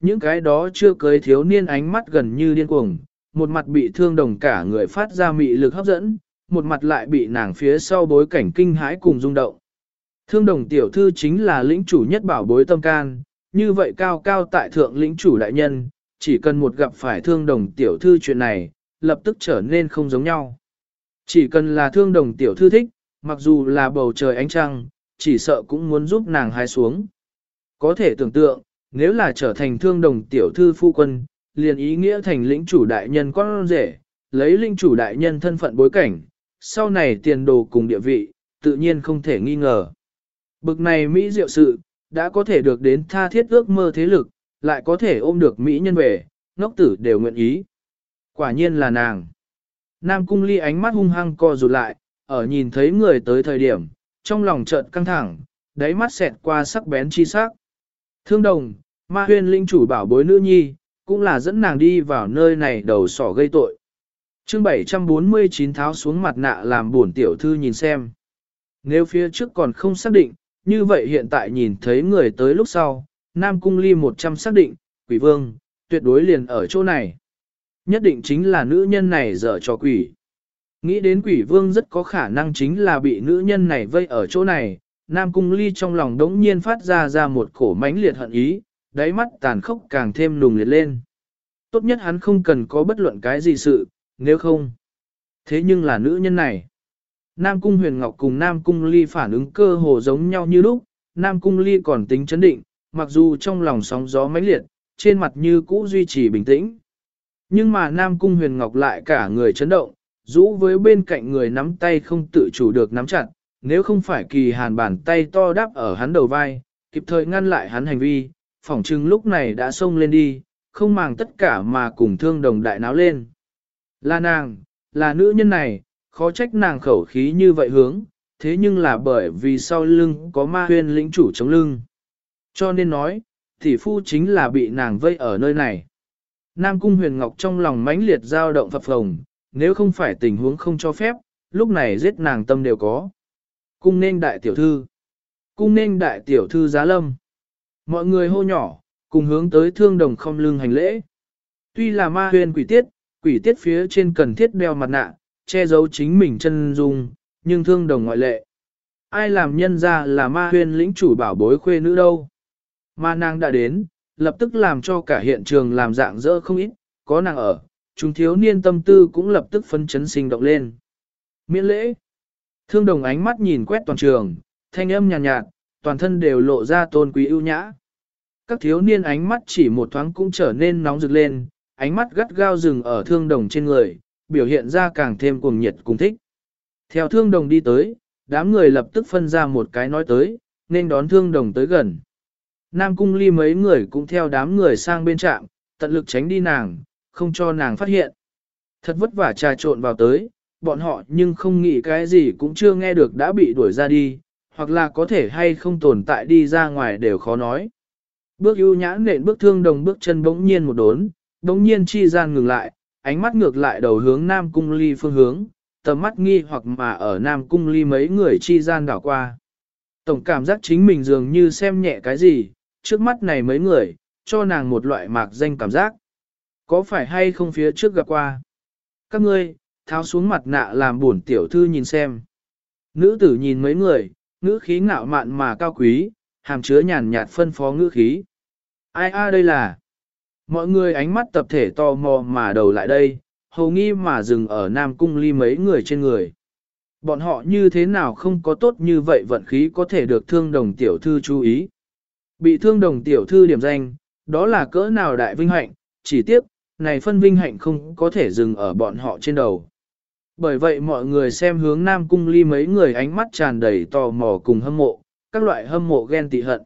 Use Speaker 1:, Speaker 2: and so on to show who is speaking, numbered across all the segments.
Speaker 1: Những cái đó chưa cưới thiếu niên ánh mắt gần như điên cuồng, một mặt bị thương đồng cả người phát ra mị lực hấp dẫn, một mặt lại bị nàng phía sau bối cảnh kinh hãi cùng rung động. Thương đồng tiểu thư chính là lĩnh chủ nhất bảo bối tâm can, như vậy cao cao tại thượng lĩnh chủ đại nhân, chỉ cần một gặp phải thương đồng tiểu thư chuyện này, lập tức trở nên không giống nhau. Chỉ cần là thương đồng tiểu thư thích, mặc dù là bầu trời ánh trăng, chỉ sợ cũng muốn giúp nàng hái xuống. Có thể tưởng tượng, nếu là trở thành thương đồng tiểu thư phu quân, liền ý nghĩa thành lĩnh chủ đại nhân con rể, lấy lĩnh chủ đại nhân thân phận bối cảnh, sau này tiền đồ cùng địa vị, tự nhiên không thể nghi ngờ. Bực này Mỹ diệu sự, đã có thể được đến tha thiết ước mơ thế lực, lại có thể ôm được Mỹ nhân về, ngốc tử đều nguyện ý. Quả nhiên là nàng. Nam cung ly ánh mắt hung hăng co rụt lại, ở nhìn thấy người tới thời điểm, trong lòng chợt căng thẳng, đáy mắt xẹt qua sắc bén chi sắc. Thương đồng, ma huyên linh chủ bảo bối nữ nhi, cũng là dẫn nàng đi vào nơi này đầu sỏ gây tội. chương 749 tháo xuống mặt nạ làm buồn tiểu thư nhìn xem. Nếu phía trước còn không xác định, như vậy hiện tại nhìn thấy người tới lúc sau, Nam Cung Ly 100 xác định, quỷ vương, tuyệt đối liền ở chỗ này. Nhất định chính là nữ nhân này dở cho quỷ. Nghĩ đến quỷ vương rất có khả năng chính là bị nữ nhân này vây ở chỗ này, Nam Cung Ly trong lòng đống nhiên phát ra ra một cổ mãnh liệt hận ý, đáy mắt tàn khốc càng thêm nùng liệt lên. Tốt nhất hắn không cần có bất luận cái gì sự, nếu không. Thế nhưng là nữ nhân này. Nam Cung Huyền Ngọc cùng Nam Cung Ly phản ứng cơ hồ giống nhau như lúc, Nam Cung Ly còn tính chấn định, mặc dù trong lòng sóng gió mãnh liệt, trên mặt như cũ duy trì bình tĩnh. Nhưng mà Nam Cung Huyền Ngọc lại cả người chấn động, rũ với bên cạnh người nắm tay không tự chủ được nắm chặt, nếu không phải kỳ hàn bàn tay to đáp ở hắn đầu vai, kịp thời ngăn lại hắn hành vi, phỏng chừng lúc này đã xông lên đi, không màng tất cả mà cùng thương đồng đại náo lên. Là nàng, là nữ nhân này, khó trách nàng khẩu khí như vậy hướng, thế nhưng là bởi vì sau lưng có ma huyên lĩnh chủ chống lưng. Cho nên nói, tỷ phu chính là bị nàng vây ở nơi này. Nam Cung Huyền Ngọc trong lòng mãnh liệt dao động phập phồng, nếu không phải tình huống không cho phép, lúc này giết nàng tâm đều có. Cung nên đại tiểu thư. Cung nên đại tiểu thư giá lâm. Mọi người hô nhỏ, cùng hướng tới thương đồng không lưng hành lễ. Tuy là ma huyền quỷ tiết, quỷ tiết phía trên cần thiết đeo mặt nạ, che giấu chính mình chân dung, nhưng thương đồng ngoại lệ. Ai làm nhân ra là ma huyền lĩnh chủ bảo bối khuê nữ đâu. Ma nàng đã đến, lập tức làm cho cả hiện trường làm dạng dỡ không ít, có nàng ở, chúng thiếu niên tâm tư cũng lập tức phân chấn sinh động lên. Miễn lễ. Thương đồng ánh mắt nhìn quét toàn trường, thanh âm nhàn nhạt, nhạt, toàn thân đều lộ ra tôn quý ưu nhã. Các thiếu niên ánh mắt chỉ một thoáng cũng trở nên nóng rực lên, ánh mắt gắt gao rừng ở thương đồng trên người, biểu hiện ra càng thêm cuồng nhiệt cùng thích. Theo thương đồng đi tới, đám người lập tức phân ra một cái nói tới, nên đón thương đồng tới gần. Nam cung ly mấy người cũng theo đám người sang bên trạm, tận lực tránh đi nàng, không cho nàng phát hiện. Thật vất vả trà trộn vào tới, bọn họ nhưng không nghĩ cái gì cũng chưa nghe được đã bị đuổi ra đi, hoặc là có thể hay không tồn tại đi ra ngoài đều khó nói. Bước ưu nhã nện bước thương đồng bước chân bỗng nhiên một đốn, bỗng nhiên chi gian ngừng lại, ánh mắt ngược lại đầu hướng Nam Cung Ly phương hướng, tầm mắt nghi hoặc mà ở Nam Cung Ly mấy người chi gian đảo qua. Tổng cảm giác chính mình dường như xem nhẹ cái gì, trước mắt này mấy người, cho nàng một loại mạc danh cảm giác. Có phải hay không phía trước gặp qua? Các ngươi, tháo xuống mặt nạ làm buồn tiểu thư nhìn xem. Nữ tử nhìn mấy người, ngữ khí ngạo mạn mà cao quý, hàm chứa nhàn nhạt phân phó ngữ khí. Ai a đây là? Mọi người ánh mắt tập thể to mò mà đầu lại đây, hầu nghi mà dừng ở Nam Cung ly mấy người trên người. Bọn họ như thế nào không có tốt như vậy vận khí có thể được thương đồng tiểu thư chú ý. Bị thương đồng tiểu thư điểm danh, đó là cỡ nào đại vinh hạnh, chỉ tiếc, này phân vinh hạnh không có thể dừng ở bọn họ trên đầu. Bởi vậy mọi người xem hướng Nam Cung ly mấy người ánh mắt tràn đầy tò mò cùng hâm mộ, các loại hâm mộ ghen tị hận.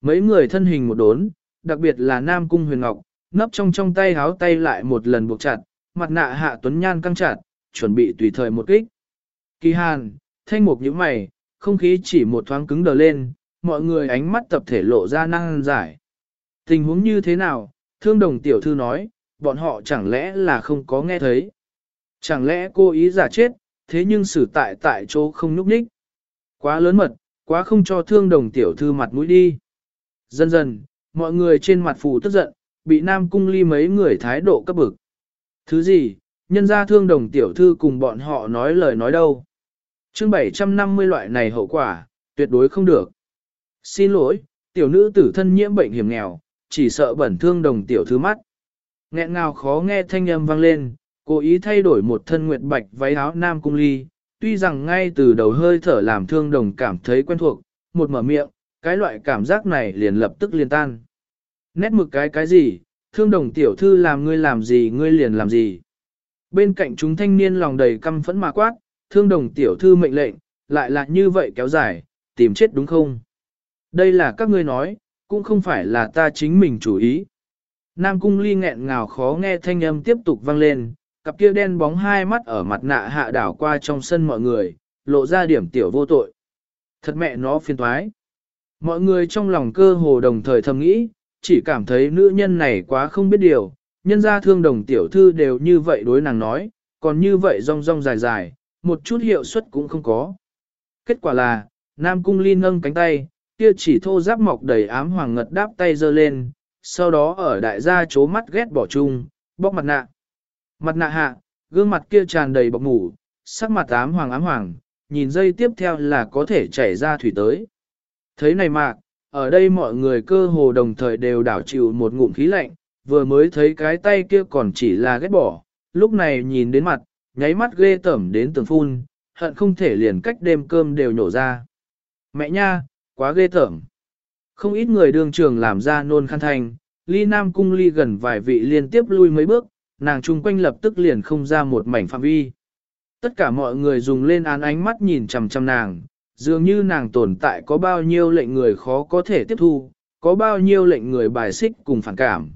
Speaker 1: Mấy người thân hình một đốn, đặc biệt là Nam Cung Huyền Ngọc, nấp trong trong tay háo tay lại một lần buộc chặt, mặt nạ hạ tuấn nhan căng chặt, chuẩn bị tùy thời một kích. Kỳ hàn, thanh mục như mày, không khí chỉ một thoáng cứng đờ lên, mọi người ánh mắt tập thể lộ ra năng giải. Tình huống như thế nào, thương đồng tiểu thư nói, bọn họ chẳng lẽ là không có nghe thấy. Chẳng lẽ cô ý giả chết, thế nhưng xử tại tại chỗ không núp ních. Quá lớn mật, quá không cho thương đồng tiểu thư mặt mũi đi. Dần dần, Mọi người trên mặt phù tức giận, bị Nam Cung Ly mấy người thái độ cấp bực. Thứ gì, nhân ra thương đồng tiểu thư cùng bọn họ nói lời nói đâu. chương 750 loại này hậu quả, tuyệt đối không được. Xin lỗi, tiểu nữ tử thân nhiễm bệnh hiểm nghèo, chỉ sợ bẩn thương đồng tiểu thư mắt. Nghẹn ngào khó nghe thanh âm vang lên, cố ý thay đổi một thân nguyệt bạch váy áo nam cung ly, tuy rằng ngay từ đầu hơi thở làm thương đồng cảm thấy quen thuộc, một mở miệng, cái loại cảm giác này liền lập tức liền tan. Nét mực cái cái gì, thương đồng tiểu thư làm ngươi làm gì ngươi liền làm gì. Bên cạnh chúng thanh niên lòng đầy căm phẫn mà quát, thương đồng tiểu thư mệnh lệnh, lại là như vậy kéo dài, tìm chết đúng không? Đây là các ngươi nói, cũng không phải là ta chính mình chủ ý. Nam cung ly nghẹn ngào khó nghe thanh âm tiếp tục vang lên, cặp kia đen bóng hai mắt ở mặt nạ hạ đảo qua trong sân mọi người, lộ ra điểm tiểu vô tội. Thật mẹ nó phiền toái. Mọi người trong lòng cơ hồ đồng thời thầm nghĩ, chỉ cảm thấy nữ nhân này quá không biết điều, nhân ra thương đồng tiểu thư đều như vậy đối nàng nói, còn như vậy rong rong dài dài, một chút hiệu suất cũng không có. Kết quả là, Nam Cung Ly nâng cánh tay, kia chỉ thô giáp mọc đầy ám hoàng ngật đáp tay giơ lên, sau đó ở đại gia chố mắt ghét bỏ chung, bóc mặt nạ. Mặt nạ hạ, gương mặt kia tràn đầy bọc ngủ, sắc mặt ám hoàng ám hoàng, nhìn dây tiếp theo là có thể chảy ra thủy tới. Thấy này mạc, ở đây mọi người cơ hồ đồng thời đều đảo chịu một ngụm khí lạnh, vừa mới thấy cái tay kia còn chỉ là ghét bỏ, lúc này nhìn đến mặt, nháy mắt ghê tẩm đến tường phun, hận không thể liền cách đêm cơm đều nhổ ra. Mẹ nha, quá ghê tởm. Không ít người đường trường làm ra nôn khăn thành, ly nam cung ly gần vài vị liên tiếp lui mấy bước, nàng chung quanh lập tức liền không ra một mảnh phạm vi. Tất cả mọi người dùng lên án ánh mắt nhìn chằm chằm nàng, dường như nàng tồn tại có bao nhiêu lệnh người khó có thể tiếp thu, có bao nhiêu lệnh người bài xích cùng phản cảm.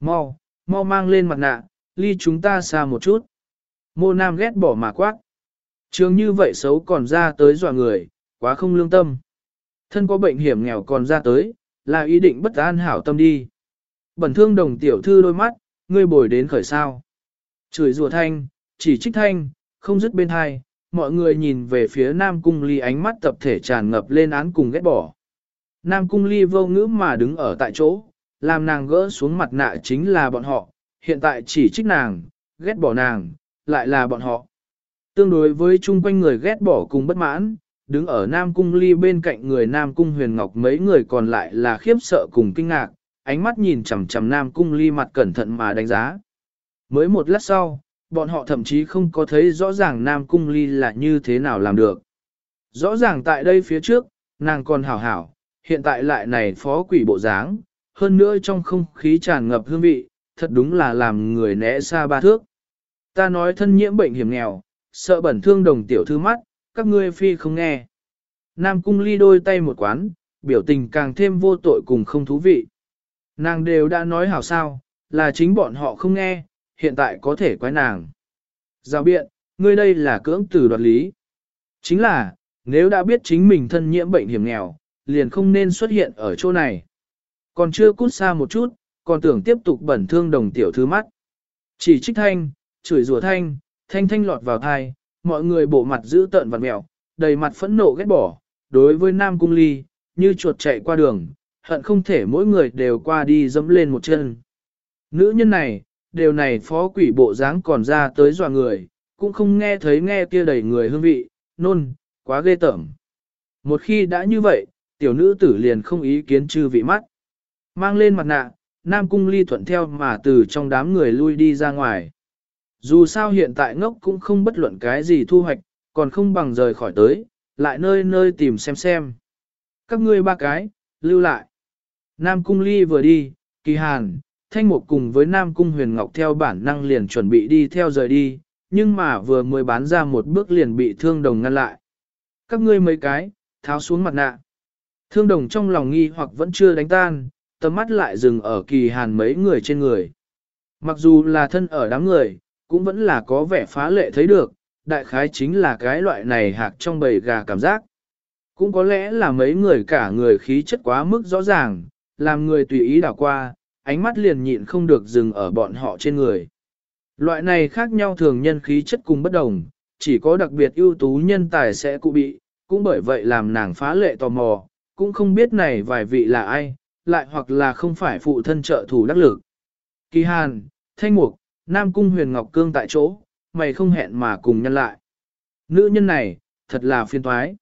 Speaker 1: Mau, mau mang lên mặt nạ, ly chúng ta xa một chút. Mô nam ghét bỏ mà quát. Trường như vậy xấu còn ra tới dọa người, quá không lương tâm. Thân có bệnh hiểm nghèo còn ra tới, là ý định bất an hảo tâm đi. Bẩn thương đồng tiểu thư đôi mắt, ngươi bồi đến khởi sao. Chửi rùa thanh, chỉ trích thanh, không dứt bên hai, mọi người nhìn về phía Nam Cung Ly ánh mắt tập thể tràn ngập lên án cùng ghét bỏ. Nam Cung Ly vô ngữ mà đứng ở tại chỗ, làm nàng gỡ xuống mặt nạ chính là bọn họ, hiện tại chỉ trích nàng, ghét bỏ nàng, lại là bọn họ. Tương đối với chung quanh người ghét bỏ cùng bất mãn, đứng ở Nam Cung Ly bên cạnh người Nam Cung Huyền Ngọc mấy người còn lại là khiếp sợ cùng kinh ngạc, ánh mắt nhìn chằm chằm Nam Cung Ly mặt cẩn thận mà đánh giá. Mới một lát sau, bọn họ thậm chí không có thấy rõ ràng Nam Cung Ly là như thế nào làm được. Rõ ràng tại đây phía trước, nàng còn hảo hảo, hiện tại lại này phó quỷ bộ dáng, hơn nữa trong không khí tràn ngập hương vị, thật đúng là làm người né xa ba thước. Ta nói thân nhiễm bệnh hiểm nghèo, sợ bẩn thương đồng tiểu thư mắt, các ngươi phi không nghe. Nam cung ly đôi tay một quán, biểu tình càng thêm vô tội cùng không thú vị. Nàng đều đã nói hảo sao, là chính bọn họ không nghe, hiện tại có thể quái nàng. Giao biện, ngươi đây là cưỡng tử đoạt lý. Chính là, nếu đã biết chính mình thân nhiễm bệnh hiểm nghèo, liền không nên xuất hiện ở chỗ này. Còn chưa cút xa một chút, còn tưởng tiếp tục bẩn thương đồng tiểu thư mắt. Chỉ trích thanh, chửi rủa thanh, thanh thanh lọt vào thai, mọi người bộ mặt giữ tợn vặt mẹo, đầy mặt phẫn nộ ghét bỏ, đối với Nam Cung Ly, như chuột chạy qua đường, hận không thể mỗi người đều qua đi dẫm lên một chân. Nữ nhân này, điều này phó quỷ bộ dáng còn ra tới dọa người, cũng không nghe thấy nghe kia đầy người hương vị, nôn, quá ghê tởm. Một khi đã như vậy, tiểu nữ tử liền không ý kiến chư vị mắt. Mang lên mặt nạ, Nam Cung Ly thuận theo mà từ trong đám người lui đi ra ngoài. Dù sao hiện tại ngốc cũng không bất luận cái gì thu hoạch, còn không bằng rời khỏi tới, lại nơi nơi tìm xem xem. Các ngươi ba cái, lưu lại. Nam Cung Ly vừa đi, Kỳ Hàn, Thanh Mục cùng với Nam Cung Huyền Ngọc theo bản năng liền chuẩn bị đi theo rời đi, nhưng mà vừa mới bán ra một bước liền bị thương đồng ngăn lại. Các ngươi mấy cái, tháo xuống mặt nạ. Thương đồng trong lòng nghi hoặc vẫn chưa đánh tan, tầm mắt lại dừng ở Kỳ Hàn mấy người trên người. Mặc dù là thân ở đám người, cũng vẫn là có vẻ phá lệ thấy được, đại khái chính là cái loại này hạc trong bầy gà cảm giác. Cũng có lẽ là mấy người cả người khí chất quá mức rõ ràng, làm người tùy ý đảo qua, ánh mắt liền nhịn không được dừng ở bọn họ trên người. Loại này khác nhau thường nhân khí chất cùng bất đồng, chỉ có đặc biệt ưu tú nhân tài sẽ cụ bị, cũng bởi vậy làm nàng phá lệ tò mò, cũng không biết này vài vị là ai, lại hoặc là không phải phụ thân trợ thủ đắc lực. Kỳ Hàn, Thanh Mục, Nam Cung Huyền Ngọc Cương tại chỗ, mày không hẹn mà cùng nhân lại. Nữ nhân này, thật là phiên toái.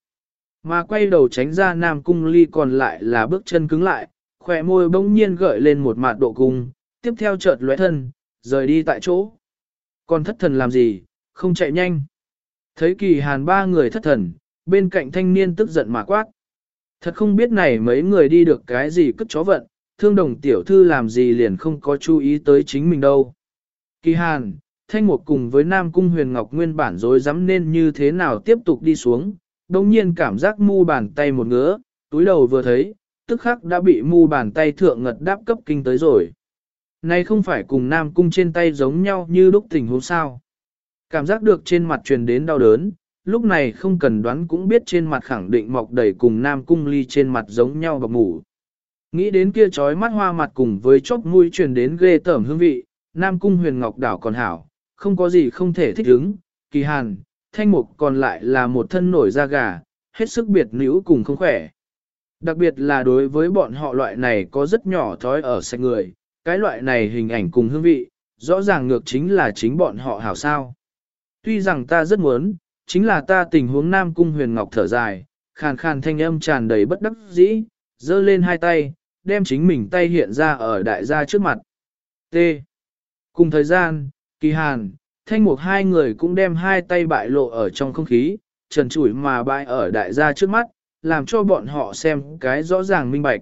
Speaker 1: Mà quay đầu tránh ra Nam Cung Ly còn lại là bước chân cứng lại, khỏe môi bỗng nhiên gợi lên một mạt độ cung, tiếp theo chợt lóe thân, rời đi tại chỗ. Còn thất thần làm gì, không chạy nhanh. Thấy kỳ hàn ba người thất thần, bên cạnh thanh niên tức giận mà quát. Thật không biết này mấy người đi được cái gì cất chó vận, thương đồng tiểu thư làm gì liền không có chú ý tới chính mình đâu. Kỳ hàn, thanh một cùng với Nam Cung huyền ngọc nguyên bản dối dám nên như thế nào tiếp tục đi xuống, đồng nhiên cảm giác mu bàn tay một ngứa, túi đầu vừa thấy, tức khắc đã bị mu bàn tay thượng ngật đáp cấp kinh tới rồi. Này không phải cùng Nam Cung trên tay giống nhau như lúc tình huống sao. Cảm giác được trên mặt truyền đến đau đớn, lúc này không cần đoán cũng biết trên mặt khẳng định mọc đầy cùng Nam Cung ly trên mặt giống nhau bọc mủ. Nghĩ đến kia trói mắt hoa mặt cùng với chốc mũi truyền đến ghê tởm hương vị, Nam Cung huyền ngọc đảo còn hảo, không có gì không thể thích ứng, kỳ hàn, thanh mục còn lại là một thân nổi da gà, hết sức biệt nữ cùng không khỏe. Đặc biệt là đối với bọn họ loại này có rất nhỏ thói ở sạch người, cái loại này hình ảnh cùng hương vị, rõ ràng ngược chính là chính bọn họ hảo sao. Tuy rằng ta rất muốn, chính là ta tình huống Nam Cung huyền ngọc thở dài, khàn khàn thanh âm tràn đầy bất đắc dĩ, giơ lên hai tay, đem chính mình tay hiện ra ở đại gia trước mặt. T. Cùng thời gian, kỳ hàn, thanh mục hai người cũng đem hai tay bại lộ ở trong không khí, trần trụi mà bại ở đại gia trước mắt, làm cho bọn họ xem cái rõ ràng minh bạch.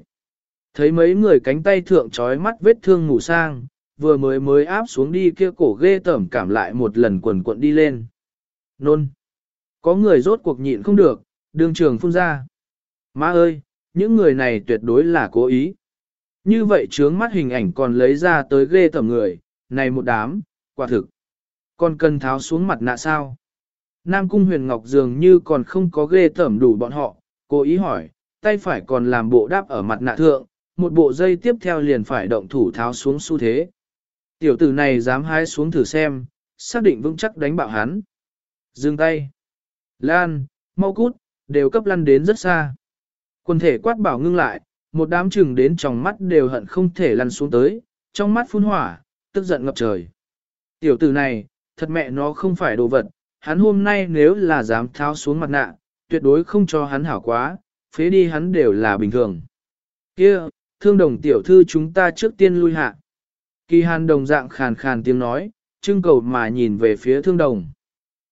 Speaker 1: Thấy mấy người cánh tay thượng trói mắt vết thương ngủ sang, vừa mới mới áp xuống đi kia cổ ghê tởm cảm lại một lần quần cuộn đi lên. Nôn. Có người rốt cuộc nhịn không được, đường trường phun ra. Má ơi, những người này tuyệt đối là cố ý. Như vậy trướng mắt hình ảnh còn lấy ra tới ghê tởm người, này một đám, quả thực. Còn cần tháo xuống mặt nạ sao? Nam Cung Huyền Ngọc dường như còn không có ghê tởm đủ bọn họ, cố ý hỏi, tay phải còn làm bộ đáp ở mặt nạ thượng, một bộ dây tiếp theo liền phải động thủ tháo xuống xu thế. Tiểu tử này dám hái xuống thử xem, xác định vững chắc đánh bạo hắn. Dừng tay. Lan, mau cút, đều cấp lăn đến rất xa. Quân thể quát bảo ngưng lại, một đám chừng đến trong mắt đều hận không thể lăn xuống tới, trong mắt phun hỏa, tức giận ngập trời. Tiểu tử này, thật mẹ nó không phải đồ vật, hắn hôm nay nếu là dám tháo xuống mặt nạ, tuyệt đối không cho hắn hảo quá, phế đi hắn đều là bình thường. Kia, thương đồng tiểu thư chúng ta trước tiên lui hạ. Kỳ hàn đồng dạng khàn khàn tiếng nói, trưng cầu mà nhìn về phía thương đồng.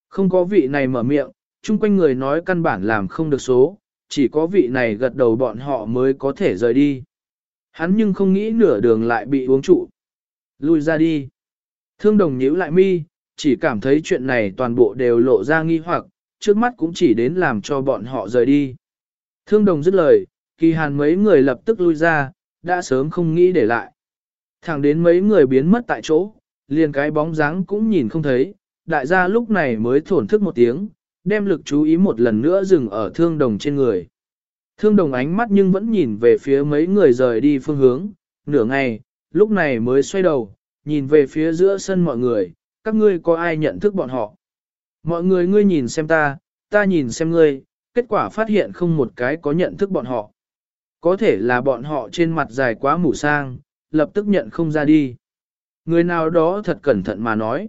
Speaker 1: Không có vị này mở miệng, chung quanh người nói căn bản làm không được số, chỉ có vị này gật đầu bọn họ mới có thể rời đi. Hắn nhưng không nghĩ nửa đường lại bị uống trụ. Lui ra đi. Thương đồng nhíu lại mi, chỉ cảm thấy chuyện này toàn bộ đều lộ ra nghi hoặc, trước mắt cũng chỉ đến làm cho bọn họ rời đi. Thương đồng dứt lời, kỳ hàn mấy người lập tức lui ra, đã sớm không nghĩ để lại. Thẳng đến mấy người biến mất tại chỗ, liền cái bóng dáng cũng nhìn không thấy, đại gia lúc này mới thổn thức một tiếng, đem lực chú ý một lần nữa dừng ở thương đồng trên người. Thương đồng ánh mắt nhưng vẫn nhìn về phía mấy người rời đi phương hướng, nửa ngày, lúc này mới xoay đầu, nhìn về phía giữa sân mọi người, các ngươi có ai nhận thức bọn họ. Mọi người ngươi nhìn xem ta, ta nhìn xem ngươi, kết quả phát hiện không một cái có nhận thức bọn họ. Có thể là bọn họ trên mặt dài quá mù sang, lập tức nhận không ra đi. Người nào đó thật cẩn thận mà nói.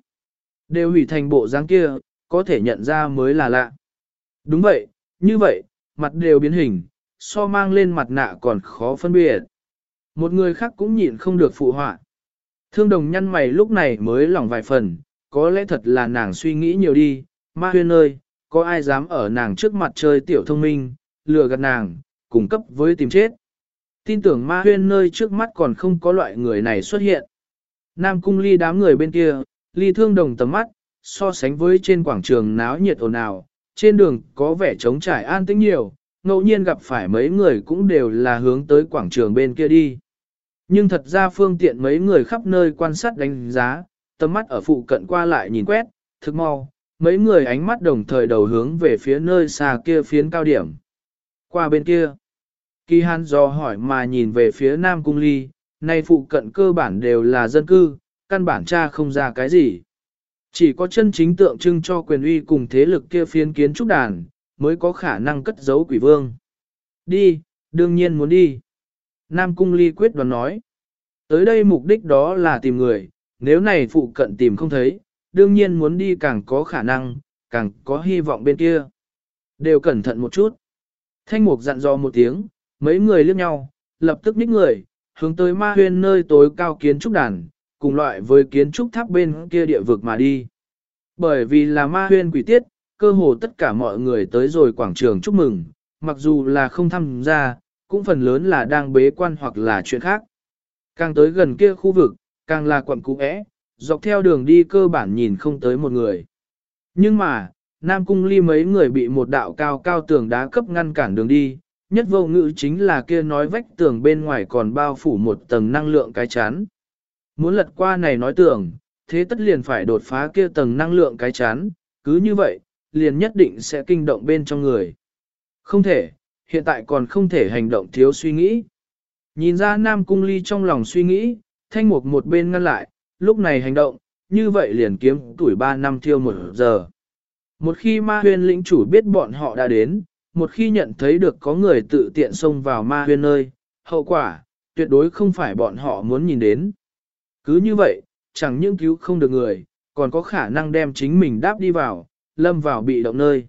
Speaker 1: Đều hủy thành bộ dáng kia, có thể nhận ra mới là lạ. Đúng vậy, như vậy, mặt đều biến hình, so mang lên mặt nạ còn khó phân biệt. Một người khác cũng nhịn không được phụ họa. Thương đồng nhăn mày lúc này mới lỏng vài phần, có lẽ thật là nàng suy nghĩ nhiều đi, ma huyên ơi, có ai dám ở nàng trước mặt chơi tiểu thông minh, lừa gạt nàng, cung cấp với tìm chết. Tin tưởng ma huyên nơi trước mắt còn không có loại người này xuất hiện. Nam cung ly đám người bên kia, ly thương đồng tầm mắt, so sánh với trên quảng trường náo nhiệt ồn ào, trên đường có vẻ trống trải an tĩnh nhiều, ngẫu nhiên gặp phải mấy người cũng đều là hướng tới quảng trường bên kia đi. Nhưng thật ra phương tiện mấy người khắp nơi quan sát đánh giá, tầm mắt ở phụ cận qua lại nhìn quét, thực mau, mấy người ánh mắt đồng thời đầu hướng về phía nơi xa kia phiến cao điểm. Qua bên kia, kỳ hàn do hỏi mà nhìn về phía Nam Cung Ly, nay phụ cận cơ bản đều là dân cư, căn bản cha không ra cái gì. Chỉ có chân chính tượng trưng cho quyền uy cùng thế lực kia phiến kiến trúc đàn, mới có khả năng cất giấu quỷ vương. Đi, đương nhiên muốn đi. Nam Cung Ly quyết đoán nói. Tới đây mục đích đó là tìm người, nếu này phụ cận tìm không thấy, đương nhiên muốn đi càng có khả năng, càng có hy vọng bên kia. Đều cẩn thận một chút. Thanh mục dặn dò một tiếng, mấy người liếc nhau, lập tức ních người, hướng tới ma huyên nơi tối cao kiến trúc đàn, cùng loại với kiến trúc tháp bên kia địa vực mà đi. Bởi vì là ma huyên quỷ tiết, cơ hồ tất cả mọi người tới rồi quảng trường chúc mừng, mặc dù là không tham gia, cũng phần lớn là đang bế quan hoặc là chuyện khác. Càng tới gần kia khu vực, càng là quận cũ ẽ, dọc theo đường đi cơ bản nhìn không tới một người. Nhưng mà, Nam Cung Ly mấy người bị một đạo cao cao tường đá cấp ngăn cản đường đi, nhất vô ngữ chính là kia nói vách tường bên ngoài còn bao phủ một tầng năng lượng cái chán. Muốn lật qua này nói tường, thế tất liền phải đột phá kia tầng năng lượng cái chán, cứ như vậy, liền nhất định sẽ kinh động bên trong người. Không thể, hiện tại còn không thể hành động thiếu suy nghĩ. Nhìn ra Nam Cung Ly trong lòng suy nghĩ, thanh mục một bên ngăn lại, lúc này hành động, như vậy liền kiếm tuổi 3 năm thiêu một giờ. Một khi ma huyên lĩnh chủ biết bọn họ đã đến, một khi nhận thấy được có người tự tiện xông vào ma huyên nơi, hậu quả, tuyệt đối không phải bọn họ muốn nhìn đến. Cứ như vậy, chẳng những cứu không được người, còn có khả năng đem chính mình đáp đi vào, lâm vào bị động nơi.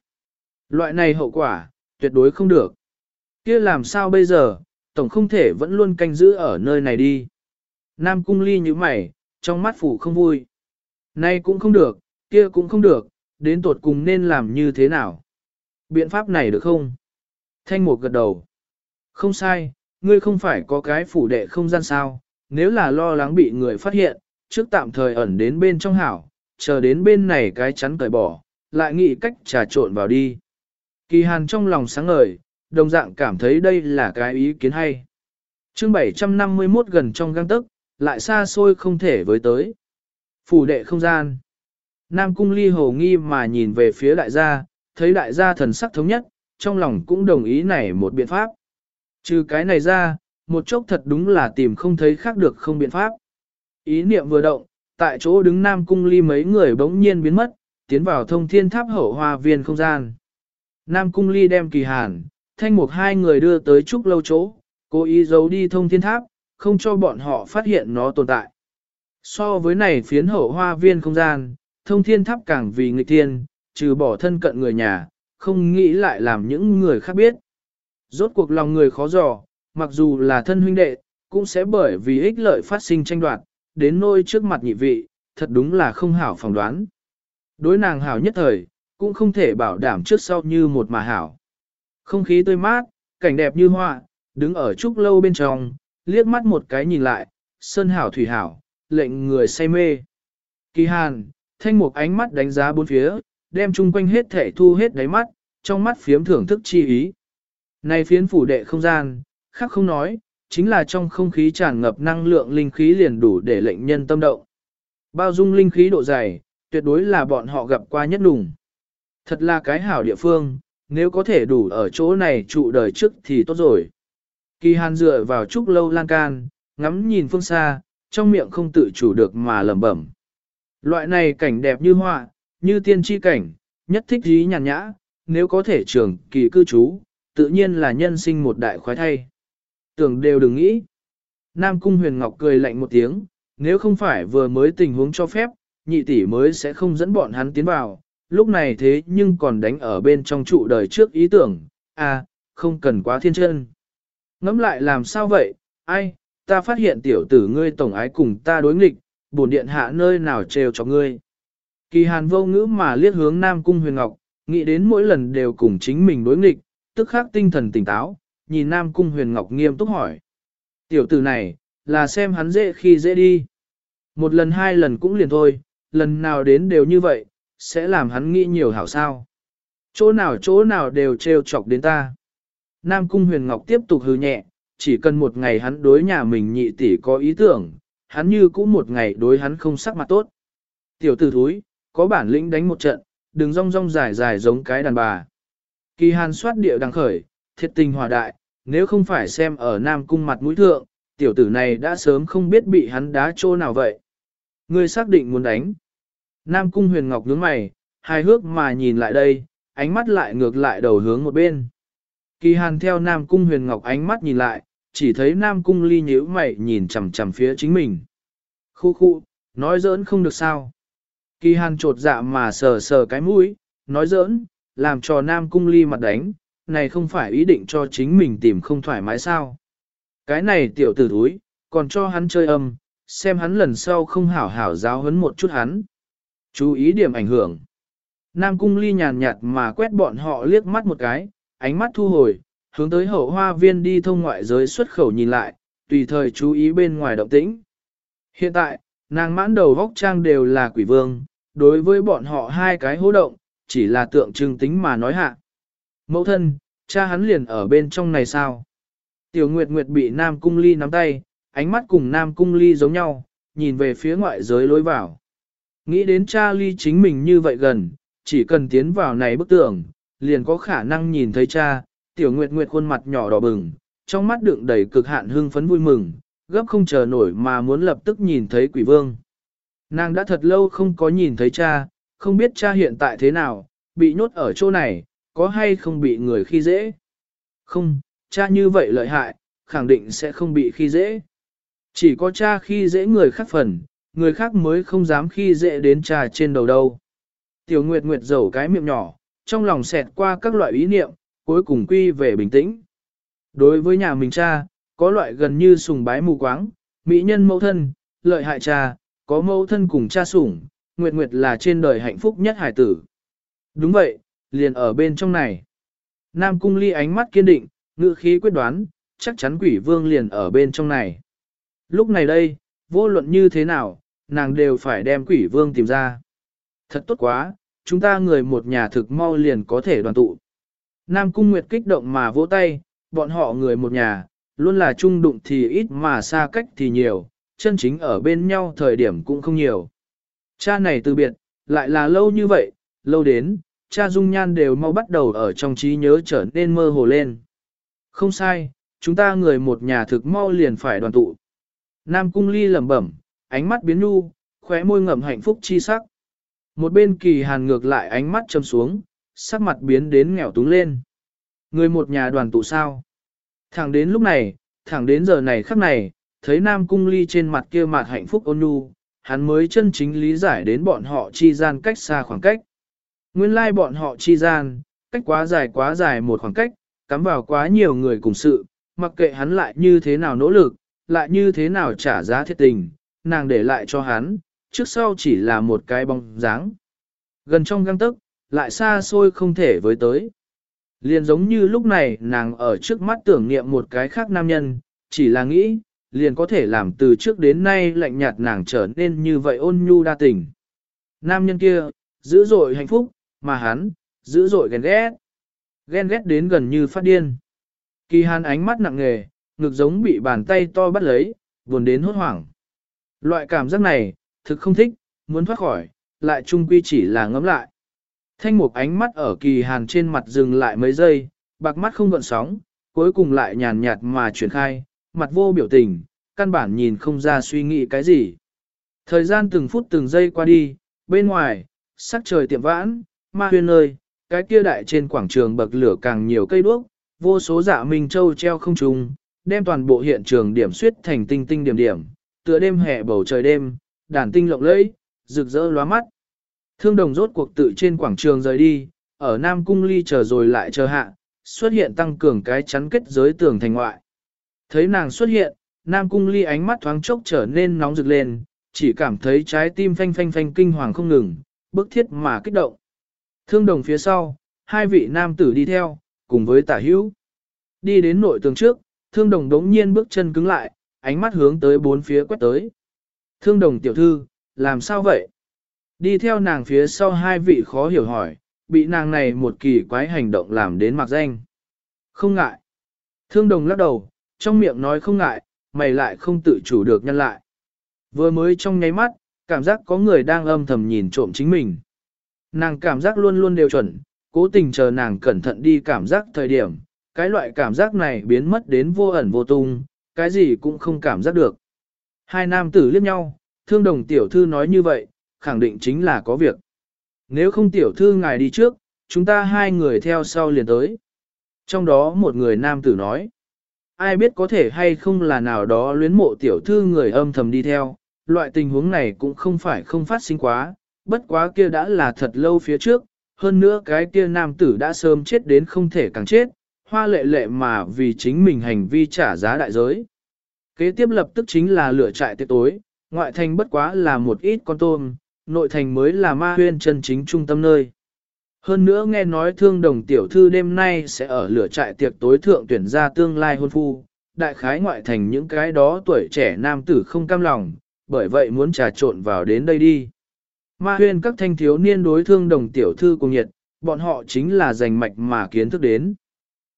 Speaker 1: Loại này hậu quả, tuyệt đối không được. kia làm sao bây giờ, tổng không thể vẫn luôn canh giữ ở nơi này đi. Nam cung ly như mày, trong mắt phủ không vui. Nay cũng không được, kia cũng không được, đến tột cùng nên làm như thế nào. Biện pháp này được không? Thanh một gật đầu. Không sai, ngươi không phải có cái phủ đệ không gian sao, nếu là lo lắng bị người phát hiện, trước tạm thời ẩn đến bên trong hảo, chờ đến bên này cái chắn cởi bỏ, lại nghĩ cách trà trộn vào đi. Kỳ hàn trong lòng sáng ngời, đồng dạng cảm thấy đây là cái ý kiến hay. chương 751 gần trong găng tức, lại xa xôi không thể với tới. Phủ đệ không gian. Nam cung ly hồ nghi mà nhìn về phía đại gia, thấy đại gia thần sắc thống nhất, trong lòng cũng đồng ý này một biện pháp. Trừ cái này ra, một chốc thật đúng là tìm không thấy khác được không biện pháp. Ý niệm vừa động, tại chỗ đứng Nam cung ly mấy người bỗng nhiên biến mất, tiến vào thông thiên tháp hậu hoa viên không gian. Nam cung ly đem kỳ hàn, thanh mục hai người đưa tới trúc lâu chỗ, cố ý giấu đi thông thiên tháp, không cho bọn họ phát hiện nó tồn tại. So với này phiến hậu hoa viên không gian, thông thiên tháp càng vì nghịch thiên, trừ bỏ thân cận người nhà, không nghĩ lại làm những người khác biết. Rốt cuộc lòng người khó dò, mặc dù là thân huynh đệ, cũng sẽ bởi vì ích lợi phát sinh tranh đoạt, đến nôi trước mặt nhị vị, thật đúng là không hảo phỏng đoán. Đối nàng hảo nhất thời, cũng không thể bảo đảm trước sau như một mà hảo. Không khí tươi mát, cảnh đẹp như hoa, đứng ở trúc lâu bên trong, liếc mắt một cái nhìn lại, sơn hảo thủy hảo, lệnh người say mê. Kỳ hàn, thanh mục ánh mắt đánh giá bốn phía, đem chung quanh hết thể thu hết đáy mắt, trong mắt phiếm thưởng thức chi ý. Này phiến phủ đệ không gian, khác không nói, chính là trong không khí tràn ngập năng lượng linh khí liền đủ để lệnh nhân tâm động. Bao dung linh khí độ dày, tuyệt đối là bọn họ gặp qua nhất đủng. Thật là cái hảo địa phương, nếu có thể đủ ở chỗ này trụ đời trước thì tốt rồi. Kỳ hàn dựa vào trúc lâu lan can, ngắm nhìn phương xa, trong miệng không tự chủ được mà lẩm bẩm. Loại này cảnh đẹp như họa, như tiên tri cảnh, nhất thích dí nhàn nhã, nếu có thể trường kỳ cư trú, tự nhiên là nhân sinh một đại khoái thay. Tưởng đều đừng nghĩ. Nam Cung Huyền Ngọc cười lạnh một tiếng, nếu không phải vừa mới tình huống cho phép, nhị tỷ mới sẽ không dẫn bọn hắn tiến vào, lúc này thế nhưng còn đánh ở bên trong trụ đời trước ý tưởng, à, không cần quá thiên chân. Ngắm lại làm sao vậy, ai, ta phát hiện tiểu tử ngươi tổng ái cùng ta đối nghịch, bổn điện hạ nơi nào trêu cho ngươi. Kỳ hàn vô ngữ mà liếc hướng Nam Cung Huyền Ngọc, nghĩ đến mỗi lần đều cùng chính mình đối nghịch, tức khắc tinh thần tỉnh táo, nhìn Nam Cung Huyền Ngọc nghiêm túc hỏi. Tiểu tử này, là xem hắn dễ khi dễ đi. Một lần hai lần cũng liền thôi, lần nào đến đều như vậy, sẽ làm hắn nghĩ nhiều hảo sao. Chỗ nào chỗ nào đều trêu chọc đến ta. Nam Cung Huyền Ngọc tiếp tục hư nhẹ, chỉ cần một ngày hắn đối nhà mình nhị tỷ có ý tưởng, hắn như cũng một ngày đối hắn không sắc mặt tốt. Tiểu tử thúi, có bản lĩnh đánh một trận, đừng rong rong dài dài giống cái đàn bà. Kỳ hàn soát địa đằng khởi, thiệt tình hòa đại, nếu không phải xem ở Nam Cung mặt mũi thượng, tiểu tử này đã sớm không biết bị hắn đá trô nào vậy. Ngươi xác định muốn đánh. Nam Cung huyền ngọc nhướng mày, hài hước mà nhìn lại đây, ánh mắt lại ngược lại đầu hướng một bên. Kỳ hàn theo Nam Cung huyền ngọc ánh mắt nhìn lại, chỉ thấy Nam Cung Ly nhíu mày nhìn chằm chằm phía chính mình. Khu khu, nói giỡn không được sao. Kỳ hàn trột dạ mà sờ sờ cái mũi, nói giỡn, làm cho Nam Cung Ly mặt đánh, này không phải ý định cho chính mình tìm không thoải mái sao. Cái này tiểu tử thúi, còn cho hắn chơi âm, xem hắn lần sau không hảo hảo giáo huấn một chút hắn. Chú ý điểm ảnh hưởng. Nam Cung Ly nhàn nhạt mà quét bọn họ liếc mắt một cái, ánh mắt thu hồi, hướng tới hậu hoa viên đi thông ngoại giới xuất khẩu nhìn lại, tùy thời chú ý bên ngoài động tĩnh. Hiện tại, nàng mãn đầu vóc trang đều là quỷ vương, đối với bọn họ hai cái hô động, chỉ là tượng trưng tính mà nói hạ. Mẫu thân, cha hắn liền ở bên trong này sao? Tiểu Nguyệt Nguyệt bị Nam Cung Ly nắm tay, ánh mắt cùng Nam Cung Ly giống nhau, nhìn về phía ngoại giới lối vào. Nghĩ đến cha Ly chính mình như vậy gần, chỉ cần tiến vào này bức tường, liền có khả năng nhìn thấy cha, Tiểu Nguyệt Nguyệt khuôn mặt nhỏ đỏ bừng, trong mắt đựng đầy cực hạn hưng phấn vui mừng, gấp không chờ nổi mà muốn lập tức nhìn thấy quỷ vương. Nàng đã thật lâu không có nhìn thấy cha, không biết cha hiện tại thế nào, bị nhốt ở chỗ này, có hay không bị người khi dễ. Không, cha như vậy lợi hại, khẳng định sẽ không bị khi dễ. Chỉ có cha khi dễ người khác phần, người khác mới không dám khi dễ đến cha trên đầu đâu. Tiểu Nguyệt Nguyệt dầu cái miệng nhỏ, trong lòng xẹt qua các loại ý niệm, cuối cùng quy về bình tĩnh. Đối với nhà mình cha, có loại gần như sùng bái mù quáng, mỹ nhân mẫu thân, lợi hại cha, có mẫu thân cùng cha sủng, Nguyệt Nguyệt là trên đời hạnh phúc nhất hải tử. Đúng vậy, liền ở bên trong này. Nam Cung Ly ánh mắt kiên định, ngữ khí quyết đoán, chắc chắn quỷ vương liền ở bên trong này. Lúc này đây, vô luận như thế nào, nàng đều phải đem quỷ vương tìm ra. Thật tốt quá, chúng ta người một nhà thực mau liền có thể đoàn tụ. Nam Cung Nguyệt kích động mà vỗ tay, bọn họ người một nhà, luôn là chung đụng thì ít mà xa cách thì nhiều, chân chính ở bên nhau thời điểm cũng không nhiều. Cha này từ biệt, lại là lâu như vậy, lâu đến, cha dung nhan đều mau bắt đầu ở trong trí nhớ trở nên mơ hồ lên. Không sai, chúng ta người một nhà thực mau liền phải đoàn tụ. Nam cung ly lẩm bẩm, ánh mắt biến nu, khóe môi ngậm hạnh phúc chi sắc. Một bên kỳ hàn ngược lại ánh mắt châm xuống, sắc mặt biến đến nghèo túng lên. Người một nhà đoàn tụ sao? Thẳng đến lúc này, thẳng đến giờ này khắc này, thấy Nam Cung Ly trên mặt kia mặt hạnh phúc ôn nhu, hắn mới chân chính lý giải đến bọn họ chi gian cách xa khoảng cách. Nguyên lai like bọn họ chi gian, cách quá dài quá dài một khoảng cách, cắm vào quá nhiều người cùng sự, mặc kệ hắn lại như thế nào nỗ lực, lại như thế nào trả giá thiết tình, nàng để lại cho hắn, trước sau chỉ là một cái bóng dáng. Gần trong găng tức, lại xa xôi không thể với tới. Liền giống như lúc này nàng ở trước mắt tưởng niệm một cái khác nam nhân, chỉ là nghĩ, liền có thể làm từ trước đến nay lạnh nhạt nàng trở nên như vậy ôn nhu đa tình. Nam nhân kia, dữ dội hạnh phúc, mà hắn, dữ dội ghen ghét. Ghen ghét đến gần như phát điên. Kỳ hàn ánh mắt nặng nề, ngực giống bị bàn tay to bắt lấy, buồn đến hốt hoảng. Loại cảm giác này, thực không thích, muốn thoát khỏi, lại chung quy chỉ là ngấm lại. Thanh mục ánh mắt ở kỳ hàn trên mặt dừng lại mấy giây, bạc mắt không gợn sóng, cuối cùng lại nhàn nhạt mà chuyển khai, mặt vô biểu tình, căn bản nhìn không ra suy nghĩ cái gì. Thời gian từng phút từng giây qua đi, bên ngoài, sắc trời tiệm vãn, ma huyên nơi, cái kia đại trên quảng trường bậc lửa càng nhiều cây đuốc, vô số dạ minh châu treo không trùng, đem toàn bộ hiện trường điểm suyết thành tinh tinh điểm điểm, tựa đêm hè bầu trời đêm, đàn tinh lộng lẫy, rực rỡ lóa mắt. Thương đồng rốt cuộc tự trên quảng trường rời đi, ở Nam Cung Ly chờ rồi lại chờ hạ, xuất hiện tăng cường cái chắn kết giới tường thành ngoại. Thấy nàng xuất hiện, Nam Cung Ly ánh mắt thoáng chốc trở nên nóng rực lên, chỉ cảm thấy trái tim phanh phanh phanh kinh hoàng không ngừng, bức thiết mà kích động. Thương đồng phía sau, hai vị nam tử đi theo, cùng với tả hữu. Đi đến nội tường trước, thương đồng đống nhiên bước chân cứng lại, ánh mắt hướng tới bốn phía quét tới. Thương đồng tiểu thư, làm sao vậy? Đi theo nàng phía sau hai vị khó hiểu hỏi, bị nàng này một kỳ quái hành động làm đến mặc danh. Không ngại. Thương đồng lắc đầu, trong miệng nói không ngại, mày lại không tự chủ được nhân lại. Vừa mới trong nháy mắt, cảm giác có người đang âm thầm nhìn trộm chính mình. Nàng cảm giác luôn luôn đều chuẩn, cố tình chờ nàng cẩn thận đi cảm giác thời điểm, cái loại cảm giác này biến mất đến vô ẩn vô tung, cái gì cũng không cảm giác được. Hai nam tử liếc nhau, thương đồng tiểu thư nói như vậy, khẳng định chính là có việc. Nếu không tiểu thư ngài đi trước, chúng ta hai người theo sau liền tới. Trong đó một người nam tử nói, ai biết có thể hay không là nào đó luyến mộ tiểu thư người âm thầm đi theo, loại tình huống này cũng không phải không phát sinh quá, bất quá kia đã là thật lâu phía trước, hơn nữa cái kia nam tử đã sớm chết đến không thể càng chết, hoa lệ lệ mà vì chính mình hành vi trả giá đại giới. Kế tiếp lập tức chính là lửa trại tiệc tối, ngoại thành bất quá là một ít con tôm, nội thành mới là ma huyên chân chính trung tâm nơi. Hơn nữa nghe nói thương đồng tiểu thư đêm nay sẽ ở lửa trại tiệc tối thượng tuyển ra tương lai hôn phu, đại khái ngoại thành những cái đó tuổi trẻ nam tử không cam lòng, bởi vậy muốn trà trộn vào đến đây đi. Ma huyên các thanh thiếu niên đối thương đồng tiểu thư cùng nhiệt, bọn họ chính là giành mạch mà kiến thức đến.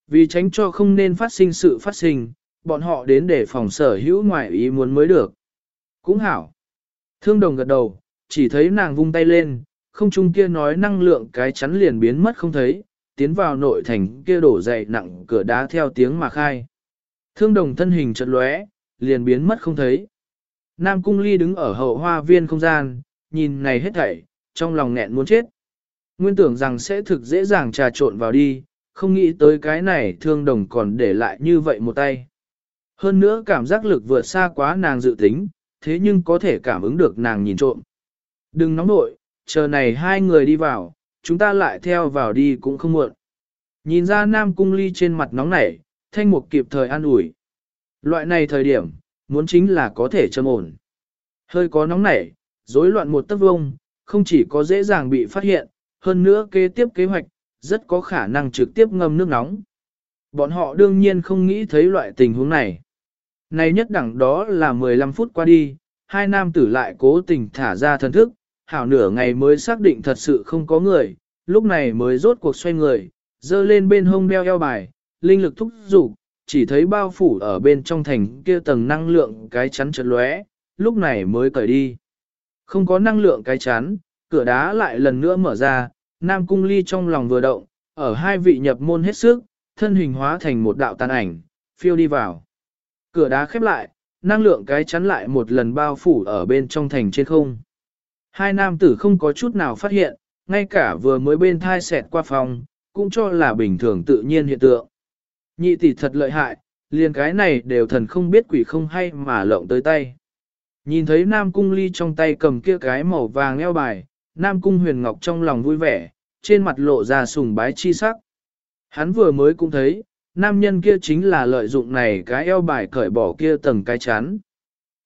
Speaker 1: Vì tránh cho không nên phát sinh sự phát sinh, bọn họ đến để phòng sở hữu ngoại ý muốn mới được. Cũng hảo. Thương đồng gật đầu, chỉ thấy nàng vung tay lên, không trung kia nói năng lượng cái chắn liền biến mất không thấy, tiến vào nội thành kia đổ dày nặng cửa đá theo tiếng mà khai. Thương đồng thân hình chật lóe, liền biến mất không thấy. Nam Cung Ly đứng ở hậu hoa viên không gian, nhìn này hết thảy, trong lòng nghẹn muốn chết. Nguyên tưởng rằng sẽ thực dễ dàng trà trộn vào đi, không nghĩ tới cái này thương đồng còn để lại như vậy một tay. Hơn nữa cảm giác lực vượt xa quá nàng dự tính, thế nhưng có thể cảm ứng được nàng nhìn trộm. Đừng nóng nội, chờ này hai người đi vào, chúng ta lại theo vào đi cũng không muộn. Nhìn ra Nam Cung Ly trên mặt nóng nảy, thanh mục kịp thời an ủi. Loại này thời điểm, muốn chính là có thể châm ổn. Hơi có nóng nảy, rối loạn một tấc vông, không chỉ có dễ dàng bị phát hiện, hơn nữa kế tiếp kế hoạch, rất có khả năng trực tiếp ngâm nước nóng. Bọn họ đương nhiên không nghĩ thấy loại tình huống này. Này nhất đẳng đó là 15 phút qua đi, hai nam tử lại cố tình thả ra thần thức, hảo nửa ngày mới xác định thật sự không có người, lúc này mới rốt cuộc xoay người, dơ lên bên hông đeo eo bài, linh lực thúc dục chỉ thấy bao phủ ở bên trong thành kia tầng năng lượng cái chắn chật lóe, lúc này mới cởi đi. Không có năng lượng cái chắn, cửa đá lại lần nữa mở ra, Nam Cung Ly trong lòng vừa động, ở hai vị nhập môn hết sức, thân hình hóa thành một đạo tàn ảnh, phiêu đi vào. Cửa đá khép lại, năng lượng cái chắn lại một lần bao phủ ở bên trong thành trên không. Hai nam tử không có chút nào phát hiện, ngay cả vừa mới bên thai xẹt qua phòng, cũng cho là bình thường tự nhiên hiện tượng. Nhị tỷ thật lợi hại, liền cái này đều thần không biết quỷ không hay mà lộng tới tay. Nhìn thấy Nam Cung Ly trong tay cầm kia cái màu vàng eo bài, Nam Cung Huyền Ngọc trong lòng vui vẻ, trên mặt lộ ra sùng bái chi sắc. Hắn vừa mới cũng thấy, nam nhân kia chính là lợi dụng này cái eo bài cởi bỏ kia tầng cái chán.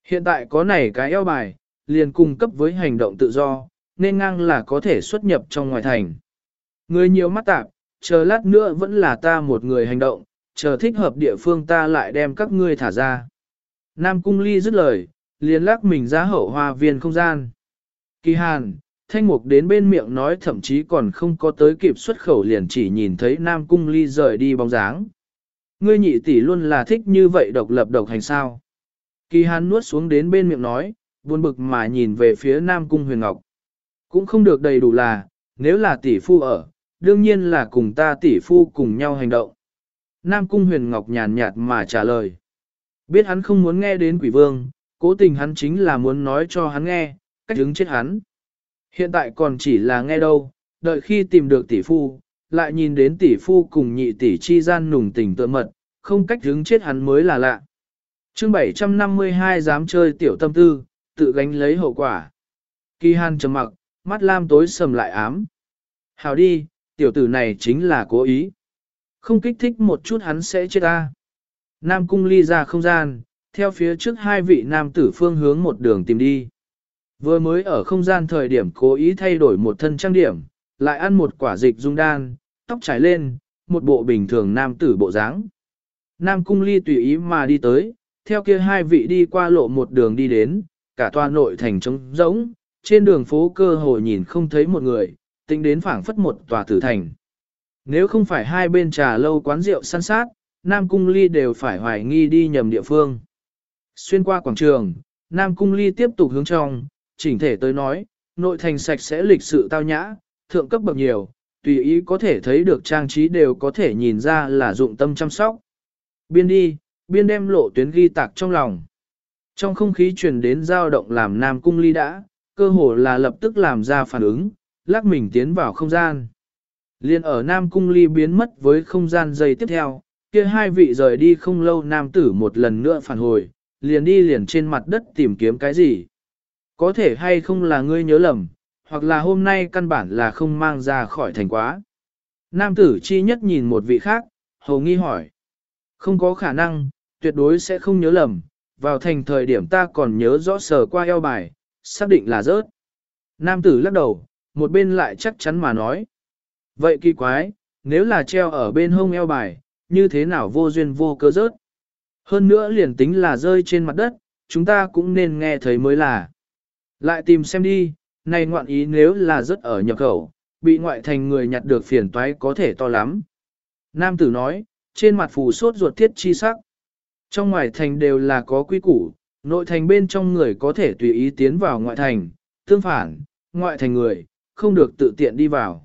Speaker 1: Hiện tại có này cái eo bài, liền cung cấp với hành động tự do, nên ngang là có thể xuất nhập trong ngoài thành. Người nhiều mắt tạp, chờ lát nữa vẫn là ta một người hành động, chờ thích hợp địa phương ta lại đem các ngươi thả ra. Nam Cung Ly dứt lời, liền lắc mình ra hậu hoa viên không gian. Kỳ hàn, thanh mục đến bên miệng nói thậm chí còn không có tới kịp xuất khẩu liền chỉ nhìn thấy Nam Cung Ly rời đi bóng dáng. Ngươi nhị tỷ luôn là thích như vậy độc lập độc hành sao. Kỳ Hán nuốt xuống đến bên miệng nói, buồn bực mà nhìn về phía Nam Cung Huyền Ngọc. Cũng không được đầy đủ là, nếu là tỷ phu ở, đương nhiên là cùng ta tỷ phu cùng nhau hành động. Nam Cung Huyền Ngọc nhàn nhạt mà trả lời. Biết hắn không muốn nghe đến quỷ vương, cố tình hắn chính là muốn nói cho hắn nghe, cách đứng chết hắn. Hiện tại còn chỉ là nghe đâu, đợi khi tìm được tỷ phu, lại nhìn đến tỷ phu cùng nhị tỷ chi gian nùng tình tựa mật, không cách đứng chết hắn mới là lạ. chương 752 dám chơi tiểu tâm tư, tự gánh lấy hậu quả. Kỳ hàn trầm mặc, mắt lam tối sầm lại ám. Hào đi, tiểu tử này chính là cố ý. Không kích thích một chút hắn sẽ chết ta. Nam cung ly ra không gian, theo phía trước hai vị nam tử phương hướng một đường tìm đi. Vừa mới ở không gian thời điểm cố ý thay đổi một thân trang điểm, lại ăn một quả dịch dung đan, tóc trải lên, một bộ bình thường nam tử bộ dáng. Nam cung ly tùy ý mà đi tới, theo kia hai vị đi qua lộ một đường đi đến, cả toa nội thành trống rỗng, trên đường phố cơ hồ nhìn không thấy một người, tính đến phảng phất một tòa tử thành. Nếu không phải hai bên trà lâu quán rượu săn sát, Nam Cung Ly đều phải hoài nghi đi nhầm địa phương. Xuyên qua quảng trường, Nam Cung Ly tiếp tục hướng trong, chỉnh thể tới nói, nội thành sạch sẽ lịch sự tao nhã, thượng cấp bậc nhiều, tùy ý có thể thấy được trang trí đều có thể nhìn ra là dụng tâm chăm sóc. Biên đi, biên đem lộ tuyến ghi tạc trong lòng. Trong không khí truyền đến dao động làm Nam Cung Ly đã, cơ hồ là lập tức làm ra phản ứng, lắc mình tiến vào không gian. Liên ở Nam Cung Ly biến mất với không gian dây tiếp theo, kia hai vị rời đi không lâu nam tử một lần nữa phản hồi, liền đi liền trên mặt đất tìm kiếm cái gì. Có thể hay không là ngươi nhớ lầm, hoặc là hôm nay căn bản là không mang ra khỏi thành quá. Nam tử chi nhất nhìn một vị khác, hầu nghi hỏi. Không có khả năng, tuyệt đối sẽ không nhớ lầm, vào thành thời điểm ta còn nhớ rõ sờ qua eo bài, xác định là rớt. Nam tử lắc đầu, một bên lại chắc chắn mà nói. Vậy kỳ quái, nếu là treo ở bên hông eo bài, như thế nào vô duyên vô cớ rớt? Hơn nữa liền tính là rơi trên mặt đất, chúng ta cũng nên nghe thấy mới là. Lại tìm xem đi, này ngoạn ý nếu là rất ở nhập khẩu, bị ngoại thành người nhặt được phiền toái có thể to lắm. Nam tử nói, trên mặt phù sốt ruột thiết chi sắc. Trong ngoài thành đều là có quy củ, nội thành bên trong người có thể tùy ý tiến vào ngoại thành, tương phản, ngoại thành người, không được tự tiện đi vào.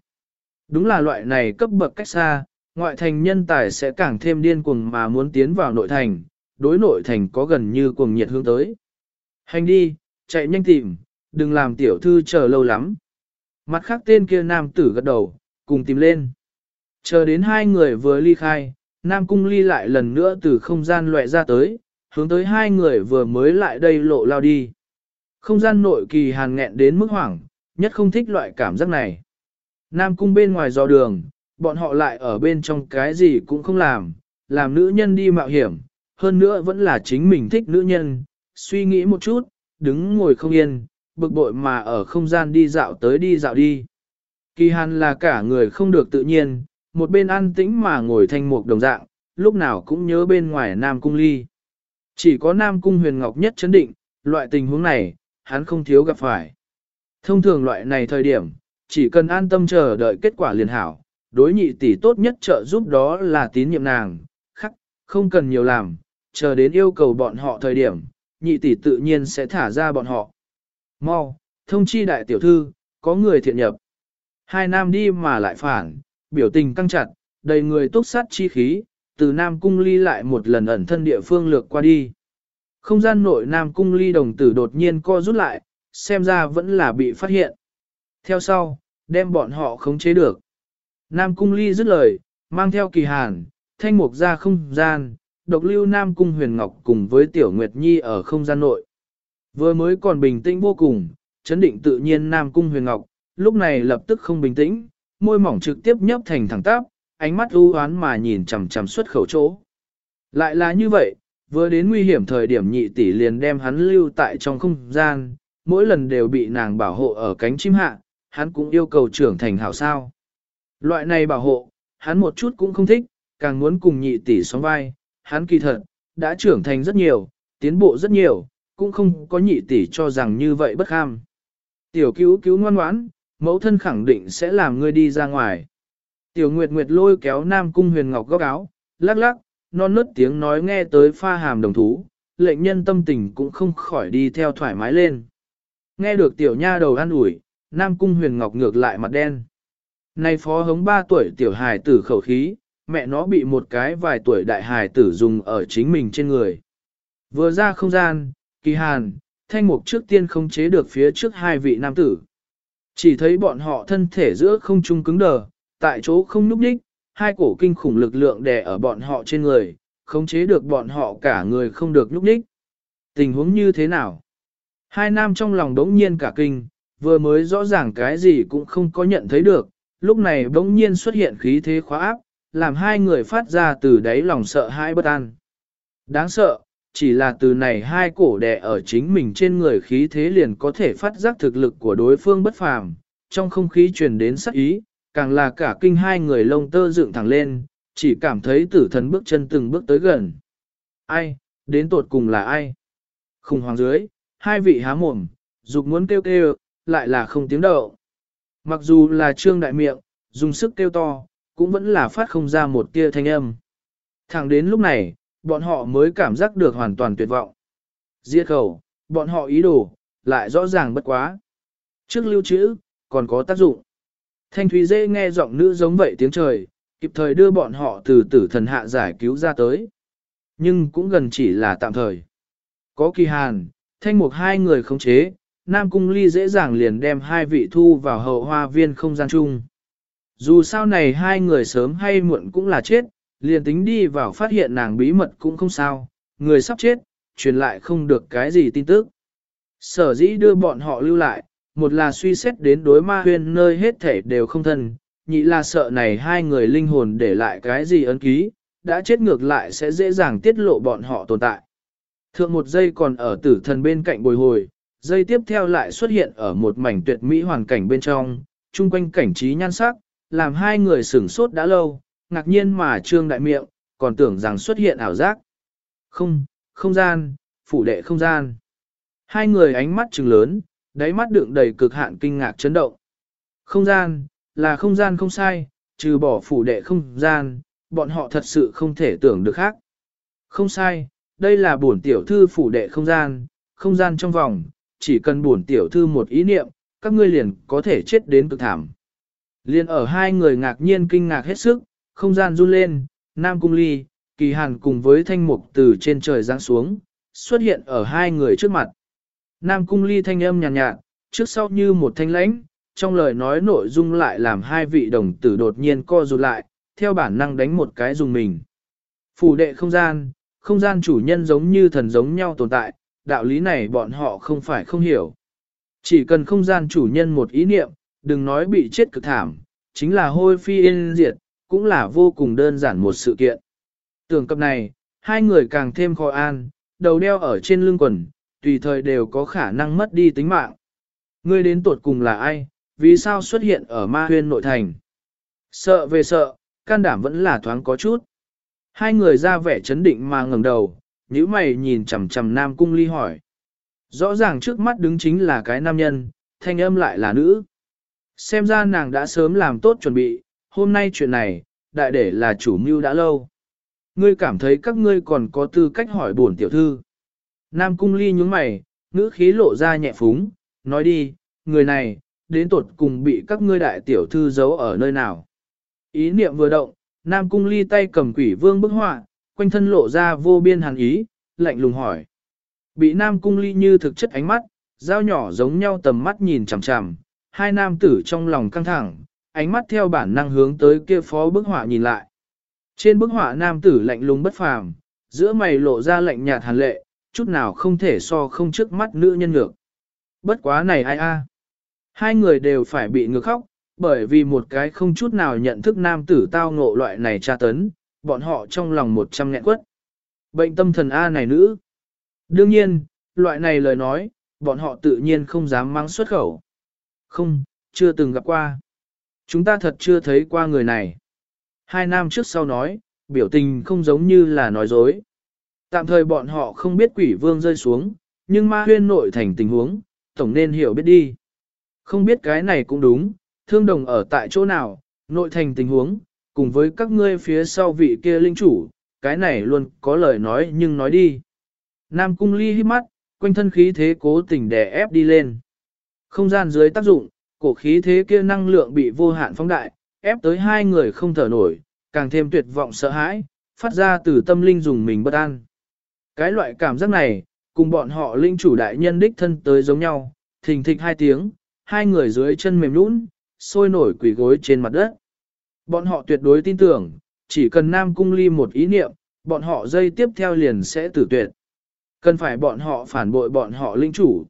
Speaker 1: Đúng là loại này cấp bậc cách xa, ngoại thành nhân tài sẽ càng thêm điên cuồng mà muốn tiến vào nội thành, đối nội thành có gần như cuồng nhiệt hướng tới. Hành đi, chạy nhanh tìm, đừng làm tiểu thư chờ lâu lắm. Mặt khác tên kia nam tử gật đầu, cùng tìm lên. Chờ đến hai người vừa ly khai, nam cung ly lại lần nữa từ không gian loại ra tới, hướng tới hai người vừa mới lại đây lộ lao đi. Không gian nội kỳ hàn nghẹn đến mức hoảng, nhất không thích loại cảm giác này. Nam cung bên ngoài dò đường, bọn họ lại ở bên trong cái gì cũng không làm, làm nữ nhân đi mạo hiểm, hơn nữa vẫn là chính mình thích nữ nhân, suy nghĩ một chút, đứng ngồi không yên, bực bội mà ở không gian đi dạo tới đi dạo đi. Kỳ hàn là cả người không được tự nhiên, một bên an tĩnh mà ngồi thanh mục đồng dạng, lúc nào cũng nhớ bên ngoài Nam Cung Ly. Chỉ có Nam Cung Huyền Ngọc nhất chấn định, loại tình huống này, hắn không thiếu gặp phải. Thông thường loại này thời điểm, chỉ cần an tâm chờ đợi kết quả liền hảo, đối nhị tỷ tốt nhất trợ giúp đó là tín nhiệm nàng, khắc, không cần nhiều làm, chờ đến yêu cầu bọn họ thời điểm, nhị tỷ tự nhiên sẽ thả ra bọn họ. Mau, thông chi đại tiểu thư, có người thiện nhập. Hai nam đi mà lại phản, biểu tình căng chặt, đầy người túc sát chi khí, từ nam cung ly lại một lần ẩn thân địa phương lược qua đi. Không gian nội nam cung ly đồng tử đột nhiên co rút lại, xem ra vẫn là bị phát hiện. Theo sau, đem bọn họ khống chế được. Nam cung ly dứt lời, mang theo kỳ hàn, thanh mục ra không gian, độc lưu Nam cung huyền ngọc cùng với tiểu nguyệt nhi ở không gian nội. Vừa mới còn bình tĩnh vô cùng, chấn định tự nhiên Nam cung huyền ngọc, lúc này lập tức không bình tĩnh, môi mỏng trực tiếp nhấp thành thẳng tắp, ánh mắt u oán mà nhìn chằm chằm xuất khẩu chỗ. Lại là như vậy, vừa đến nguy hiểm thời điểm nhị tỷ liền đem hắn lưu tại trong không gian, mỗi lần đều bị nàng bảo hộ ở cánh chim hạ, hắn cũng yêu cầu trưởng thành hảo sao. Loại này bảo hộ, hắn một chút cũng không thích, càng muốn cùng nhị tỷ sóng vai, hắn kỳ thật, đã trưởng thành rất nhiều, tiến bộ rất nhiều, cũng không có nhị tỷ cho rằng như vậy bất kham. Tiểu cứu cứu ngoan ngoãn, mẫu thân khẳng định sẽ làm ngươi đi ra ngoài. Tiểu Nguyệt Nguyệt lôi kéo Nam Cung Huyền Ngọc góc áo, lắc lắc, non nớt tiếng nói nghe tới pha hàm đồng thú, lệnh nhân tâm tình cũng không khỏi đi theo thoải mái lên. Nghe được tiểu nha đầu an ủi, Nam Cung Huyền Ngọc ngược lại mặt đen. Nay phó hống 3 tuổi tiểu hài tử khẩu khí, mẹ nó bị một cái vài tuổi đại hài tử dùng ở chính mình trên người. Vừa ra không gian, kỳ hàn, thanh mục trước tiên không chế được phía trước hai vị nam tử. Chỉ thấy bọn họ thân thể giữa không trung cứng đờ, tại chỗ không núp đích, hai cổ kinh khủng lực lượng đè ở bọn họ trên người, khống chế được bọn họ cả người không được núp đích. Tình huống như thế nào? Hai nam trong lòng đống nhiên cả kinh, vừa mới rõ ràng cái gì cũng không có nhận thấy được, lúc này đống nhiên xuất hiện khí thế khóa áp, làm hai người phát ra từ đáy lòng sợ hãi bất an. Đáng sợ, chỉ là từ này hai cổ đẻ ở chính mình trên người khí thế liền có thể phát giác thực lực của đối phương bất phàm, trong không khí truyền đến sắc ý, càng là cả kinh hai người lông tơ dựng thẳng lên, chỉ cảm thấy tử thần bước chân từng bước tới gần. Ai, đến tột cùng là ai? Khủng hoảng dưới, hai vị há mồm, dục muốn kêu kêu, lại là không tiếng đậu. Mặc dù là trương đại miệng, dùng sức kêu to, cũng vẫn là phát không ra một tia thanh âm. Thẳng đến lúc này, bọn họ mới cảm giác được hoàn toàn tuyệt vọng. Diệt khẩu, bọn họ ý đồ, lại rõ ràng bất quá. Trước lưu trữ, còn có tác dụng. Thanh Thúy Dê nghe giọng nữ giống vậy tiếng trời, kịp thời đưa bọn họ từ tử thần hạ giải cứu ra tới. Nhưng cũng gần chỉ là tạm thời. Có kỳ hàn, thanh mục hai người khống chế, Nam Cung Ly dễ dàng liền đem hai vị thu vào hậu hoa viên không gian chung. Dù sao này hai người sớm hay muộn cũng là chết, liền tính đi vào phát hiện nàng bí mật cũng không sao, người sắp chết, truyền lại không được cái gì tin tức. Sở dĩ đưa bọn họ lưu lại, một là suy xét đến đối ma huyên nơi hết thể đều không thân, nhị là sợ này hai người linh hồn để lại cái gì ấn ký, đã chết ngược lại sẽ dễ dàng tiết lộ bọn họ tồn tại. Thượng một giây còn ở tử thần bên cạnh bồi hồi, giây tiếp theo lại xuất hiện ở một mảnh tuyệt mỹ hoàn cảnh bên trong, chung quanh cảnh trí nhan sắc, làm hai người sửng sốt đã lâu, ngạc nhiên mà trương đại miệng, còn tưởng rằng xuất hiện ảo giác. Không, không gian, phủ đệ không gian. Hai người ánh mắt trừng lớn, đáy mắt đựng đầy cực hạn kinh ngạc chấn động. Không gian, là không gian không sai, trừ bỏ phủ đệ không gian, bọn họ thật sự không thể tưởng được khác. Không sai, đây là bổn tiểu thư phủ đệ không gian, không gian trong vòng, chỉ cần bổn tiểu thư một ý niệm, các ngươi liền có thể chết đến cực thảm. Liên ở hai người ngạc nhiên kinh ngạc hết sức, không gian run lên, Nam Cung Ly, Kỳ Hàn cùng với thanh mục từ trên trời giáng xuống, xuất hiện ở hai người trước mặt. Nam Cung Ly thanh âm nhàn nhạt, nhạt, trước sau như một thanh lãnh, trong lời nói nội dung lại làm hai vị đồng tử đột nhiên co rụt lại, theo bản năng đánh một cái dùng mình. Phủ đệ không gian, không gian chủ nhân giống như thần giống nhau tồn tại, đạo lý này bọn họ không phải không hiểu. Chỉ cần không gian chủ nhân một ý niệm, đừng nói bị chết cực thảm, chính là hôi phi yên diệt, cũng là vô cùng đơn giản một sự kiện. Tưởng cập này, hai người càng thêm khó an, đầu đeo ở trên lưng quần, tùy thời đều có khả năng mất đi tính mạng. Ngươi đến tuột cùng là ai, vì sao xuất hiện ở ma huyên nội thành? Sợ về sợ, can đảm vẫn là thoáng có chút. Hai người ra vẻ chấn định mà ngẩng đầu, nhíu mày nhìn chằm chằm Nam Cung Ly hỏi. Rõ ràng trước mắt đứng chính là cái nam nhân, thanh âm lại là nữ. Xem ra nàng đã sớm làm tốt chuẩn bị, hôm nay chuyện này, đại để là chủ mưu đã lâu. Ngươi cảm thấy các ngươi còn có tư cách hỏi bổn tiểu thư. Nam Cung Ly nhướng mày, ngữ khí lộ ra nhẹ phúng, nói đi, người này, đến tột cùng bị các ngươi đại tiểu thư giấu ở nơi nào. Ý niệm vừa động, Nam Cung Ly tay cầm quỷ vương bức họa, quanh thân lộ ra vô biên hàn ý, lạnh lùng hỏi. Bị Nam Cung Ly như thực chất ánh mắt, dao nhỏ giống nhau tầm mắt nhìn chằm chằm, hai nam tử trong lòng căng thẳng, ánh mắt theo bản năng hướng tới kia phó bức họa nhìn lại. Trên bức họa nam tử lạnh lùng bất phàm, giữa mày lộ ra lạnh nhạt hàn lệ, chút nào không thể so không trước mắt nữ nhân ngược. Bất quá này ai a? Hai người đều phải bị ngược khóc, bởi vì một cái không chút nào nhận thức nam tử tao ngộ loại này tra tấn, bọn họ trong lòng một trăm nghẹn quất. Bệnh tâm thần A này nữ. Đương nhiên, loại này lời nói, bọn họ tự nhiên không dám mang xuất khẩu. Không, chưa từng gặp qua. Chúng ta thật chưa thấy qua người này. Hai nam trước sau nói, biểu tình không giống như là nói dối. Tạm thời bọn họ không biết quỷ vương rơi xuống, nhưng ma huyên nội thành tình huống, tổng nên hiểu biết đi. Không biết cái này cũng đúng, thương đồng ở tại chỗ nào, nội thành tình huống, cùng với các ngươi phía sau vị kia linh chủ, cái này luôn có lời nói nhưng nói đi. Nam cung ly hít mắt, quanh thân khí thế cố tình đè ép đi lên. Không gian dưới tác dụng, cổ khí thế kia năng lượng bị vô hạn phóng đại, ép tới hai người không thở nổi, càng thêm tuyệt vọng sợ hãi, phát ra từ tâm linh dùng mình bất an. Cái loại cảm giác này, cùng bọn họ linh chủ đại nhân đích thân tới giống nhau, thình thịch hai tiếng, hai người dưới chân mềm nhũn, sôi nổi quỷ gối trên mặt đất. Bọn họ tuyệt đối tin tưởng, chỉ cần Nam Cung Ly một ý niệm, bọn họ dây tiếp theo liền sẽ tử tuyệt. Cần phải bọn họ phản bội bọn họ linh chủ.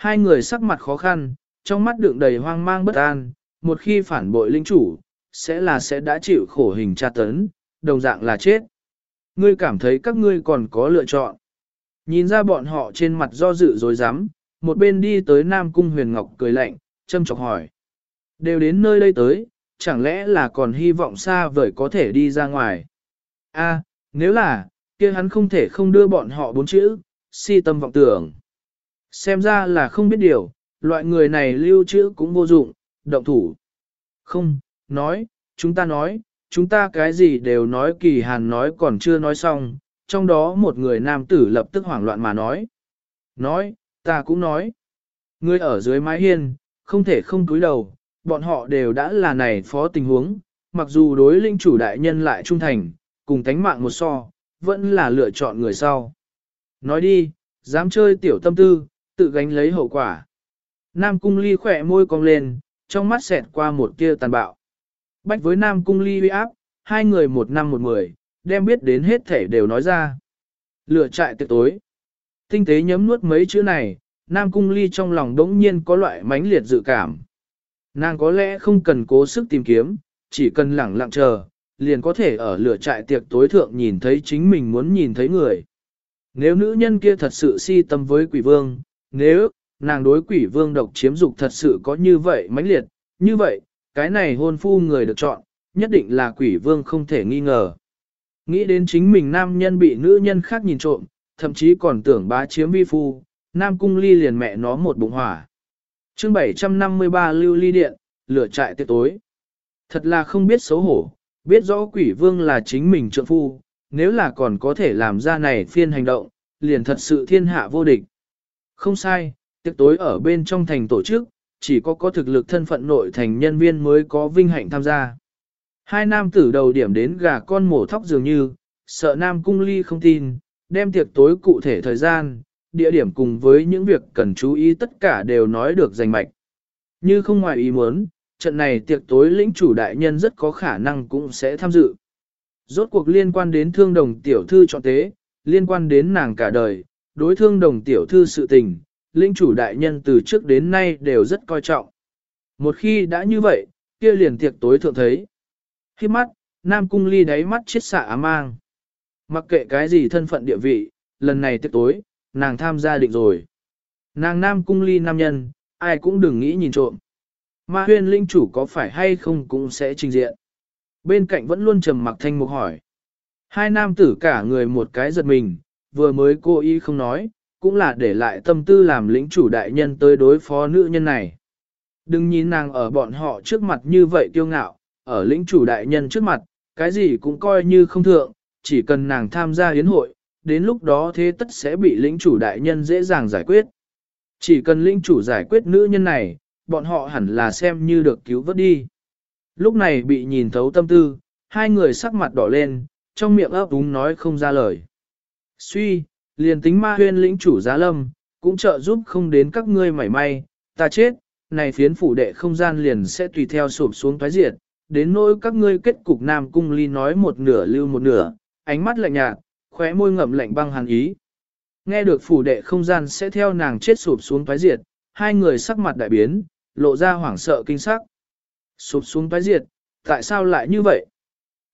Speaker 1: Hai người sắc mặt khó khăn, trong mắt đựng đầy hoang mang bất an, một khi phản bội linh chủ, sẽ là sẽ đã chịu khổ hình tra tấn, đồng dạng là chết. Ngươi cảm thấy các ngươi còn có lựa chọn. Nhìn ra bọn họ trên mặt do dự dối rắm một bên đi tới Nam Cung Huyền Ngọc cười lạnh, châm chọc hỏi. Đều đến nơi đây tới, chẳng lẽ là còn hy vọng xa vời có thể đi ra ngoài. A, nếu là, kia hắn không thể không đưa bọn họ bốn chữ, si tâm vọng tưởng. Xem ra là không biết điều, loại người này lưu trữ cũng vô dụng, động thủ. Không, nói, chúng ta nói, chúng ta cái gì đều nói kỳ hàn nói còn chưa nói xong, trong đó một người nam tử lập tức hoảng loạn mà nói. Nói, ta cũng nói. Người ở dưới mái hiên, không thể không cúi đầu, bọn họ đều đã là này phó tình huống, mặc dù đối linh chủ đại nhân lại trung thành, cùng tánh mạng một so, vẫn là lựa chọn người sau. Nói đi, dám chơi tiểu tâm tư, tự gánh lấy hậu quả. Nam cung ly khỏe môi cong lên, trong mắt xẹt qua một tia tàn bạo. Bách với Nam cung ly uy áp, hai người một năm một mười, đem biết đến hết thể đều nói ra. Lửa trại tiệc tối. Tinh tế nhấm nuốt mấy chữ này, Nam Cung Ly trong lòng đống nhiên có loại mãnh liệt dự cảm. Nàng có lẽ không cần cố sức tìm kiếm, chỉ cần lẳng lặng chờ, liền có thể ở lửa trại tiệc tối thượng nhìn thấy chính mình muốn nhìn thấy người. Nếu nữ nhân kia thật sự si tâm với quỷ vương, nếu nàng đối quỷ vương độc chiếm dục thật sự có như vậy mãnh liệt, như vậy, cái này hôn phu người được chọn, nhất định là quỷ vương không thể nghi ngờ. Nghĩ đến chính mình nam nhân bị nữ nhân khác nhìn trộm, thậm chí còn tưởng bá chiếm vi phu, nam cung ly liền mẹ nó một bụng hỏa. chương 753 lưu ly điện, lửa trại tiết tối. Thật là không biết xấu hổ, biết rõ quỷ vương là chính mình trượng phu, nếu là còn có thể làm ra này phiên hành động, liền thật sự thiên hạ vô địch. Không sai, tiệc tối ở bên trong thành tổ chức, chỉ có có thực lực thân phận nội thành nhân viên mới có vinh hạnh tham gia. Hai nam tử đầu điểm đến gà con mổ thóc dường như, sợ nam cung ly không tin, đem tiệc tối cụ thể thời gian, địa điểm cùng với những việc cần chú ý tất cả đều nói được rành mạch. Như không ngoài ý muốn, trận này tiệc tối lĩnh chủ đại nhân rất có khả năng cũng sẽ tham dự. Rốt cuộc liên quan đến thương đồng tiểu thư chọn tế, liên quan đến nàng cả đời, đối thương đồng tiểu thư sự tình, lĩnh chủ đại nhân từ trước đến nay đều rất coi trọng. Một khi đã như vậy, kia liền tiệc tối thượng thấy. Khi mắt, Nam Cung Ly đáy mắt chết xạ ám mang. Mặc kệ cái gì thân phận địa vị, lần này tiệc tối, nàng tham gia định rồi. Nàng Nam Cung Ly nam nhân, ai cũng đừng nghĩ nhìn trộm. Ma huyên linh chủ có phải hay không cũng sẽ trình diện. Bên cạnh vẫn luôn trầm mặc thanh mục hỏi. Hai nam tử cả người một cái giật mình, vừa mới cô y không nói, cũng là để lại tâm tư làm lĩnh chủ đại nhân tới đối phó nữ nhân này. Đừng nhìn nàng ở bọn họ trước mặt như vậy kiêu ngạo, ở lĩnh chủ đại nhân trước mặt, cái gì cũng coi như không thượng, chỉ cần nàng tham gia hiến hội, đến lúc đó thế tất sẽ bị lĩnh chủ đại nhân dễ dàng giải quyết. Chỉ cần lĩnh chủ giải quyết nữ nhân này, bọn họ hẳn là xem như được cứu vớt đi. Lúc này bị nhìn thấu tâm tư, hai người sắc mặt đỏ lên, trong miệng ấp úng nói không ra lời. Suy, liền tính ma huyên lĩnh chủ giá lâm, cũng trợ giúp không đến các ngươi mảy may, ta chết, này phiến phủ đệ không gian liền sẽ tùy theo sụp xuống thoái diệt, đến nỗi các ngươi kết cục nam cung ly nói một nửa lưu một nửa, ánh mắt lạnh nhạt, khóe môi ngậm lạnh băng hàn ý. Nghe được phủ đệ không gian sẽ theo nàng chết sụp xuống thoái diệt, hai người sắc mặt đại biến, lộ ra hoảng sợ kinh sắc. Sụp xuống thoái diệt, tại sao lại như vậy?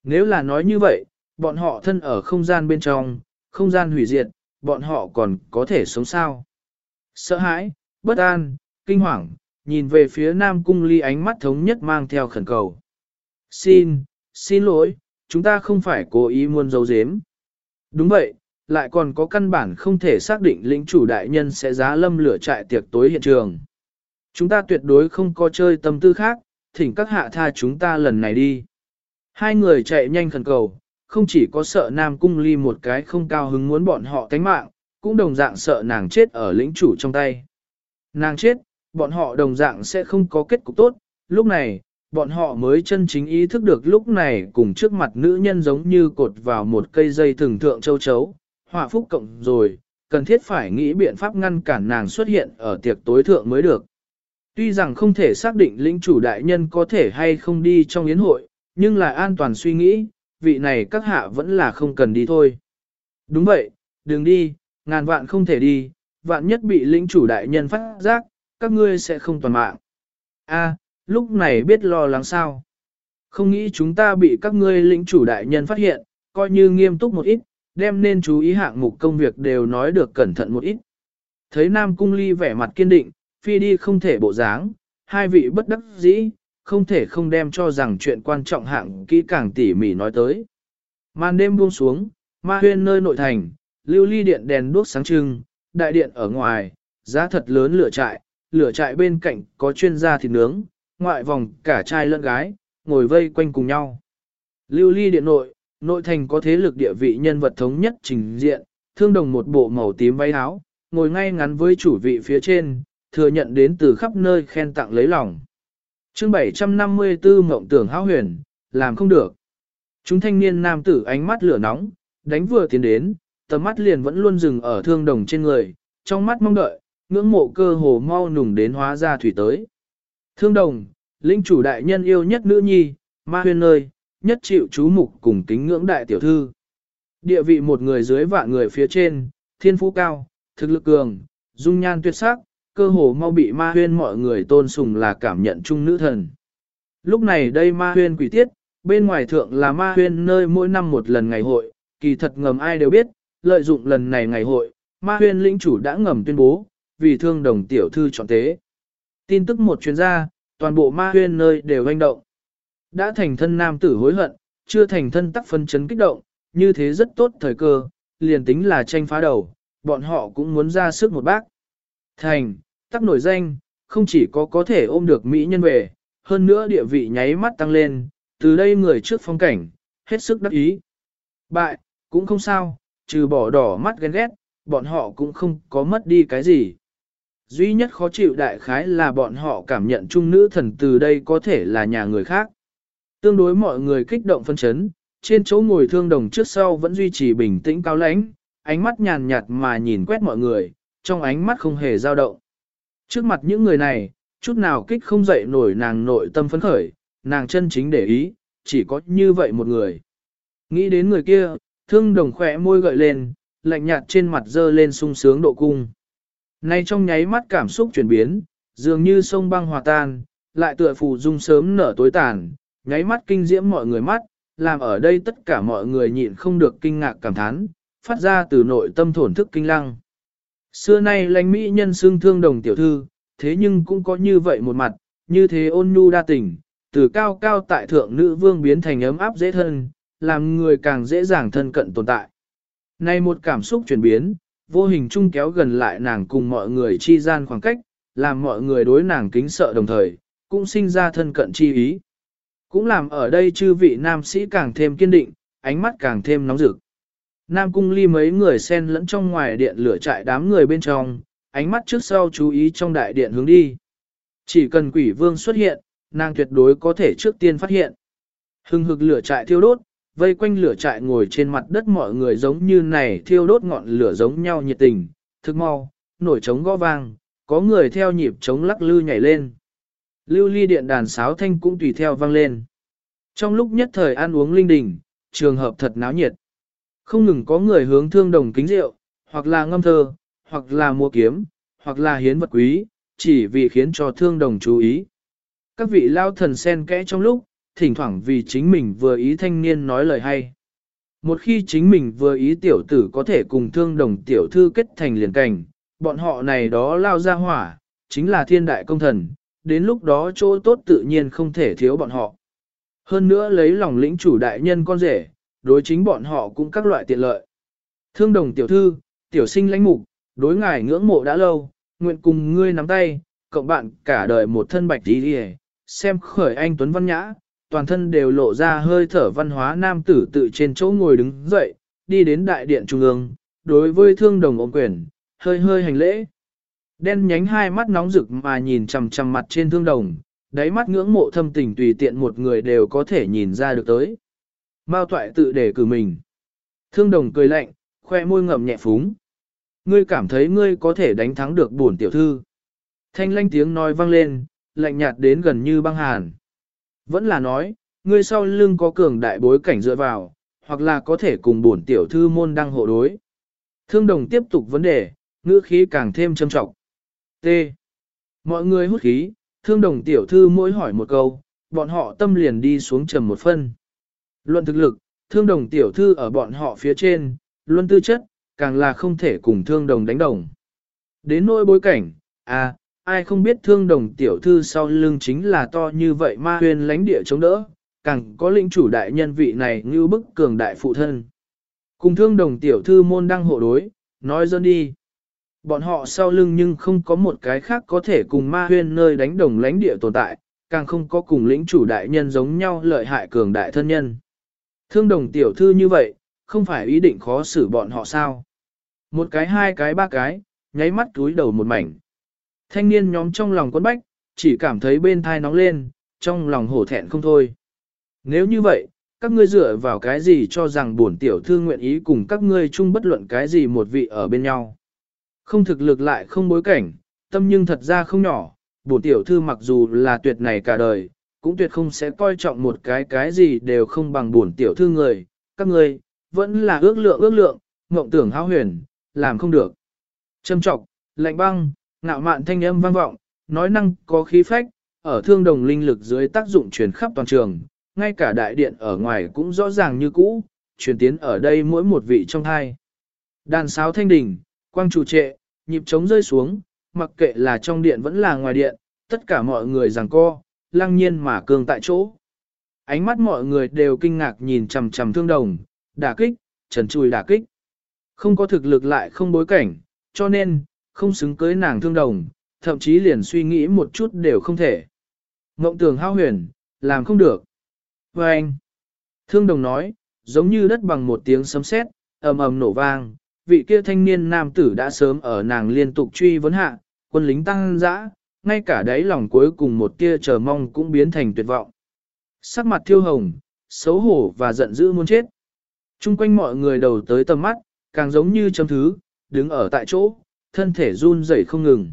Speaker 1: Nếu là nói như vậy, bọn họ thân ở không gian bên trong, không gian hủy diệt, bọn họ còn có thể sống sao? Sợ hãi, bất an, kinh hoàng, nhìn về phía Nam Cung Ly ánh mắt thống nhất mang theo khẩn cầu. Xin, xin lỗi, chúng ta không phải cố ý muốn giấu giếm. Đúng vậy, lại còn có căn bản không thể xác định lĩnh chủ đại nhân sẽ giá lâm lửa trại tiệc tối hiện trường. Chúng ta tuyệt đối không có chơi tâm tư khác, thỉnh các hạ tha chúng ta lần này đi. Hai người chạy nhanh khẩn cầu, không chỉ có sợ Nam Cung Ly một cái không cao hứng muốn bọn họ tánh mạng, cũng đồng dạng sợ nàng chết ở lĩnh chủ trong tay. Nàng chết, bọn họ đồng dạng sẽ không có kết cục tốt, lúc này, bọn họ mới chân chính ý thức được lúc này cùng trước mặt nữ nhân giống như cột vào một cây dây thường thượng châu chấu, họa phúc cộng rồi, cần thiết phải nghĩ biện pháp ngăn cản nàng xuất hiện ở tiệc tối thượng mới được. Tuy rằng không thể xác định lĩnh chủ đại nhân có thể hay không đi trong yến hội, nhưng là an toàn suy nghĩ, vị này các hạ vẫn là không cần đi thôi. Đúng vậy, đừng đi, ngàn vạn không thể đi, vạn nhất bị lĩnh chủ đại nhân phát giác, các ngươi sẽ không toàn mạng. A, lúc này biết lo lắng sao. Không nghĩ chúng ta bị các ngươi lĩnh chủ đại nhân phát hiện, coi như nghiêm túc một ít, đem nên chú ý hạng mục công việc đều nói được cẩn thận một ít. Thấy Nam Cung Ly vẻ mặt kiên định, phi đi không thể bộ dáng, hai vị bất đắc dĩ, không thể không đem cho rằng chuyện quan trọng hạng kỹ càng tỉ mỉ nói tới. Màn đêm buông xuống, ma huyên nơi nội thành, lưu ly điện đèn đuốc sáng trưng, đại điện ở ngoài, giá thật lớn lửa trại, lửa trại bên cạnh có chuyên gia thịt nướng, ngoại vòng cả trai lẫn gái, ngồi vây quanh cùng nhau. Lưu ly điện nội, nội thành có thế lực địa vị nhân vật thống nhất trình diện, thương đồng một bộ màu tím váy áo, ngồi ngay ngắn với chủ vị phía trên, thừa nhận đến từ khắp nơi khen tặng lấy lòng chương 754 mộng tưởng hão huyền, làm không được. Chúng thanh niên nam tử ánh mắt lửa nóng, đánh vừa tiến đến, tầm mắt liền vẫn luôn dừng ở thương đồng trên người, trong mắt mong đợi, ngưỡng mộ cơ hồ mau nùng đến hóa ra thủy tới. Thương đồng, linh chủ đại nhân yêu nhất nữ nhi, ma huyền nơi, nhất chịu chú mục cùng kính ngưỡng đại tiểu thư. Địa vị một người dưới vạn người phía trên, thiên phú cao, thực lực cường, dung nhan tuyệt sắc, cơ hồ mau bị ma huyên mọi người tôn sùng là cảm nhận chung nữ thần. Lúc này đây ma huyên quỷ tiết, bên ngoài thượng là ma huyên nơi mỗi năm một lần ngày hội, kỳ thật ngầm ai đều biết, lợi dụng lần này ngày hội, ma huyên lĩnh chủ đã ngầm tuyên bố, vì thương đồng tiểu thư chọn tế. Tin tức một chuyên gia toàn bộ ma huyên nơi đều hoành động. Đã thành thân nam tử hối hận, chưa thành thân tắc phân chấn kích động, như thế rất tốt thời cơ, liền tính là tranh phá đầu, bọn họ cũng muốn ra sức một bác. Thành, tắc nổi danh, không chỉ có có thể ôm được Mỹ nhân về, hơn nữa địa vị nháy mắt tăng lên, từ đây người trước phong cảnh, hết sức đắc ý. Bại, cũng không sao, trừ bỏ đỏ mắt ghen ghét, bọn họ cũng không có mất đi cái gì. Duy nhất khó chịu đại khái là bọn họ cảm nhận trung nữ thần từ đây có thể là nhà người khác. Tương đối mọi người kích động phân chấn, trên chỗ ngồi thương đồng trước sau vẫn duy trì bình tĩnh cao lãnh, ánh mắt nhàn nhạt mà nhìn quét mọi người, trong ánh mắt không hề dao động. Trước mặt những người này, chút nào kích không dậy nổi nàng nội tâm phấn khởi, nàng chân chính để ý, chỉ có như vậy một người. Nghĩ đến người kia, thương đồng khỏe môi gợi lên, lạnh nhạt trên mặt dơ lên sung sướng độ cung. Nay trong nháy mắt cảm xúc chuyển biến, dường như sông băng hòa tan, lại tựa phù dung sớm nở tối tàn, nháy mắt kinh diễm mọi người mắt, làm ở đây tất cả mọi người nhịn không được kinh ngạc cảm thán, phát ra từ nội tâm thổn thức kinh lăng. Xưa nay lãnh mỹ nhân xương thương đồng tiểu thư, thế nhưng cũng có như vậy một mặt, như thế ôn nhu đa tình, từ cao cao tại thượng nữ vương biến thành ấm áp dễ thân, làm người càng dễ dàng thân cận tồn tại. Nay một cảm xúc chuyển biến, vô hình chung kéo gần lại nàng cùng mọi người chi gian khoảng cách, làm mọi người đối nàng kính sợ đồng thời, cũng sinh ra thân cận chi ý. Cũng làm ở đây chư vị nam sĩ càng thêm kiên định, ánh mắt càng thêm nóng rực. Nam cung ly mấy người xen lẫn trong ngoài điện lửa trại đám người bên trong, ánh mắt trước sau chú ý trong đại điện hướng đi. Chỉ cần quỷ vương xuất hiện, nàng tuyệt đối có thể trước tiên phát hiện. Hưng hực lửa trại thiêu đốt, vây quanh lửa trại ngồi trên mặt đất mọi người giống như này thiêu đốt ngọn lửa giống nhau nhiệt tình, thức mau, nổi trống gõ vang, có người theo nhịp trống lắc lư nhảy lên. Lưu ly điện đàn sáo thanh cũng tùy theo vang lên. Trong lúc nhất thời ăn uống linh đình, trường hợp thật náo nhiệt. Không ngừng có người hướng thương đồng kính rượu, hoặc là ngâm thơ, hoặc là mua kiếm, hoặc là hiến vật quý, chỉ vì khiến cho thương đồng chú ý. Các vị lao thần sen kẽ trong lúc, thỉnh thoảng vì chính mình vừa ý thanh niên nói lời hay. Một khi chính mình vừa ý tiểu tử có thể cùng thương đồng tiểu thư kết thành liền cảnh, bọn họ này đó lao ra hỏa, chính là thiên đại công thần, đến lúc đó chỗ tốt tự nhiên không thể thiếu bọn họ. Hơn nữa lấy lòng lĩnh chủ đại nhân con rể, đối chính bọn họ cũng các loại tiện lợi. Thương đồng tiểu thư, tiểu sinh lãnh mục, đối ngài ngưỡng mộ đã lâu, nguyện cùng ngươi nắm tay, cộng bạn cả đời một thân bạch đi đi xem khởi anh Tuấn Văn Nhã, toàn thân đều lộ ra hơi thở văn hóa nam tử tự trên chỗ ngồi đứng dậy, đi đến đại điện trung ương, đối với thương đồng ôm quyền, hơi hơi hành lễ. Đen nhánh hai mắt nóng rực mà nhìn chằm chằm mặt trên thương đồng, đáy mắt ngưỡng mộ thâm tình tùy tiện một người đều có thể nhìn ra được tới. Mao toại tự để cử mình. Thương đồng cười lạnh, khoe môi ngậm nhẹ phúng. Ngươi cảm thấy ngươi có thể đánh thắng được bổn tiểu thư. Thanh lanh tiếng nói vang lên, lạnh nhạt đến gần như băng hàn. Vẫn là nói, ngươi sau lưng có cường đại bối cảnh dựa vào, hoặc là có thể cùng bổn tiểu thư môn đăng hộ đối. Thương đồng tiếp tục vấn đề, ngữ khí càng thêm trầm trọng. T. Mọi người hút khí, thương đồng tiểu thư mỗi hỏi một câu, bọn họ tâm liền đi xuống trầm một phân. Luận thực lực, thương đồng tiểu thư ở bọn họ phía trên, luân tư chất, càng là không thể cùng thương đồng đánh đồng. Đến nỗi bối cảnh, à, ai không biết thương đồng tiểu thư sau lưng chính là to như vậy ma huyền lánh địa chống đỡ, càng có lĩnh chủ đại nhân vị này như bức cường đại phụ thân. Cùng thương đồng tiểu thư môn đăng hộ đối, nói dân đi. Bọn họ sau lưng nhưng không có một cái khác có thể cùng ma huyên nơi đánh đồng lãnh địa tồn tại, càng không có cùng lĩnh chủ đại nhân giống nhau lợi hại cường đại thân nhân. Thương đồng tiểu thư như vậy, không phải ý định khó xử bọn họ sao. Một cái hai cái ba cái, nháy mắt túi đầu một mảnh. Thanh niên nhóm trong lòng quân bách, chỉ cảm thấy bên thai nóng lên, trong lòng hổ thẹn không thôi. Nếu như vậy, các ngươi dựa vào cái gì cho rằng bổn tiểu thư nguyện ý cùng các ngươi chung bất luận cái gì một vị ở bên nhau. Không thực lực lại không bối cảnh, tâm nhưng thật ra không nhỏ, bổn tiểu thư mặc dù là tuyệt này cả đời, cũng tuyệt không sẽ coi trọng một cái cái gì đều không bằng buồn tiểu thư người, các ngươi vẫn là ước lượng ước lượng, mộng tưởng hao huyền, làm không được. Châm trọng, lạnh băng, ngạo mạn thanh âm vang vọng, nói năng có khí phách, ở thương đồng linh lực dưới tác dụng truyền khắp toàn trường, ngay cả đại điện ở ngoài cũng rõ ràng như cũ, truyền tiến ở đây mỗi một vị trong hai. Đàn sáo thanh đỉnh, quang chủ trệ, nhịp trống rơi xuống, mặc kệ là trong điện vẫn là ngoài điện, tất cả mọi người giằng co, lăng nhiên mà cường tại chỗ. Ánh mắt mọi người đều kinh ngạc nhìn chằm chằm thương đồng, đả kích, trần chùi đả kích. Không có thực lực lại không bối cảnh, cho nên, không xứng cưới nàng thương đồng, thậm chí liền suy nghĩ một chút đều không thể. Ngộng tường hao huyền, làm không được. Và anh, thương đồng nói, giống như đất bằng một tiếng sấm sét, ầm ầm nổ vang, vị kia thanh niên nam tử đã sớm ở nàng liên tục truy vấn hạ, quân lính tăng dã, ngay cả đáy lòng cuối cùng một tia chờ mong cũng biến thành tuyệt vọng. Sắc mặt thiêu hồng, xấu hổ và giận dữ muốn chết. Trung quanh mọi người đầu tới tầm mắt, càng giống như châm thứ, đứng ở tại chỗ, thân thể run rẩy không ngừng.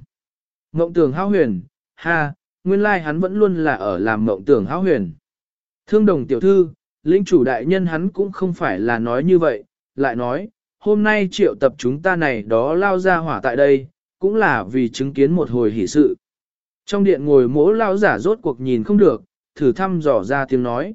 Speaker 1: Mộng tưởng hao huyền, ha, nguyên lai hắn vẫn luôn là ở làm mộng tưởng hao huyền. Thương đồng tiểu thư, lĩnh chủ đại nhân hắn cũng không phải là nói như vậy, lại nói, hôm nay triệu tập chúng ta này đó lao ra hỏa tại đây, cũng là vì chứng kiến một hồi hỷ sự. Trong điện ngồi mỗ lao giả rốt cuộc nhìn không được, thử thăm dò ra tiếng nói.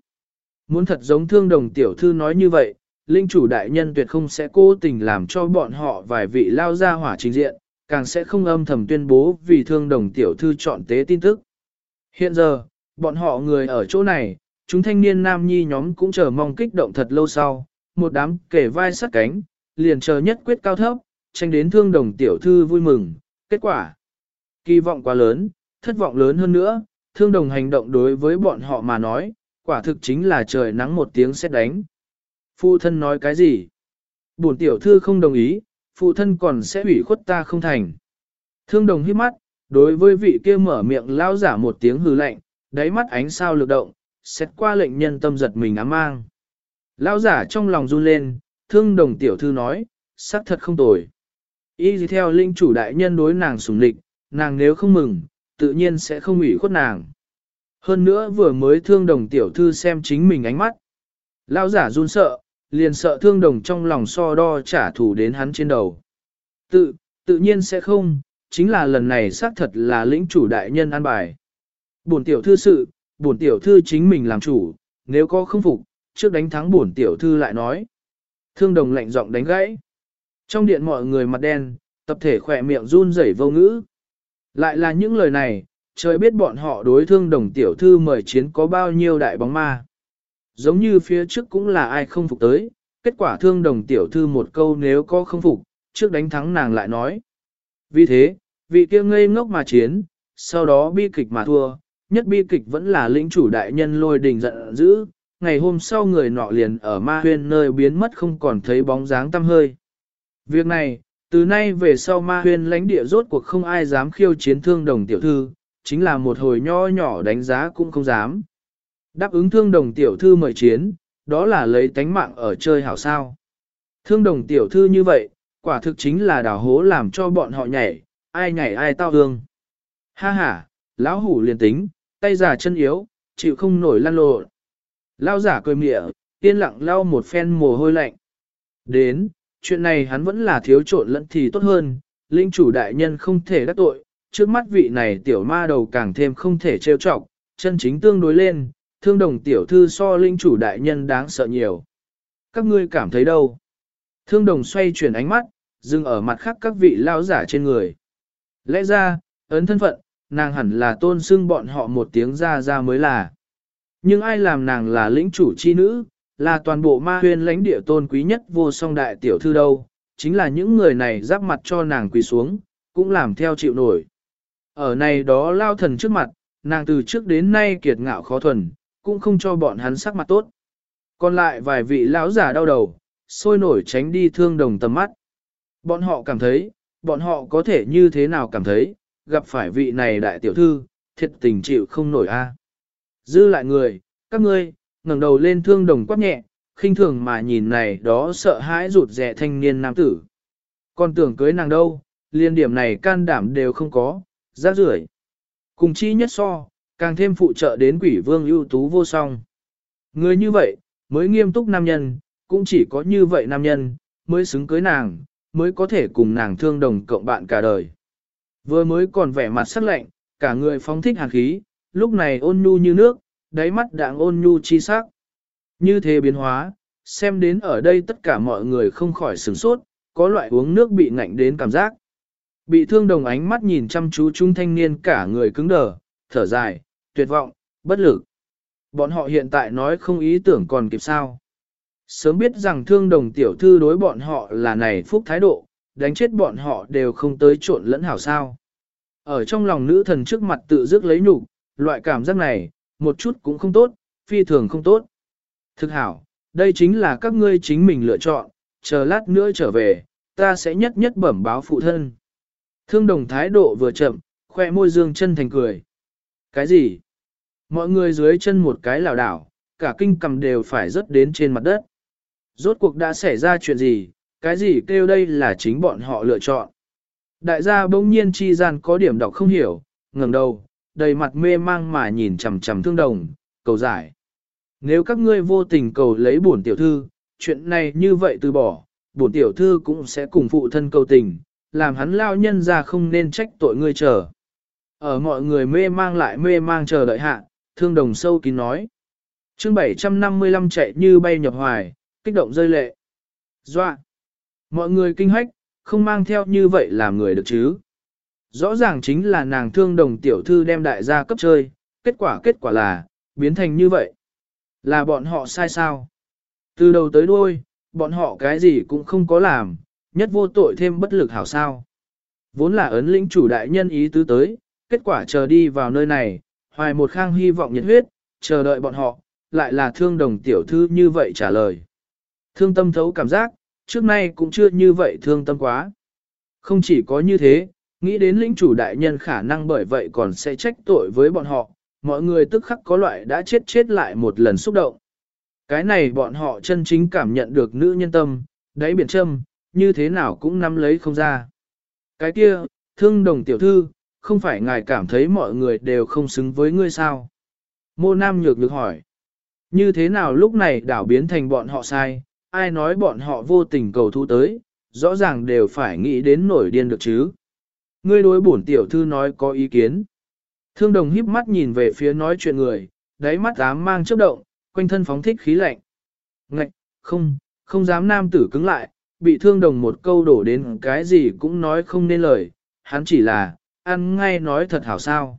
Speaker 1: Muốn thật giống thương đồng tiểu thư nói như vậy, linh chủ đại nhân tuyệt không sẽ cố tình làm cho bọn họ vài vị lao ra hỏa trình diện, càng sẽ không âm thầm tuyên bố vì thương đồng tiểu thư chọn tế tin tức. Hiện giờ, bọn họ người ở chỗ này, chúng thanh niên nam nhi nhóm cũng chờ mong kích động thật lâu sau, một đám kể vai sát cánh, liền chờ nhất quyết cao thấp, tranh đến thương đồng tiểu thư vui mừng, kết quả. Kỳ vọng quá lớn, thất vọng lớn hơn nữa, thương đồng hành động đối với bọn họ mà nói, quả thực chính là trời nắng một tiếng xét đánh. Phụ thân nói cái gì? Bổn tiểu thư không đồng ý, phụ thân còn sẽ ủy khuất ta không thành. Thương đồng hít mắt, đối với vị kia mở miệng lao giả một tiếng hừ lạnh, đáy mắt ánh sao lực động, xét qua lệnh nhân tâm giật mình ám mang. Lao giả trong lòng run lên, thương đồng tiểu thư nói, xác thật không tồi. Y theo linh chủ đại nhân đối nàng sủng lịch, nàng nếu không mừng, tự nhiên sẽ không ủy khuất nàng. Hơn nữa vừa mới thương đồng tiểu thư xem chính mình ánh mắt. Lao giả run sợ, liền sợ thương đồng trong lòng so đo trả thù đến hắn trên đầu. Tự, tự nhiên sẽ không, chính là lần này xác thật là lĩnh chủ đại nhân an bài. Bổn tiểu thư sự, bổn tiểu thư chính mình làm chủ, nếu có không phục, trước đánh thắng bổn tiểu thư lại nói. Thương đồng lạnh giọng đánh gãy. Trong điện mọi người mặt đen, tập thể khỏe miệng run rẩy vô ngữ. Lại là những lời này, trời biết bọn họ đối thương đồng tiểu thư mời chiến có bao nhiêu đại bóng ma. Giống như phía trước cũng là ai không phục tới, kết quả thương đồng tiểu thư một câu nếu có không phục, trước đánh thắng nàng lại nói. Vì thế, vị kia ngây ngốc mà chiến, sau đó bi kịch mà thua, nhất bi kịch vẫn là lĩnh chủ đại nhân lôi đình giận dữ, ngày hôm sau người nọ liền ở ma huyên nơi biến mất không còn thấy bóng dáng tăm hơi. Việc này, từ nay về sau ma huyên lãnh địa rốt cuộc không ai dám khiêu chiến thương đồng tiểu thư, chính là một hồi nho nhỏ đánh giá cũng không dám. Đáp ứng thương đồng tiểu thư mời chiến, đó là lấy tánh mạng ở chơi hảo sao. Thương đồng tiểu thư như vậy, quả thực chính là đào hố làm cho bọn họ nhảy, ai nhảy ai tao hương. Ha ha, lão hủ liền tính, tay già chân yếu, chịu không nổi lăn lộn. Lao giả cười mịa, yên lặng lau một phen mồ hôi lạnh. Đến, chuyện này hắn vẫn là thiếu trộn lẫn thì tốt hơn, linh chủ đại nhân không thể đắc tội, trước mắt vị này tiểu ma đầu càng thêm không thể trêu chọc, chân chính tương đối lên, thương đồng tiểu thư so linh chủ đại nhân đáng sợ nhiều. Các ngươi cảm thấy đâu? Thương đồng xoay chuyển ánh mắt, dừng ở mặt khác các vị lao giả trên người. Lẽ ra, ấn thân phận, nàng hẳn là tôn xưng bọn họ một tiếng ra ra mới là. Nhưng ai làm nàng là lĩnh chủ chi nữ, là toàn bộ ma huyên lãnh địa tôn quý nhất vô song đại tiểu thư đâu, chính là những người này giáp mặt cho nàng quỳ xuống, cũng làm theo chịu nổi. Ở này đó lao thần trước mặt, nàng từ trước đến nay kiệt ngạo khó thuần, cũng không cho bọn hắn sắc mặt tốt. Còn lại vài vị lão giả đau đầu, sôi nổi tránh đi thương đồng tầm mắt. Bọn họ cảm thấy, bọn họ có thể như thế nào cảm thấy, gặp phải vị này đại tiểu thư, thiệt tình chịu không nổi a. Dư lại người, các ngươi, ngẩng đầu lên thương đồng quát nhẹ, khinh thường mà nhìn này đó sợ hãi rụt rẻ thanh niên nam tử. Còn tưởng cưới nàng đâu, liên điểm này can đảm đều không có, rác rưởi. Cùng chi nhất so, Càng thêm phụ trợ đến quỷ vương ưu tú vô song. Người như vậy, mới nghiêm túc nam nhân, cũng chỉ có như vậy nam nhân, mới xứng cưới nàng, mới có thể cùng nàng thương đồng cộng bạn cả đời. Vừa mới còn vẻ mặt sắc lạnh, cả người phóng thích hàn khí, lúc này ôn nhu như nước, đáy mắt đạng ôn nhu chi sắc. Như thế biến hóa, xem đến ở đây tất cả mọi người không khỏi sửng sốt, có loại uống nước bị ngạnh đến cảm giác. Bị thương đồng ánh mắt nhìn chăm chú trung thanh niên cả người cứng đờ, thở dài, tuyệt vọng, bất lực. Bọn họ hiện tại nói không ý tưởng còn kịp sao. Sớm biết rằng thương đồng tiểu thư đối bọn họ là này phúc thái độ, đánh chết bọn họ đều không tới trộn lẫn hảo sao. Ở trong lòng nữ thần trước mặt tự dứt lấy nhục, loại cảm giác này, một chút cũng không tốt, phi thường không tốt. Thực hảo, đây chính là các ngươi chính mình lựa chọn, chờ lát nữa trở về, ta sẽ nhất nhất bẩm báo phụ thân. Thương đồng thái độ vừa chậm, khoe môi dương chân thành cười. Cái gì? Mọi người dưới chân một cái lảo đảo, cả kinh cầm đều phải rớt đến trên mặt đất. Rốt cuộc đã xảy ra chuyện gì, cái gì kêu đây là chính bọn họ lựa chọn. Đại gia bỗng nhiên chi gian có điểm đọc không hiểu, ngẩng đầu, đầy mặt mê mang mà nhìn chằm chằm thương đồng, cầu giải. Nếu các ngươi vô tình cầu lấy bổn tiểu thư, chuyện này như vậy từ bỏ, bổn tiểu thư cũng sẽ cùng phụ thân cầu tình, làm hắn lao nhân ra không nên trách tội ngươi chờ. Ở mọi người mê mang lại mê mang chờ đợi hạ, thương đồng sâu kín nói. chương 755 chạy như bay nhập hoài, kích động rơi lệ. Doa! Mọi người kinh hách, không mang theo như vậy làm người được chứ. Rõ ràng chính là nàng thương đồng tiểu thư đem đại gia cấp chơi, kết quả kết quả là, biến thành như vậy. Là bọn họ sai sao? Từ đầu tới đuôi, bọn họ cái gì cũng không có làm, nhất vô tội thêm bất lực hảo sao. Vốn là ấn lĩnh chủ đại nhân ý tứ tới, kết quả chờ đi vào nơi này, hoài một khang hy vọng nhiệt huyết, chờ đợi bọn họ, lại là thương đồng tiểu thư như vậy trả lời. Thương tâm thấu cảm giác, trước nay cũng chưa như vậy thương tâm quá. Không chỉ có như thế, nghĩ đến lĩnh chủ đại nhân khả năng bởi vậy còn sẽ trách tội với bọn họ, mọi người tức khắc có loại đã chết chết lại một lần xúc động. Cái này bọn họ chân chính cảm nhận được nữ nhân tâm, đáy biển châm, như thế nào cũng nắm lấy không ra. Cái kia, thương đồng tiểu thư, không phải ngài cảm thấy mọi người đều không xứng với ngươi sao? Mô Nam nhược nhược hỏi. Như thế nào lúc này đảo biến thành bọn họ sai, ai nói bọn họ vô tình cầu thu tới, rõ ràng đều phải nghĩ đến nổi điên được chứ. Ngươi đối bổn tiểu thư nói có ý kiến. Thương đồng híp mắt nhìn về phía nói chuyện người, đáy mắt ám mang chớp động, quanh thân phóng thích khí lạnh. Ngạch, không, không dám nam tử cứng lại, bị thương đồng một câu đổ đến cái gì cũng nói không nên lời, hắn chỉ là, ăn ngay nói thật hảo sao.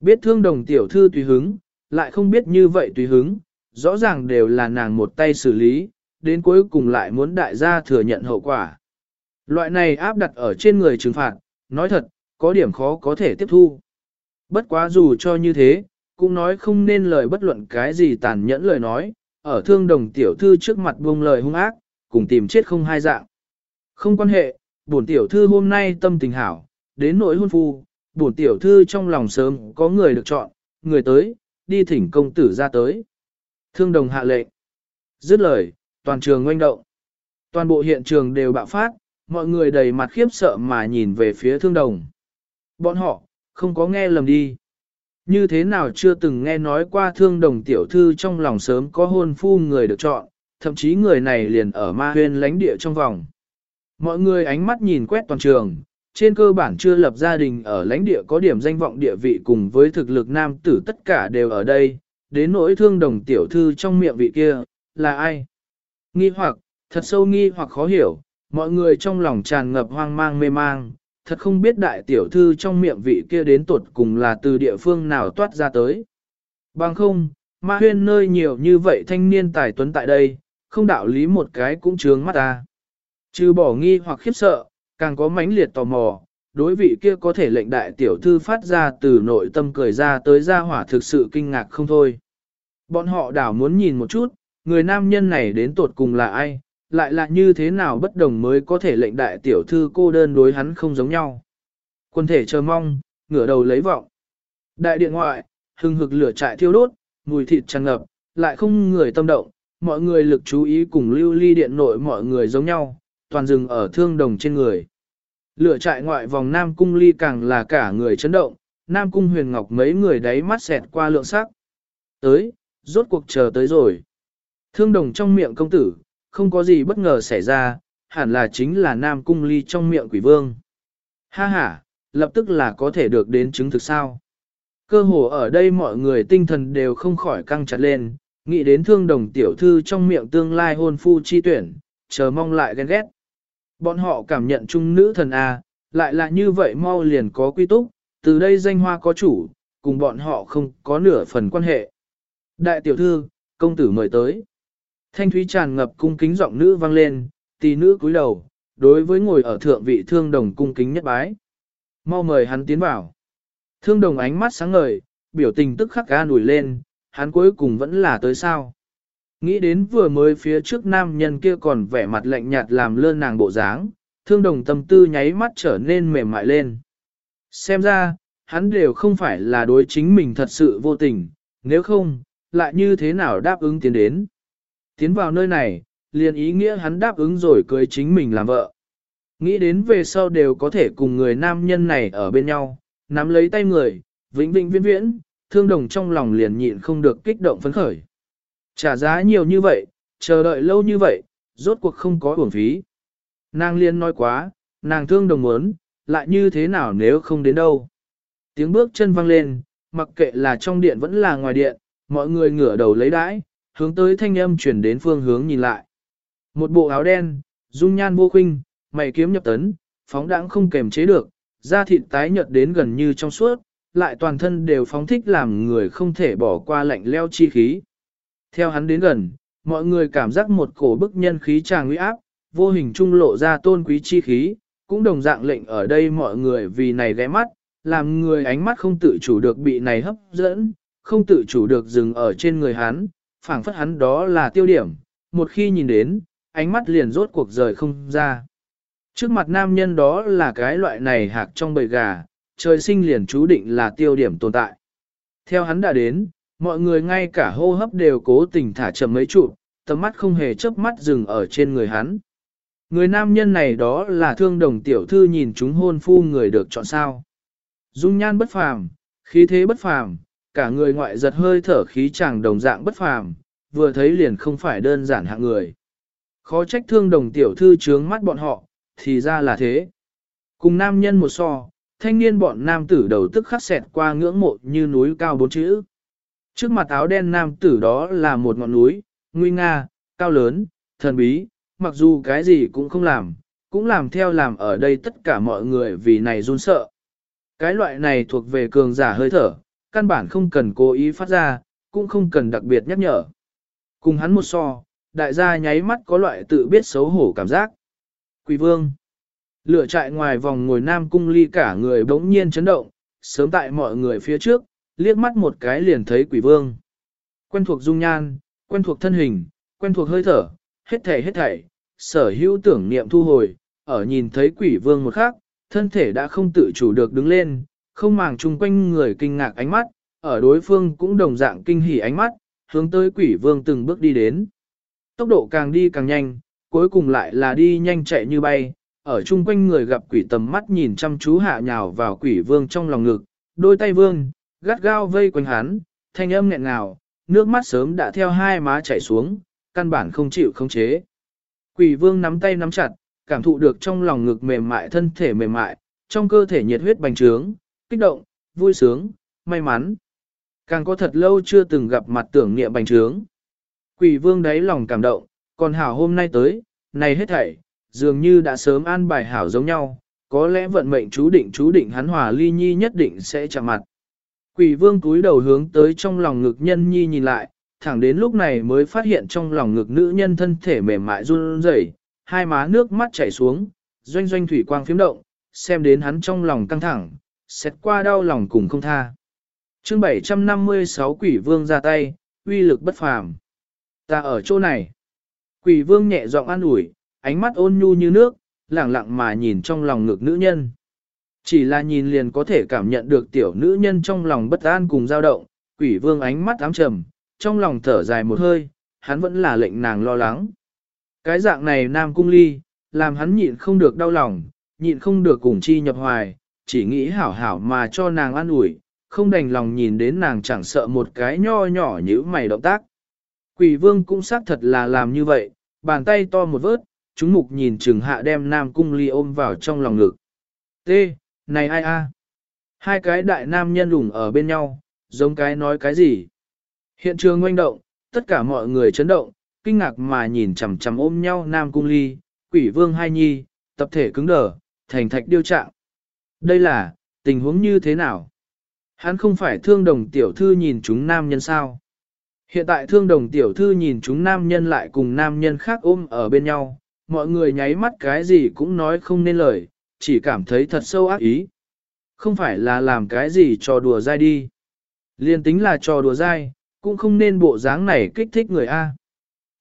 Speaker 1: Biết thương đồng tiểu thư tùy hứng, lại không biết như vậy tùy hứng, rõ ràng đều là nàng một tay xử lý, đến cuối cùng lại muốn đại gia thừa nhận hậu quả. Loại này áp đặt ở trên người trừng phạt, nói thật, có điểm khó có thể tiếp thu. Bất quá dù cho như thế, cũng nói không nên lời bất luận cái gì tàn nhẫn lời nói, ở thương đồng tiểu thư trước mặt buông lời hung ác, cùng tìm chết không hai dạng. Không quan hệ, bổn tiểu thư hôm nay tâm tình hảo, đến nỗi hôn phu, bổn tiểu thư trong lòng sớm có người được chọn, người tới, đi thỉnh công tử ra tới. Thương đồng hạ lệnh. Dứt lời, toàn trường ngoanh động. Toàn bộ hiện trường đều bạo phát, mọi người đầy mặt khiếp sợ mà nhìn về phía thương đồng. Bọn họ, không có nghe lầm đi. Như thế nào chưa từng nghe nói qua thương đồng tiểu thư trong lòng sớm có hôn phu người được chọn, thậm chí người này liền ở ma huyên lánh địa trong vòng. Mọi người ánh mắt nhìn quét toàn trường, trên cơ bản chưa lập gia đình ở lãnh địa có điểm danh vọng địa vị cùng với thực lực nam tử tất cả đều ở đây, đến nỗi thương đồng tiểu thư trong miệng vị kia, là ai? Nghi hoặc, thật sâu nghi hoặc khó hiểu, mọi người trong lòng tràn ngập hoang mang mê mang, thật không biết đại tiểu thư trong miệng vị kia đến tột cùng là từ địa phương nào toát ra tới. Bằng không, ma huyên nơi nhiều như vậy thanh niên tài tuấn tại đây, không đạo lý một cái cũng trướng mắt ta. Trừ bỏ nghi hoặc khiếp sợ, càng có mãnh liệt tò mò, đối vị kia có thể lệnh đại tiểu thư phát ra từ nội tâm cười ra tới ra hỏa thực sự kinh ngạc không thôi. Bọn họ đảo muốn nhìn một chút, người nam nhân này đến tột cùng là ai, lại là như thế nào bất đồng mới có thể lệnh đại tiểu thư cô đơn đối hắn không giống nhau. Quân thể chờ mong, ngửa đầu lấy vọng. Đại điện ngoại, hừng hực lửa trại thiêu đốt, mùi thịt tràn ngập, lại không người tâm động, mọi người lực chú ý cùng lưu ly điện nội mọi người giống nhau, toàn dừng ở thương đồng trên người. Lửa trại ngoại vòng Nam Cung Ly càng là cả người chấn động, Nam Cung Huyền Ngọc mấy người đáy mắt xẹt qua lượng sắc. Tới, rốt cuộc chờ tới rồi. Thương đồng trong miệng công tử, không có gì bất ngờ xảy ra, hẳn là chính là Nam Cung Ly trong miệng quỷ vương. Ha ha, lập tức là có thể được đến chứng thực sao. Cơ hồ ở đây mọi người tinh thần đều không khỏi căng chặt lên, nghĩ đến thương đồng tiểu thư trong miệng tương lai hôn phu chi tuyển, chờ mong lại ghen ghét. Bọn họ cảm nhận chung nữ thần A, lại là như vậy mau liền có quy túc, từ đây danh hoa có chủ, cùng bọn họ không có nửa phần quan hệ. Đại tiểu thư, công tử mời tới. Thanh thúy tràn ngập cung kính giọng nữ vang lên, tỷ nữ cúi đầu, đối với ngồi ở thượng vị thương đồng cung kính nhất bái. Mau mời hắn tiến vào. Thương đồng ánh mắt sáng ngời, biểu tình tức khắc ga nổi lên, hắn cuối cùng vẫn là tới sao. Nghĩ đến vừa mới phía trước nam nhân kia còn vẻ mặt lạnh nhạt làm lơn nàng bộ dáng, thương đồng tâm tư nháy mắt trở nên mềm mại lên. Xem ra, hắn đều không phải là đối chính mình thật sự vô tình, nếu không, lại như thế nào đáp ứng tiến đến. Tiến vào nơi này, liền ý nghĩa hắn đáp ứng rồi cưới chính mình làm vợ. Nghĩ đến về sau đều có thể cùng người nam nhân này ở bên nhau, nắm lấy tay người, vĩnh vĩnh viễn viễn, thương đồng trong lòng liền nhịn không được kích động phấn khởi. Trả giá nhiều như vậy, chờ đợi lâu như vậy, rốt cuộc không có uổng phí. Nàng liên nói quá, nàng thương đồng muốn, lại như thế nào nếu không đến đâu. Tiếng bước chân vang lên, mặc kệ là trong điện vẫn là ngoài điện, mọi người ngửa đầu lấy đãi, hướng tới thanh âm chuyển đến phương hướng nhìn lại. Một bộ áo đen, dung nhan vô khinh, mày kiếm nhập tấn, phóng đãng không kềm chế được, da thịt tái nhợt đến gần như trong suốt, lại toàn thân đều phóng thích làm người không thể bỏ qua lạnh leo chi khí. Theo hắn đến gần, mọi người cảm giác một cổ bức nhân khí tràng uy áp, vô hình trung lộ ra tôn quý chi khí, cũng đồng dạng lệnh ở đây mọi người vì này ghé mắt, làm người ánh mắt không tự chủ được bị này hấp dẫn, không tự chủ được dừng ở trên người hắn, phảng phất hắn đó là tiêu điểm, một khi nhìn đến, ánh mắt liền rốt cuộc rời không ra. Trước mặt nam nhân đó là cái loại này hạc trong bầy gà, trời sinh liền chú định là tiêu điểm tồn tại. Theo hắn đã đến, mọi người ngay cả hô hấp đều cố tình thả chậm mấy trụ, tầm mắt không hề chớp mắt dừng ở trên người hắn. Người nam nhân này đó là thương đồng tiểu thư nhìn chúng hôn phu người được chọn sao. Dung nhan bất phàm, khí thế bất phàm, cả người ngoại giật hơi thở khí chàng đồng dạng bất phàm, vừa thấy liền không phải đơn giản hạng người. Khó trách thương đồng tiểu thư trướng mắt bọn họ, thì ra là thế. Cùng nam nhân một so, thanh niên bọn nam tử đầu tức khắc xẹt qua ngưỡng mộ như núi cao bốn chữ. Trước mặt áo đen nam tử đó là một ngọn núi, nguy nga, cao lớn, thần bí, mặc dù cái gì cũng không làm, cũng làm theo làm ở đây tất cả mọi người vì này run sợ. Cái loại này thuộc về cường giả hơi thở, căn bản không cần cố ý phát ra, cũng không cần đặc biệt nhắc nhở. Cùng hắn một so, đại gia nháy mắt có loại tự biết xấu hổ cảm giác. Quỷ vương. Lửa trại ngoài vòng ngồi nam cung ly cả người bỗng nhiên chấn động, sớm tại mọi người phía trước, liếc mắt một cái liền thấy quỷ vương. Quen thuộc dung nhan, quen thuộc thân hình, quen thuộc hơi thở, hết thảy hết thảy, sở hữu tưởng niệm thu hồi, ở nhìn thấy quỷ vương một khắc, thân thể đã không tự chủ được đứng lên, không màng chung quanh người kinh ngạc ánh mắt, ở đối phương cũng đồng dạng kinh hỉ ánh mắt, hướng tới quỷ vương từng bước đi đến. Tốc độ càng đi càng nhanh, cuối cùng lại là đi nhanh chạy như bay, ở chung quanh người gặp quỷ tầm mắt nhìn chăm chú hạ nhào vào quỷ vương trong lòng ngực, đôi tay vương, gắt gao vây quanh hắn, thanh âm nghẹn ngào, nước mắt sớm đã theo hai má chảy xuống, căn bản không chịu không chế. Quỷ vương nắm tay nắm chặt, cảm thụ được trong lòng ngực mềm mại thân thể mềm mại, trong cơ thể nhiệt huyết bành trướng, kích động, vui sướng, may mắn. Càng có thật lâu chưa từng gặp mặt tưởng niệm bành trướng. Quỷ vương đáy lòng cảm động, còn hảo hôm nay tới, này hết thảy, dường như đã sớm an bài hảo giống nhau, có lẽ vận mệnh chú định chú định hắn hòa ly nhi nhất định sẽ chạm mặt. Quỷ vương túi đầu hướng tới trong lòng ngực nhân nhi nhìn lại, thẳng đến lúc này mới phát hiện trong lòng ngực nữ nhân thân thể mềm mại run rẩy, hai má nước mắt chảy xuống, doanh doanh thủy quang phiếm động, xem đến hắn trong lòng căng thẳng, xét qua đau lòng cùng không tha. chương 756 quỷ vương ra tay, uy lực bất phàm. Ta ở chỗ này. Quỷ vương nhẹ giọng an ủi, ánh mắt ôn nhu như nước, lẳng lặng mà nhìn trong lòng ngực nữ nhân. Chỉ là nhìn liền có thể cảm nhận được tiểu nữ nhân trong lòng bất an cùng dao động, quỷ vương ánh mắt ám trầm, trong lòng thở dài một hơi, hắn vẫn là lệnh nàng lo lắng. Cái dạng này nam cung ly, làm hắn nhịn không được đau lòng, nhịn không được cùng chi nhập hoài, chỉ nghĩ hảo hảo mà cho nàng an ủi, không đành lòng nhìn đến nàng chẳng sợ một cái nho nhỏ như mày động tác. Quỷ vương cũng xác thật là làm như vậy, bàn tay to một vớt, chúng mục nhìn trừng hạ đem nam cung ly ôm vào trong lòng ngực. T, này ai a? Hai cái đại nam nhân lủng ở bên nhau, giống cái nói cái gì? Hiện trường ngoanh động, tất cả mọi người chấn động, kinh ngạc mà nhìn chằm chằm ôm nhau nam cung ly, quỷ vương hai nhi, tập thể cứng đờ, thành thạch điêu trạng. Đây là, tình huống như thế nào? Hắn không phải thương đồng tiểu thư nhìn chúng nam nhân sao? Hiện tại thương đồng tiểu thư nhìn chúng nam nhân lại cùng nam nhân khác ôm ở bên nhau, mọi người nháy mắt cái gì cũng nói không nên lời, chỉ cảm thấy thật sâu ác ý. Không phải là làm cái gì trò đùa dai đi. Liên tính là trò đùa dai, cũng không nên bộ dáng này kích thích người A.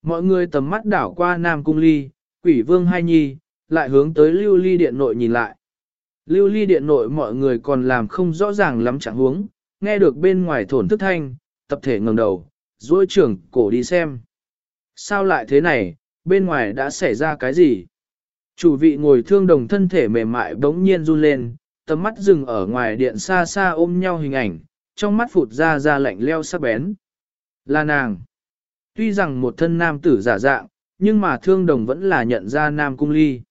Speaker 1: Mọi người tầm mắt đảo qua Nam Cung Ly, quỷ vương hai nhi, lại hướng tới lưu ly điện nội nhìn lại. Lưu ly điện nội mọi người còn làm không rõ ràng lắm chẳng huống, nghe được bên ngoài thổn thức thanh, tập thể ngẩng đầu, duỗi trưởng cổ đi xem. Sao lại thế này, bên ngoài đã xảy ra cái gì? Chủ vị ngồi thương đồng thân thể mềm mại bỗng nhiên run lên, tầm mắt dừng ở ngoài điện xa xa ôm nhau hình ảnh, trong mắt phụt ra ra lạnh leo sắc bén. Là nàng. Tuy rằng một thân nam tử giả dạng, nhưng mà thương đồng vẫn là nhận ra nam cung ly.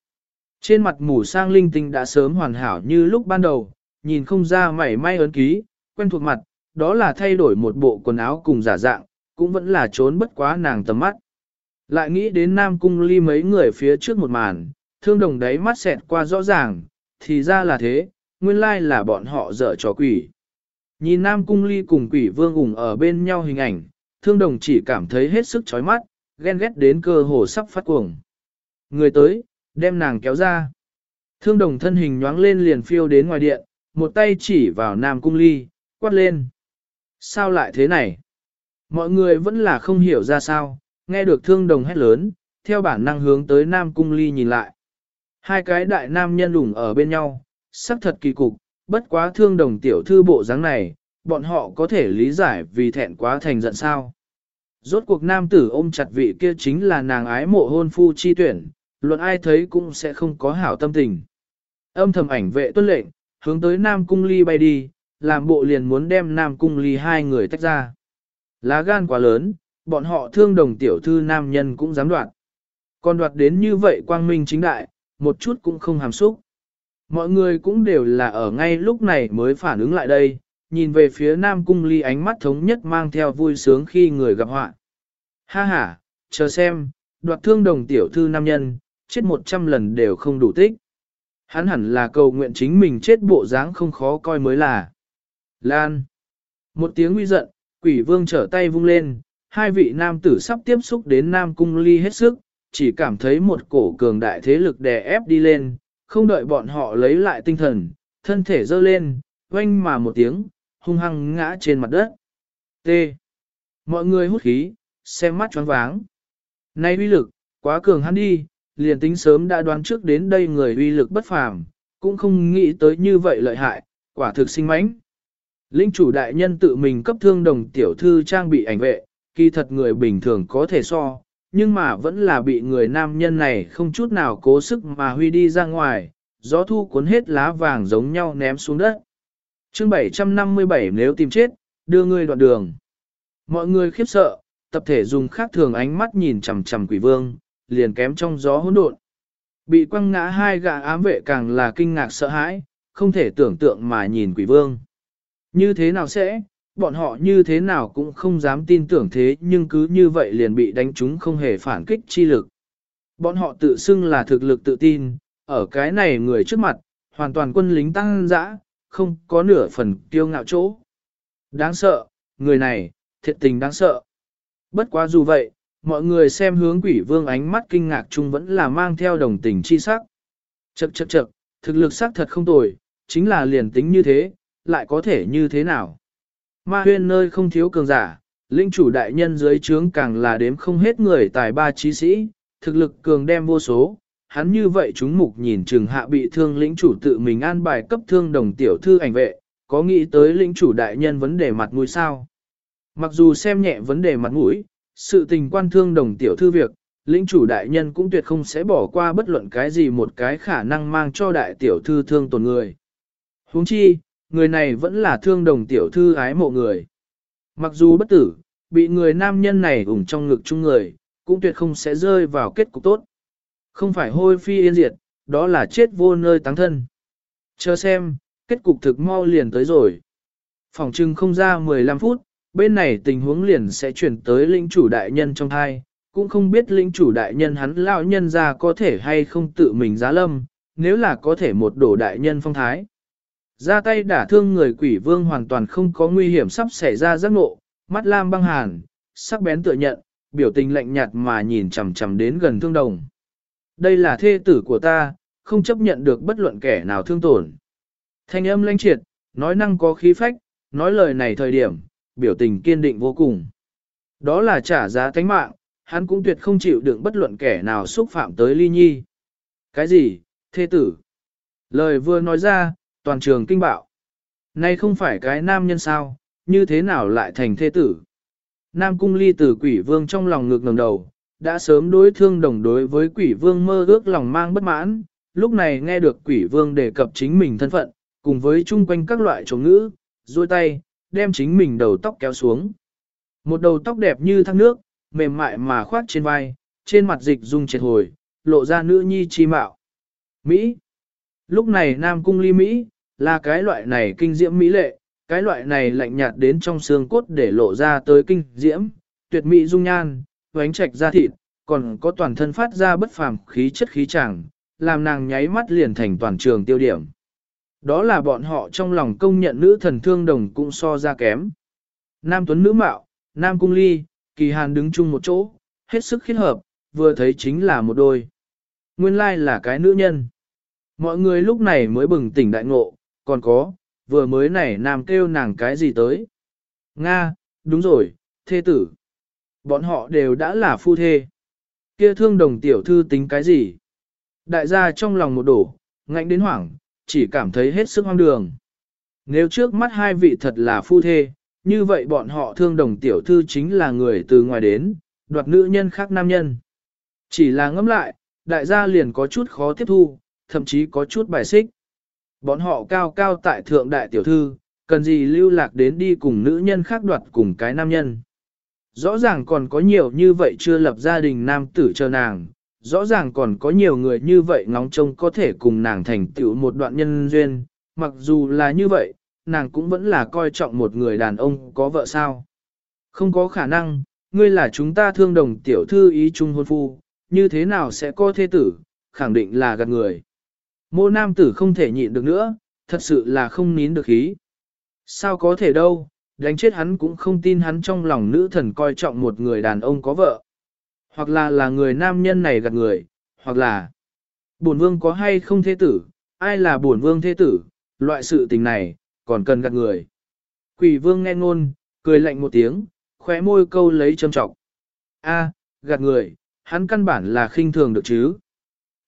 Speaker 1: Trên mặt mù sang linh tinh đã sớm hoàn hảo như lúc ban đầu, nhìn không ra mảy may ấn ký, quen thuộc mặt, đó là thay đổi một bộ quần áo cùng giả dạng, cũng vẫn là trốn bất quá nàng tầm mắt. Lại nghĩ đến Nam Cung Ly mấy người phía trước một màn, thương đồng đấy mắt xẹt qua rõ ràng, thì ra là thế, nguyên lai là bọn họ dở trò quỷ. Nhìn Nam Cung Ly cùng quỷ vương ủng ở bên nhau hình ảnh, thương đồng chỉ cảm thấy hết sức chói mắt, ghen ghét đến cơ hồ sắp phát cuồng. Người tới, đem nàng kéo ra. Thương đồng thân hình nhoáng lên liền phiêu đến ngoài điện, một tay chỉ vào Nam Cung Ly, quát lên. Sao lại thế này? Mọi người vẫn là không hiểu ra sao, nghe được thương đồng hét lớn, theo bản năng hướng tới Nam Cung Ly nhìn lại. Hai cái đại nam nhân đủng ở bên nhau, sắc thật kỳ cục, bất quá thương đồng tiểu thư bộ dáng này, bọn họ có thể lý giải vì thẹn quá thành giận sao. Rốt cuộc nam tử ôm chặt vị kia chính là nàng ái mộ hôn phu chi tuyển, luận ai thấy cũng sẽ không có hảo tâm tình. Âm thầm ảnh vệ tuân lệnh, hướng tới Nam Cung Ly bay đi, làm bộ liền muốn đem Nam Cung Ly hai người tách ra. Lá gan quá lớn, bọn họ thương đồng tiểu thư nam nhân cũng dám đoạt. Còn đoạt đến như vậy quang minh chính đại, một chút cũng không hàm xúc. Mọi người cũng đều là ở ngay lúc này mới phản ứng lại đây, nhìn về phía Nam Cung Ly ánh mắt thống nhất mang theo vui sướng khi người gặp họa. Ha ha, chờ xem, đoạt thương đồng tiểu thư nam nhân, chết một trăm lần đều không đủ tích. Hắn hẳn là cầu nguyện chính mình chết bộ dáng không khó coi mới là. Lan. Một tiếng uy giận, quỷ vương trở tay vung lên, hai vị nam tử sắp tiếp xúc đến Nam Cung Ly hết sức, chỉ cảm thấy một cổ cường đại thế lực đè ép đi lên, không đợi bọn họ lấy lại tinh thần, thân thể dơ lên, oanh mà một tiếng, hung hăng ngã trên mặt đất. T. Mọi người hút khí, xem mắt choáng váng. nay uy lực, quá cường hắn đi, liền tính sớm đã đoán trước đến đây người uy lực bất phàm, cũng không nghĩ tới như vậy lợi hại, quả thực sinh mánh. Linh chủ đại nhân tự mình cấp thương đồng tiểu thư trang bị ảnh vệ, kỳ thật người bình thường có thể so, nhưng mà vẫn là bị người nam nhân này không chút nào cố sức mà huy đi ra ngoài, gió thu cuốn hết lá vàng giống nhau ném xuống đất. chương 757 nếu tìm chết, đưa ngươi đoạn đường. Mọi người khiếp sợ, tập thể dùng khác thường ánh mắt nhìn chằm chằm quỷ vương, liền kém trong gió hỗn độn. Bị quăng ngã hai gã ám vệ càng là kinh ngạc sợ hãi, không thể tưởng tượng mà nhìn quỷ vương. Như thế nào sẽ, bọn họ như thế nào cũng không dám tin tưởng thế nhưng cứ như vậy liền bị đánh trúng không hề phản kích chi lực. Bọn họ tự xưng là thực lực tự tin, ở cái này người trước mặt, hoàn toàn quân lính tăng dã, không có nửa phần kiêu ngạo chỗ. Đáng sợ, người này, thiệt tình đáng sợ. Bất quá dù vậy, mọi người xem hướng quỷ vương ánh mắt kinh ngạc chung vẫn là mang theo đồng tình chi sắc. Chậc chậc chậc, thực lực xác thật không tồi, chính là liền tính như thế, lại có thể như thế nào. Ma huyên nơi không thiếu cường giả, linh chủ đại nhân dưới trướng càng là đếm không hết người tài ba trí sĩ, thực lực cường đem vô số. Hắn như vậy chúng mục nhìn chừng hạ bị thương lĩnh chủ tự mình an bài cấp thương đồng tiểu thư ảnh vệ, có nghĩ tới lĩnh chủ đại nhân vấn đề mặt mũi sao? Mặc dù xem nhẹ vấn đề mặt mũi, sự tình quan thương đồng tiểu thư việc, lĩnh chủ đại nhân cũng tuyệt không sẽ bỏ qua bất luận cái gì một cái khả năng mang cho đại tiểu thư thương tổn người. huống chi, người này vẫn là thương đồng tiểu thư ái mộ người. Mặc dù bất tử, bị người nam nhân này ủng trong ngực chung người, cũng tuyệt không sẽ rơi vào kết cục tốt. Không phải hôi phi yên diệt, đó là chết vô nơi táng thân. Chờ xem, kết cục thực mau liền tới rồi. Phòng trưng không ra 15 phút, bên này tình huống liền sẽ chuyển tới lĩnh chủ đại nhân trong thai, cũng không biết lĩnh chủ đại nhân hắn lão nhân ra có thể hay không tự mình giá lâm, nếu là có thể một đổ đại nhân phong thái. Ra tay đả thương người quỷ vương hoàn toàn không có nguy hiểm sắp xảy ra giác ngộ, mắt lam băng hàn, sắc bén tựa nhận, biểu tình lạnh nhạt mà nhìn chằm chằm đến gần thương đồng. Đây là thê tử của ta, không chấp nhận được bất luận kẻ nào thương tổn. Thanh âm lãnh triệt, nói năng có khí phách, nói lời này thời điểm, biểu tình kiên định vô cùng. Đó là trả giá thánh mạng, hắn cũng tuyệt không chịu đựng bất luận kẻ nào xúc phạm tới ly nhi. Cái gì, thê tử? Lời vừa nói ra, toàn trường kinh bạo. Nay không phải cái nam nhân sao, như thế nào lại thành thê tử? Nam cung ly tử quỷ vương trong lòng ngược ngầm đầu, đã sớm đối thương đồng đối với quỷ vương mơ ước lòng mang bất mãn, lúc này nghe được quỷ vương đề cập chính mình thân phận, cùng với chung quanh các loại chống ngữ, duỗi tay, đem chính mình đầu tóc kéo xuống. Một đầu tóc đẹp như thác nước, mềm mại mà khoát trên vai, trên mặt dịch dung triệt hồi, lộ ra nữ nhi chi mạo. Mỹ. Lúc này Nam Cung ly Mỹ, là cái loại này kinh diễm Mỹ lệ, cái loại này lạnh nhạt đến trong xương cốt để lộ ra tới kinh diễm, tuyệt mỹ dung nhan, vánh trạch da thịt, còn có toàn thân phát ra bất phàm khí chất khí chẳng, làm nàng nháy mắt liền thành toàn trường tiêu điểm. Đó là bọn họ trong lòng công nhận nữ thần thương đồng cũng so ra kém. Nam Tuấn nữ mạo, Nam Cung Ly, Kỳ Hàn đứng chung một chỗ, hết sức khiết hợp, vừa thấy chính là một đôi. Nguyên lai là cái nữ nhân. Mọi người lúc này mới bừng tỉnh đại ngộ, còn có, vừa mới này Nam kêu nàng cái gì tới. Nga, đúng rồi, thê tử. Bọn họ đều đã là phu thê. Kia thương đồng tiểu thư tính cái gì? Đại gia trong lòng một đổ, ngạnh đến hoảng, chỉ cảm thấy hết sức hoang đường. Nếu trước mắt hai vị thật là phu thê, như vậy bọn họ thương đồng tiểu thư chính là người từ ngoài đến, đoạt nữ nhân khác nam nhân. Chỉ là ngẫm lại, đại gia liền có chút khó tiếp thu, thậm chí có chút bài xích. Bọn họ cao cao tại thượng đại tiểu thư, cần gì lưu lạc đến đi cùng nữ nhân khác đoạt cùng cái nam nhân. Rõ ràng còn có nhiều như vậy chưa lập gia đình nam tử chờ nàng, rõ ràng còn có nhiều người như vậy ngóng trông có thể cùng nàng thành tựu một đoạn nhân duyên, mặc dù là như vậy, nàng cũng vẫn là coi trọng một người đàn ông có vợ sao. Không có khả năng, ngươi là chúng ta thương đồng tiểu thư ý chung hôn phu, như thế nào sẽ có thế tử, khẳng định là gạt người. Mô nam tử không thể nhịn được nữa, thật sự là không nín được khí. Sao có thể đâu, đánh chết hắn cũng không tin hắn trong lòng nữ thần coi trọng một người đàn ông có vợ. Hoặc là là người nam nhân này gạt người, hoặc là bổn vương có hay không thế tử, ai là bổn vương thế tử, loại sự tình này, còn cần gạt người. Quỷ vương nghe ngôn, cười lạnh một tiếng, khóe môi câu lấy châm trọng. A, gạt người, hắn căn bản là khinh thường được chứ.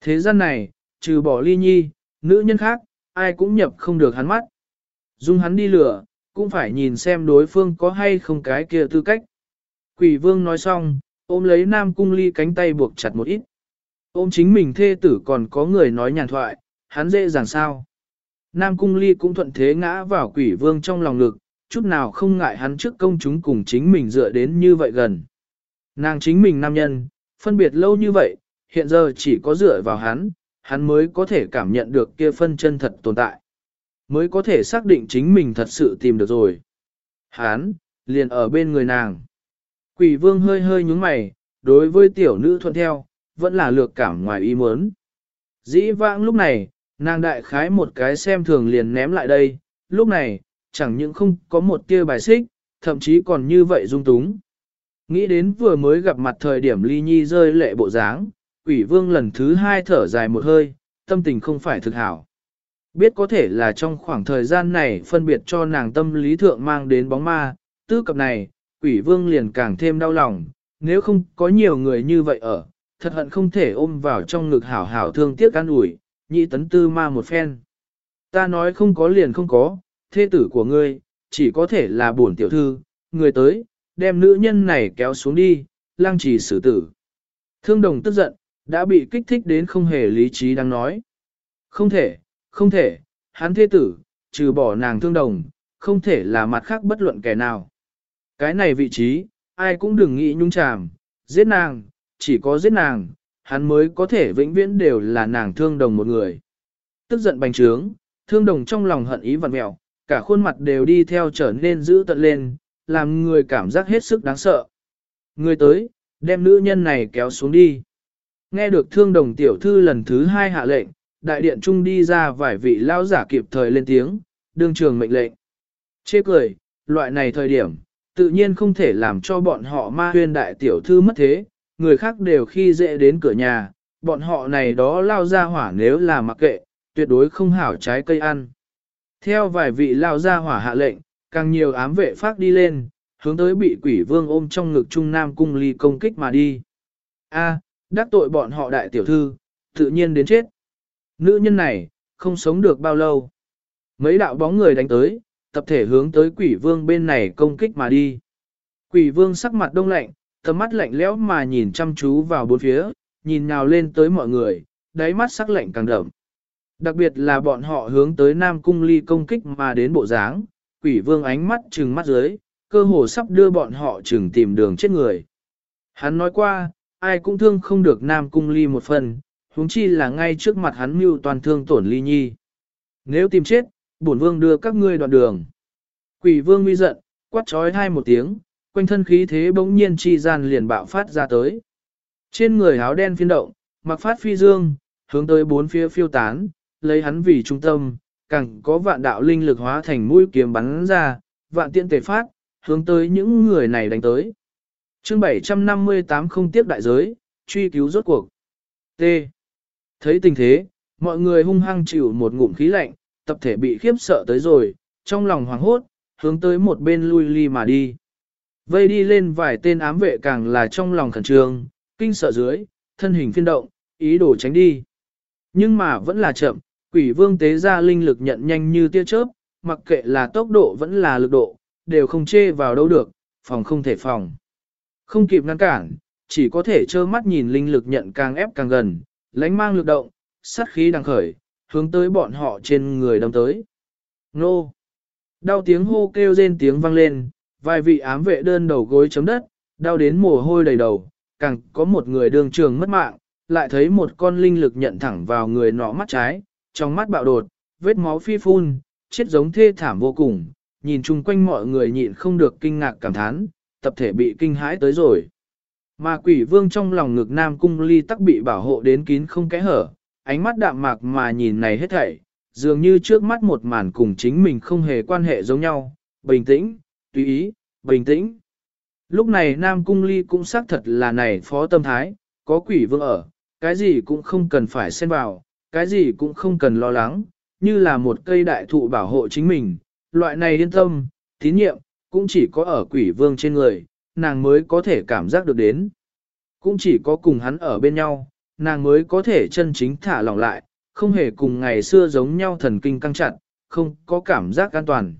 Speaker 1: Thế gian này, trừ bỏ ly nhi, nữ nhân khác, ai cũng nhập không được hắn mắt. Dung hắn đi lửa, cũng phải nhìn xem đối phương có hay không cái kia tư cách. Quỷ vương nói xong, ôm lấy nam cung ly cánh tay buộc chặt một ít. Ôm chính mình thê tử còn có người nói nhàn thoại, hắn dễ dàng sao. Nam cung ly cũng thuận thế ngã vào quỷ vương trong lòng lực, chút nào không ngại hắn trước công chúng cùng chính mình dựa đến như vậy gần. Nàng chính mình nam nhân, phân biệt lâu như vậy, hiện giờ chỉ có dựa vào hắn, hắn mới có thể cảm nhận được kia phân chân thật tồn tại. Mới có thể xác định chính mình thật sự tìm được rồi. Hắn, liền ở bên người nàng. Quỷ vương hơi hơi nhúng mày, đối với tiểu nữ thuận theo, vẫn là lược cảm ngoài ý muốn. Dĩ vãng lúc này, nàng đại khái một cái xem thường liền ném lại đây, lúc này, chẳng những không có một tia bài xích, thậm chí còn như vậy dung túng. Nghĩ đến vừa mới gặp mặt thời điểm ly nhi rơi lệ bộ dáng, quỷ vương lần thứ hai thở dài một hơi, tâm tình không phải thực hảo. Biết có thể là trong khoảng thời gian này phân biệt cho nàng tâm lý thượng mang đến bóng ma, tư cập này, quỷ vương liền càng thêm đau lòng, nếu không có nhiều người như vậy ở, thật hận không thể ôm vào trong ngực hảo hảo thương tiếc an ủi, nhị tấn tư ma một phen. Ta nói không có liền không có, thê tử của ngươi, chỉ có thể là bổn tiểu thư, người tới, đem nữ nhân này kéo xuống đi, lang trì xử tử. Thương đồng tức giận, đã bị kích thích đến không hề lý trí đang nói. Không thể, không thể, hắn thế tử, trừ bỏ nàng thương đồng, không thể là mặt khác bất luận kẻ nào. Cái này vị trí, ai cũng đừng nghĩ nhung chàm, giết nàng, chỉ có giết nàng, hắn mới có thể vĩnh viễn đều là nàng thương đồng một người. Tức giận bành trướng, thương đồng trong lòng hận ý vặn mẹo, cả khuôn mặt đều đi theo trở nên dữ tận lên, làm người cảm giác hết sức đáng sợ. Người tới, đem nữ nhân này kéo xuống đi. Nghe được thương đồng tiểu thư lần thứ hai hạ lệnh, đại điện trung đi ra vài vị lao giả kịp thời lên tiếng, đương trường mệnh lệnh. Chê cười, loại này thời điểm, tự nhiên không thể làm cho bọn họ ma huyên đại tiểu thư mất thế, người khác đều khi dễ đến cửa nhà, bọn họ này đó lao ra hỏa nếu là mặc kệ, tuyệt đối không hảo trái cây ăn. Theo vài vị lao ra hỏa hạ lệnh, càng nhiều ám vệ phát đi lên, hướng tới bị quỷ vương ôm trong ngực trung nam cung ly công kích mà đi. A, đắc tội bọn họ đại tiểu thư, tự nhiên đến chết. Nữ nhân này, không sống được bao lâu. Mấy đạo bóng người đánh tới, tập thể hướng tới quỷ vương bên này công kích mà đi. Quỷ vương sắc mặt đông lạnh, tầm mắt lạnh lẽo mà nhìn chăm chú vào bốn phía, nhìn nào lên tới mọi người, đáy mắt sắc lạnh càng đậm. Đặc biệt là bọn họ hướng tới Nam Cung Ly công kích mà đến bộ dáng, quỷ vương ánh mắt trừng mắt dưới, cơ hồ sắp đưa bọn họ trừng tìm đường chết người. Hắn nói qua, ai cũng thương không được Nam Cung Ly một phần, huống chi là ngay trước mặt hắn mưu toàn thương tổn Ly Nhi. Nếu tìm chết, bổn vương đưa các ngươi đoạn đường. Quỷ vương uy giận, quát trói hai một tiếng, quanh thân khí thế bỗng nhiên chi gian liền bạo phát ra tới. Trên người áo đen phiên động, mặc phát phi dương, hướng tới bốn phía phiêu tán, lấy hắn vì trung tâm, càng có vạn đạo linh lực hóa thành mũi kiếm bắn ra, vạn tiện tề phát, hướng tới những người này đánh tới. chương 758 không tiếp đại giới, truy cứu rốt cuộc. T. Thấy tình thế, mọi người hung hăng chịu một ngụm khí lạnh, tập thể bị khiếp sợ tới rồi, trong lòng hoảng hốt, hướng tới một bên lui ly mà đi. Vây đi lên vài tên ám vệ càng là trong lòng khẩn trương, kinh sợ dưới, thân hình phiên động, ý đồ tránh đi. Nhưng mà vẫn là chậm, quỷ vương tế ra linh lực nhận nhanh như tia chớp, mặc kệ là tốc độ vẫn là lực độ, đều không chê vào đâu được, phòng không thể phòng. Không kịp ngăn cản, chỉ có thể trơ mắt nhìn linh lực nhận càng ép càng gần, lánh mang lực động, sát khí đang khởi, hướng tới bọn họ trên người đâm tới. Nô! Đau tiếng hô kêu rên tiếng vang lên, vài vị ám vệ đơn đầu gối chấm đất, đau đến mồ hôi đầy đầu, càng có một người đường trường mất mạng, lại thấy một con linh lực nhận thẳng vào người nọ mắt trái, trong mắt bạo đột, vết máu phi phun, chết giống thê thảm vô cùng, nhìn chung quanh mọi người nhịn không được kinh ngạc cảm thán, tập thể bị kinh hãi tới rồi. Mà quỷ vương trong lòng ngực nam cung ly tắc bị bảo hộ đến kín không kẽ hở, ánh mắt đạm mạc mà nhìn này hết thảy, dường như trước mắt một màn cùng chính mình không hề quan hệ giống nhau, bình tĩnh, tùy ý, bình tĩnh. Lúc này Nam Cung Ly cũng xác thật là này phó tâm thái, có quỷ vương ở, cái gì cũng không cần phải xen vào, cái gì cũng không cần lo lắng, như là một cây đại thụ bảo hộ chính mình, loại này yên tâm, tín nhiệm, cũng chỉ có ở quỷ vương trên người, nàng mới có thể cảm giác được đến. Cũng chỉ có cùng hắn ở bên nhau, nàng mới có thể chân chính thả lỏng lại, không hề cùng ngày xưa giống nhau thần kinh căng chặt, không có cảm giác an toàn.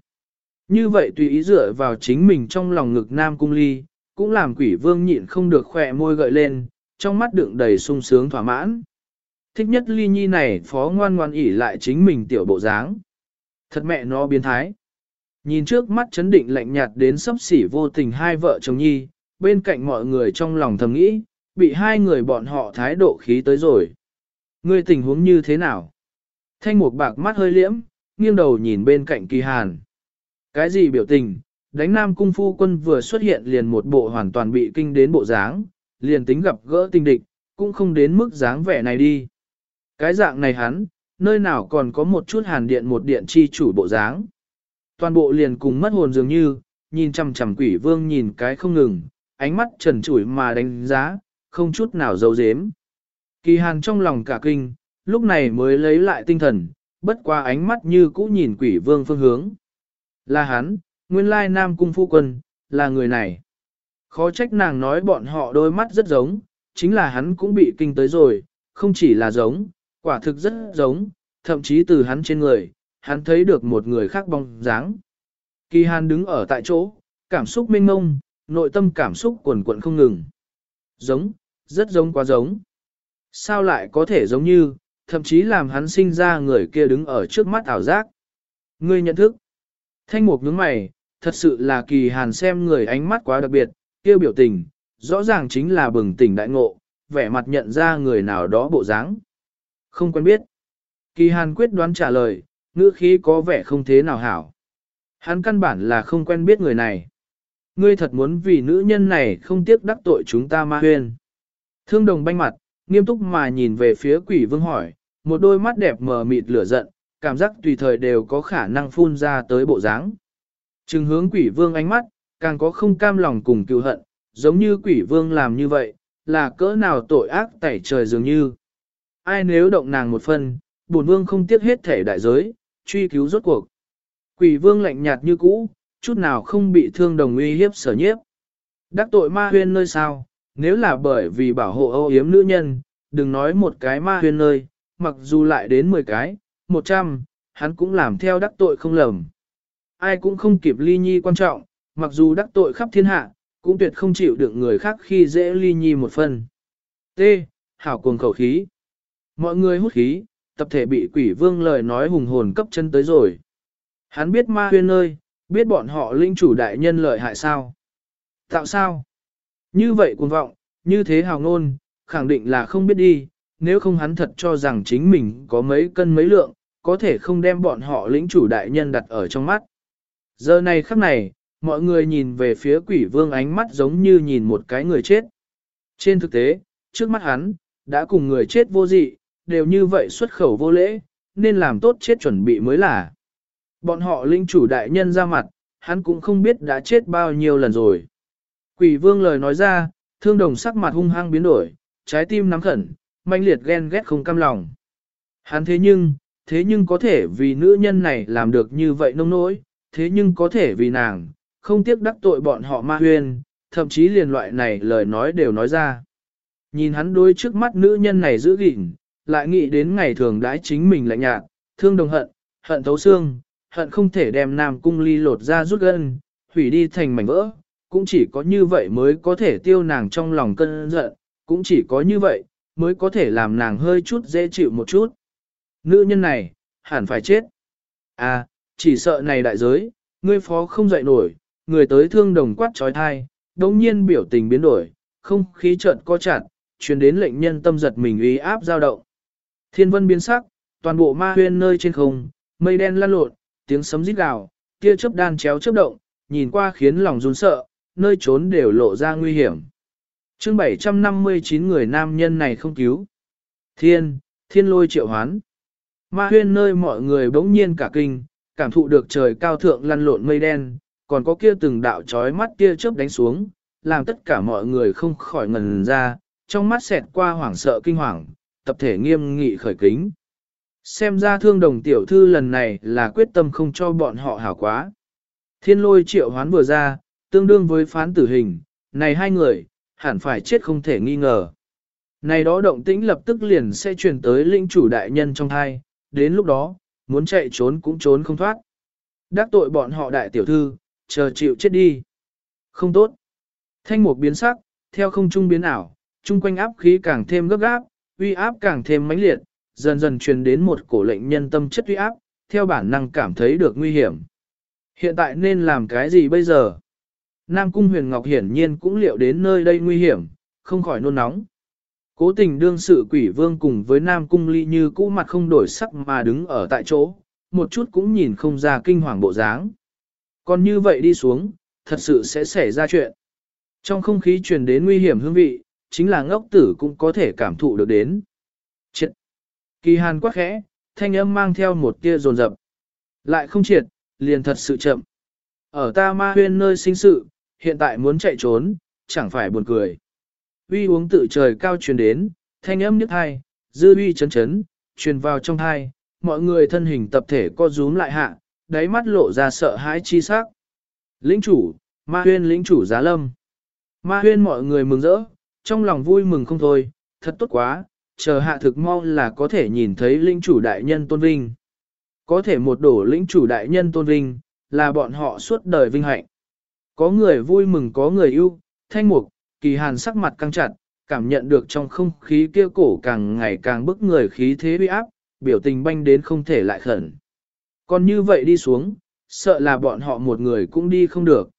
Speaker 1: Như vậy tùy ý dựa vào chính mình trong lòng ngực nam cung ly, cũng làm quỷ vương nhịn không được khỏe môi gợi lên, trong mắt đựng đầy sung sướng thỏa mãn. Thích nhất ly nhi này phó ngoan ngoan ỉ lại chính mình tiểu bộ dáng. Thật mẹ nó biến thái. Nhìn trước mắt chấn định lạnh nhạt đến sấp xỉ vô tình hai vợ chồng nhi, bên cạnh mọi người trong lòng thầm nghĩ, bị hai người bọn họ thái độ khí tới rồi. Ngươi tình huống như thế nào? Thanh mục bạc mắt hơi liễm, nghiêng đầu nhìn bên cạnh kỳ hàn. Cái gì biểu tình? Đánh nam cung phu quân vừa xuất hiện liền một bộ hoàn toàn bị kinh đến bộ dáng, liền tính gặp gỡ tình địch, cũng không đến mức dáng vẻ này đi. Cái dạng này hắn, nơi nào còn có một chút hàn điện một điện chi chủ bộ dáng. Toàn bộ liền cùng mất hồn dường như, nhìn chằm chằm quỷ vương nhìn cái không ngừng, ánh mắt trần trụi mà đánh giá, không chút nào giấu dếm. Kỳ hàn trong lòng cả kinh, lúc này mới lấy lại tinh thần, bất qua ánh mắt như cũ nhìn quỷ vương phương hướng. Là hắn, nguyên lai nam cung phu quân, là người này. Khó trách nàng nói bọn họ đôi mắt rất giống, chính là hắn cũng bị kinh tới rồi, không chỉ là giống, quả thực rất giống, thậm chí từ hắn trên người, hắn thấy được một người khác bóng dáng. Kỳ hàn đứng ở tại chỗ, cảm xúc mênh mông, nội tâm cảm xúc cuồn cuộn không ngừng. Giống, rất giống quá giống. Sao lại có thể giống như, thậm chí làm hắn sinh ra người kia đứng ở trước mắt ảo giác. Ngươi nhận thức. Thanh mục nhướng mày, thật sự là kỳ hàn xem người ánh mắt quá đặc biệt, kêu biểu tình, rõ ràng chính là bừng tỉnh đại ngộ, vẻ mặt nhận ra người nào đó bộ dáng. Không quen biết. Kỳ hàn quyết đoán trả lời, ngữ khí có vẻ không thế nào hảo. Hắn căn bản là không quen biết người này. Ngươi thật muốn vì nữ nhân này không tiếc đắc tội chúng ta ma huyên. Thương đồng banh mặt, nghiêm túc mà nhìn về phía quỷ vương hỏi, một đôi mắt đẹp mờ mịt lửa giận, cảm giác tùy thời đều có khả năng phun ra tới bộ dáng. Trừng hướng quỷ vương ánh mắt, càng có không cam lòng cùng cựu hận, giống như quỷ vương làm như vậy, là cỡ nào tội ác tẩy trời dường như. Ai nếu động nàng một phần, bổn vương không tiếc hết thể đại giới, truy cứu rốt cuộc. Quỷ vương lạnh nhạt như cũ, chút nào không bị thương đồng uy hiếp sở nhiếp. Đắc tội ma huyên nơi sao, nếu là bởi vì bảo hộ âu yếm nữ nhân, đừng nói một cái ma huyên nơi, mặc dù lại đến 10 cái, 100, hắn cũng làm theo đắc tội không lầm. Ai cũng không kịp ly nhi quan trọng, mặc dù đắc tội khắp thiên hạ, cũng tuyệt không chịu được người khác khi dễ ly nhi một phần. T. Hảo cuồng khẩu khí. Mọi người hút khí, tập thể bị quỷ vương lời nói hùng hồn cấp chân tới rồi. Hắn biết ma huyên nơi, biết bọn họ linh chủ đại nhân lợi hại sao. Tạo sao? Như vậy cuồng vọng, như thế hào ngôn, khẳng định là không biết đi, nếu không hắn thật cho rằng chính mình có mấy cân mấy lượng, có thể không đem bọn họ lĩnh chủ đại nhân đặt ở trong mắt. Giờ này khắc này, mọi người nhìn về phía quỷ vương ánh mắt giống như nhìn một cái người chết. Trên thực tế, trước mắt hắn, đã cùng người chết vô dị, đều như vậy xuất khẩu vô lễ, nên làm tốt chết chuẩn bị mới là. Bọn họ linh chủ đại nhân ra mặt, hắn cũng không biết đã chết bao nhiêu lần rồi. Quỷ vương lời nói ra, thương đồng sắc mặt hung hăng biến đổi, trái tim nắm khẩn, manh liệt ghen ghét không cam lòng. Hắn thế nhưng, thế nhưng có thể vì nữ nhân này làm được như vậy nông nỗi, thế nhưng có thể vì nàng, không tiếc đắc tội bọn họ ma huyền, thậm chí liền loại này lời nói đều nói ra. Nhìn hắn đôi trước mắt nữ nhân này giữ gìn, lại nghĩ đến ngày thường đãi chính mình lạnh nhạt, thương đồng hận, hận thấu xương, hận không thể đem nam cung ly lột ra rút gân, hủy đi thành mảnh vỡ, cũng chỉ có như vậy mới có thể tiêu nàng trong lòng cơn giận, cũng chỉ có như vậy, mới có thể làm nàng hơi chút dễ chịu một chút. Nữ nhân này, hẳn phải chết. À, chỉ sợ này đại giới, ngươi phó không dậy nổi, người tới thương đồng quát trói thai, đồng nhiên biểu tình biến đổi, không khí chợt co chặt, truyền đến lệnh nhân tâm giật mình uy áp dao động. Thiên vân biến sắc, toàn bộ ma huyên nơi trên không, mây đen lan lộn, tiếng sấm rít gào, tia chớp đan chéo chớp động, nhìn qua khiến lòng run sợ, nơi trốn đều lộ ra nguy hiểm. chương 759 người nam nhân này không cứu. Thiên, thiên lôi triệu hoán. Ma huyên nơi mọi người bỗng nhiên cả kinh, cảm thụ được trời cao thượng lăn lộn mây đen, còn có kia từng đạo chói mắt kia chớp đánh xuống, làm tất cả mọi người không khỏi ngần ra, trong mắt xẹt qua hoảng sợ kinh hoàng, tập thể nghiêm nghị khởi kính. Xem ra thương đồng tiểu thư lần này là quyết tâm không cho bọn họ hảo quá. Thiên lôi triệu hoán vừa ra, tương đương với phán tử hình, này hai người, hẳn phải chết không thể nghi ngờ. Này đó động tĩnh lập tức liền sẽ truyền tới linh chủ đại nhân trong thai, đến lúc đó, muốn chạy trốn cũng trốn không thoát. Đắc tội bọn họ đại tiểu thư, chờ chịu chết đi. Không tốt. Thanh mục biến sắc, theo không trung biến ảo, chung quanh áp khí càng thêm gấp gáp, uy áp càng thêm mãnh liệt, dần dần truyền đến một cổ lệnh nhân tâm chất uy áp, theo bản năng cảm thấy được nguy hiểm. Hiện tại nên làm cái gì bây giờ? Nam Cung Huyền Ngọc hiển nhiên cũng liệu đến nơi đây nguy hiểm, không khỏi nôn nóng. Cố tình đương sự quỷ vương cùng với Nam Cung Ly như cũ mặt không đổi sắc mà đứng ở tại chỗ, một chút cũng nhìn không ra kinh hoàng bộ dáng. Còn như vậy đi xuống, thật sự sẽ xảy ra chuyện. Trong không khí truyền đến nguy hiểm hương vị, chính là ngốc tử cũng có thể cảm thụ được đến. Triệt! Kỳ hàn quá khẽ, thanh âm mang theo một tia rồn rập. Lại không triệt, liền thật sự chậm. Ở ta ma huyên nơi sinh sự, hiện tại muốn chạy trốn, chẳng phải buồn cười. Uy uống tự trời cao truyền đến, thanh âm nhức hai, dư uy chấn chấn, truyền vào trong hai, mọi người thân hình tập thể co rúm lại hạ, đáy mắt lộ ra sợ hãi chi sắc. Lĩnh chủ, ma huyên lĩnh chủ giá lâm. Ma huyên mọi người mừng rỡ, trong lòng vui mừng không thôi, thật tốt quá, chờ hạ thực mau là có thể nhìn thấy lĩnh chủ đại nhân tôn vinh. Có thể một đổ lĩnh chủ đại nhân tôn vinh, là bọn họ suốt đời vinh hạnh. Có người vui mừng có người yêu, thanh mục, kỳ hàn sắc mặt căng chặt, cảm nhận được trong không khí kia cổ càng ngày càng bức người khí thế uy áp, biểu tình banh đến không thể lại khẩn. còn như vậy đi xuống, sợ là bọn họ một người cũng đi không được.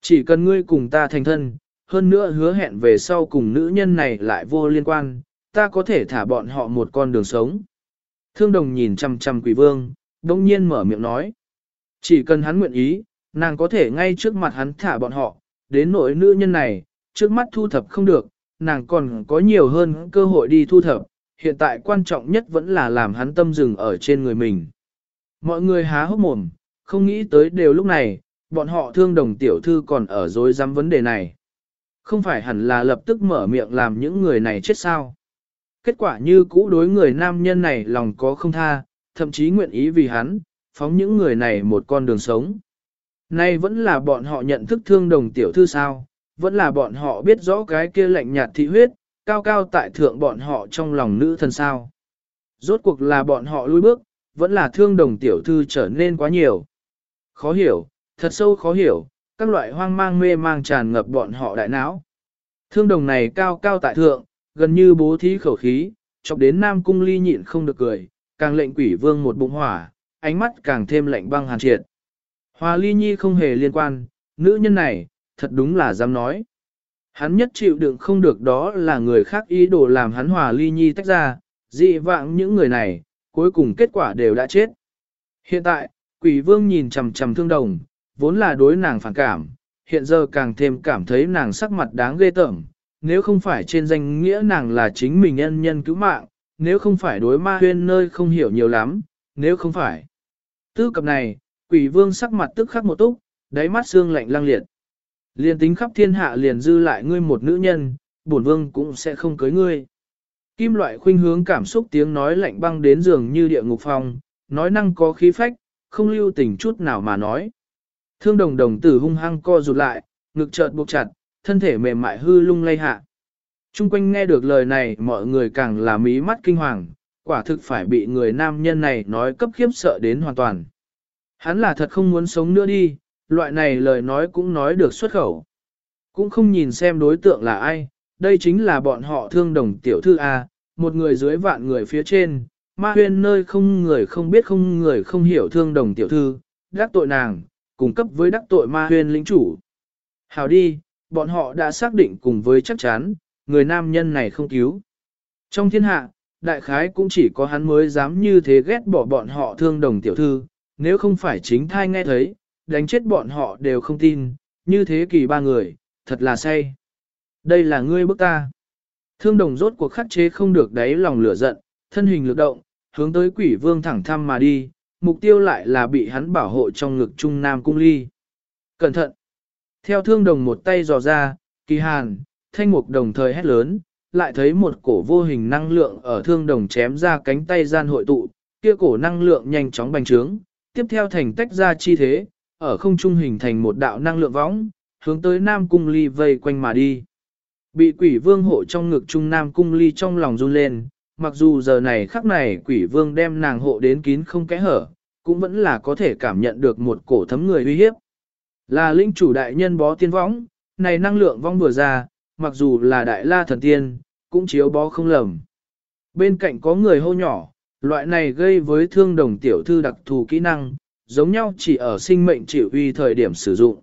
Speaker 1: Chỉ cần ngươi cùng ta thành thân, hơn nữa hứa hẹn về sau cùng nữ nhân này lại vô liên quan, ta có thể thả bọn họ một con đường sống. Thương đồng nhìn chăm chăm quỷ vương, đông nhiên mở miệng nói. Chỉ cần hắn nguyện ý, nàng có thể ngay trước mặt hắn thả bọn họ, đến nỗi nữ nhân này, trước mắt thu thập không được, nàng còn có nhiều hơn cơ hội đi thu thập, hiện tại quan trọng nhất vẫn là làm hắn tâm dừng ở trên người mình. Mọi người há hốc mồm, không nghĩ tới đều lúc này, bọn họ thương đồng tiểu thư còn ở dối dám vấn đề này. Không phải hẳn là lập tức mở miệng làm những người này chết sao. Kết quả như cũ đối người nam nhân này lòng có không tha, thậm chí nguyện ý vì hắn, phóng những người này một con đường sống. Nay vẫn là bọn họ nhận thức thương đồng tiểu thư sao, vẫn là bọn họ biết rõ cái kia lạnh nhạt thị huyết, cao cao tại thượng bọn họ trong lòng nữ thần sao. Rốt cuộc là bọn họ lui bước, vẫn là thương đồng tiểu thư trở nên quá nhiều. Khó hiểu, thật sâu khó hiểu, các loại hoang mang mê mang tràn ngập bọn họ đại não. Thương đồng này cao cao tại thượng, gần như bố thí khẩu khí, chọc đến Nam Cung Ly nhịn không được cười, càng lệnh quỷ vương một bụng hỏa, ánh mắt càng thêm lạnh băng hàn triệt. Hoa Ly Nhi không hề liên quan, nữ nhân này, thật đúng là dám nói. Hắn nhất chịu đựng không được đó là người khác ý đồ làm hắn Hòa Ly Nhi tách ra, dị vãng những người này, cuối cùng kết quả đều đã chết. Hiện tại, quỷ vương nhìn chằm chằm thương đồng, vốn là đối nàng phản cảm, hiện giờ càng thêm cảm thấy nàng sắc mặt đáng ghê tởm, nếu không phải trên danh nghĩa nàng là chính mình nhân nhân cứu mạng, nếu không phải đối ma huyên nơi không hiểu nhiều lắm, nếu không phải. Tư cập này, quỷ vương sắc mặt tức khắc một túc, đáy mắt xương lạnh lăng liệt. Liền tính khắp thiên hạ liền dư lại ngươi một nữ nhân, bổn vương cũng sẽ không cưới ngươi. Kim loại khuynh hướng cảm xúc tiếng nói lạnh băng đến giường như địa ngục phòng, nói năng có khí phách, không lưu tình chút nào mà nói. Thương đồng đồng tử hung hăng co rụt lại, ngực chợt buộc chặt, thân thể mềm mại hư lung lay hạ. Trung quanh nghe được lời này mọi người càng là mí mắt kinh hoàng, quả thực phải bị người nam nhân này nói cấp khiếp sợ đến hoàn toàn. Hắn là thật không muốn sống nữa đi, loại này lời nói cũng nói được xuất khẩu. Cũng không nhìn xem đối tượng là ai, đây chính là bọn họ thương đồng tiểu thư A, một người dưới vạn người phía trên, ma huyên nơi không người không biết không người không hiểu thương đồng tiểu thư, đắc tội nàng, cung cấp với đắc tội ma huyên lĩnh chủ. Hào đi, bọn họ đã xác định cùng với chắc chắn, người nam nhân này không cứu. Trong thiên hạ, đại khái cũng chỉ có hắn mới dám như thế ghét bỏ bọn họ thương đồng tiểu thư, nếu không phải chính thai nghe thấy, đánh chết bọn họ đều không tin, như thế kỳ ba người, thật là say. Đây là ngươi bức ta. Thương đồng rốt cuộc khắc chế không được đáy lòng lửa giận, thân hình lực động, hướng tới quỷ vương thẳng thăm mà đi, mục tiêu lại là bị hắn bảo hộ trong ngực trung nam cung ly. Cẩn thận! Theo thương đồng một tay dò ra, kỳ hàn, thanh mục đồng thời hét lớn, lại thấy một cổ vô hình năng lượng ở thương đồng chém ra cánh tay gian hội tụ, kia cổ năng lượng nhanh chóng bành trướng, tiếp theo thành tách ra chi thế, ở không trung hình thành một đạo năng lượng võng, hướng tới Nam Cung Ly vây quanh mà đi. Bị quỷ vương hộ trong ngực trung Nam Cung Ly trong lòng run lên, mặc dù giờ này khắc này quỷ vương đem nàng hộ đến kín không kẽ hở, cũng vẫn là có thể cảm nhận được một cổ thấm người uy hiếp. Là linh chủ đại nhân bó tiên võng, này năng lượng vong vừa ra, mặc dù là đại la thần tiên, cũng chiếu bó không lầm. Bên cạnh có người hô nhỏ, loại này gây với thương đồng tiểu thư đặc thù kỹ năng, giống nhau chỉ ở sinh mệnh chịu uy thời điểm sử dụng.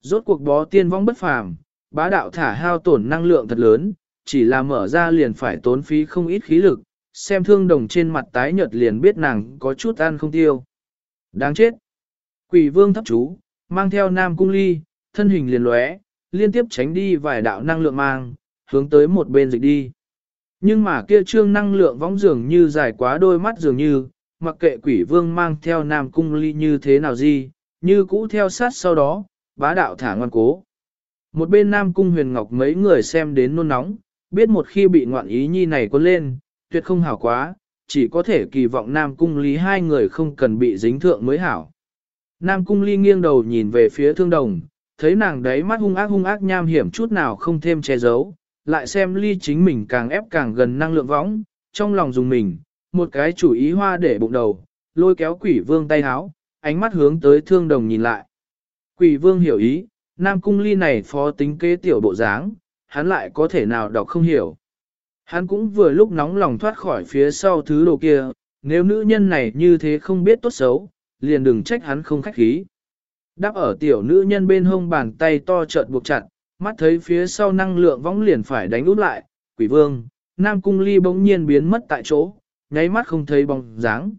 Speaker 1: Rốt cuộc bó tiên vong bất phàm, bá đạo thả hao tổn năng lượng thật lớn, chỉ là mở ra liền phải tốn phí không ít khí lực, xem thương đồng trên mặt tái nhợt liền biết nàng có chút ăn không tiêu. Đáng chết! Quỷ vương thấp chú, mang theo nam cung ly, thân hình liền lóe, liên tiếp tránh đi vài đạo năng lượng mang, hướng tới một bên dịch đi. Nhưng mà kia trương năng lượng võng dường như dài quá đôi mắt dường như, mặc kệ quỷ vương mang theo nam cung ly như thế nào gì, như cũ theo sát sau đó, bá đạo thả ngoan cố. Một bên nam cung huyền ngọc mấy người xem đến nôn nóng, biết một khi bị ngoạn ý nhi này có lên, tuyệt không hảo quá, chỉ có thể kỳ vọng nam cung lý hai người không cần bị dính thượng mới hảo. Nam cung ly nghiêng đầu nhìn về phía thương đồng, thấy nàng đấy mắt hung ác hung ác nham hiểm chút nào không thêm che giấu, lại xem ly chính mình càng ép càng gần năng lượng võng, trong lòng dùng mình, một cái chủ ý hoa để bụng đầu, lôi kéo quỷ vương tay háo, ánh mắt hướng tới thương đồng nhìn lại. Quỷ vương hiểu ý, nam cung ly này phó tính kế tiểu bộ dáng, hắn lại có thể nào đọc không hiểu. Hắn cũng vừa lúc nóng lòng thoát khỏi phía sau thứ đồ kia, nếu nữ nhân này như thế không biết tốt xấu, liền đừng trách hắn không khách khí. Đáp ở tiểu nữ nhân bên hông bàn tay to chợt buộc chặt, mắt thấy phía sau năng lượng vong liền phải đánh út lại, quỷ vương, Nam Cung Ly bỗng nhiên biến mất tại chỗ, nháy mắt không thấy bóng dáng.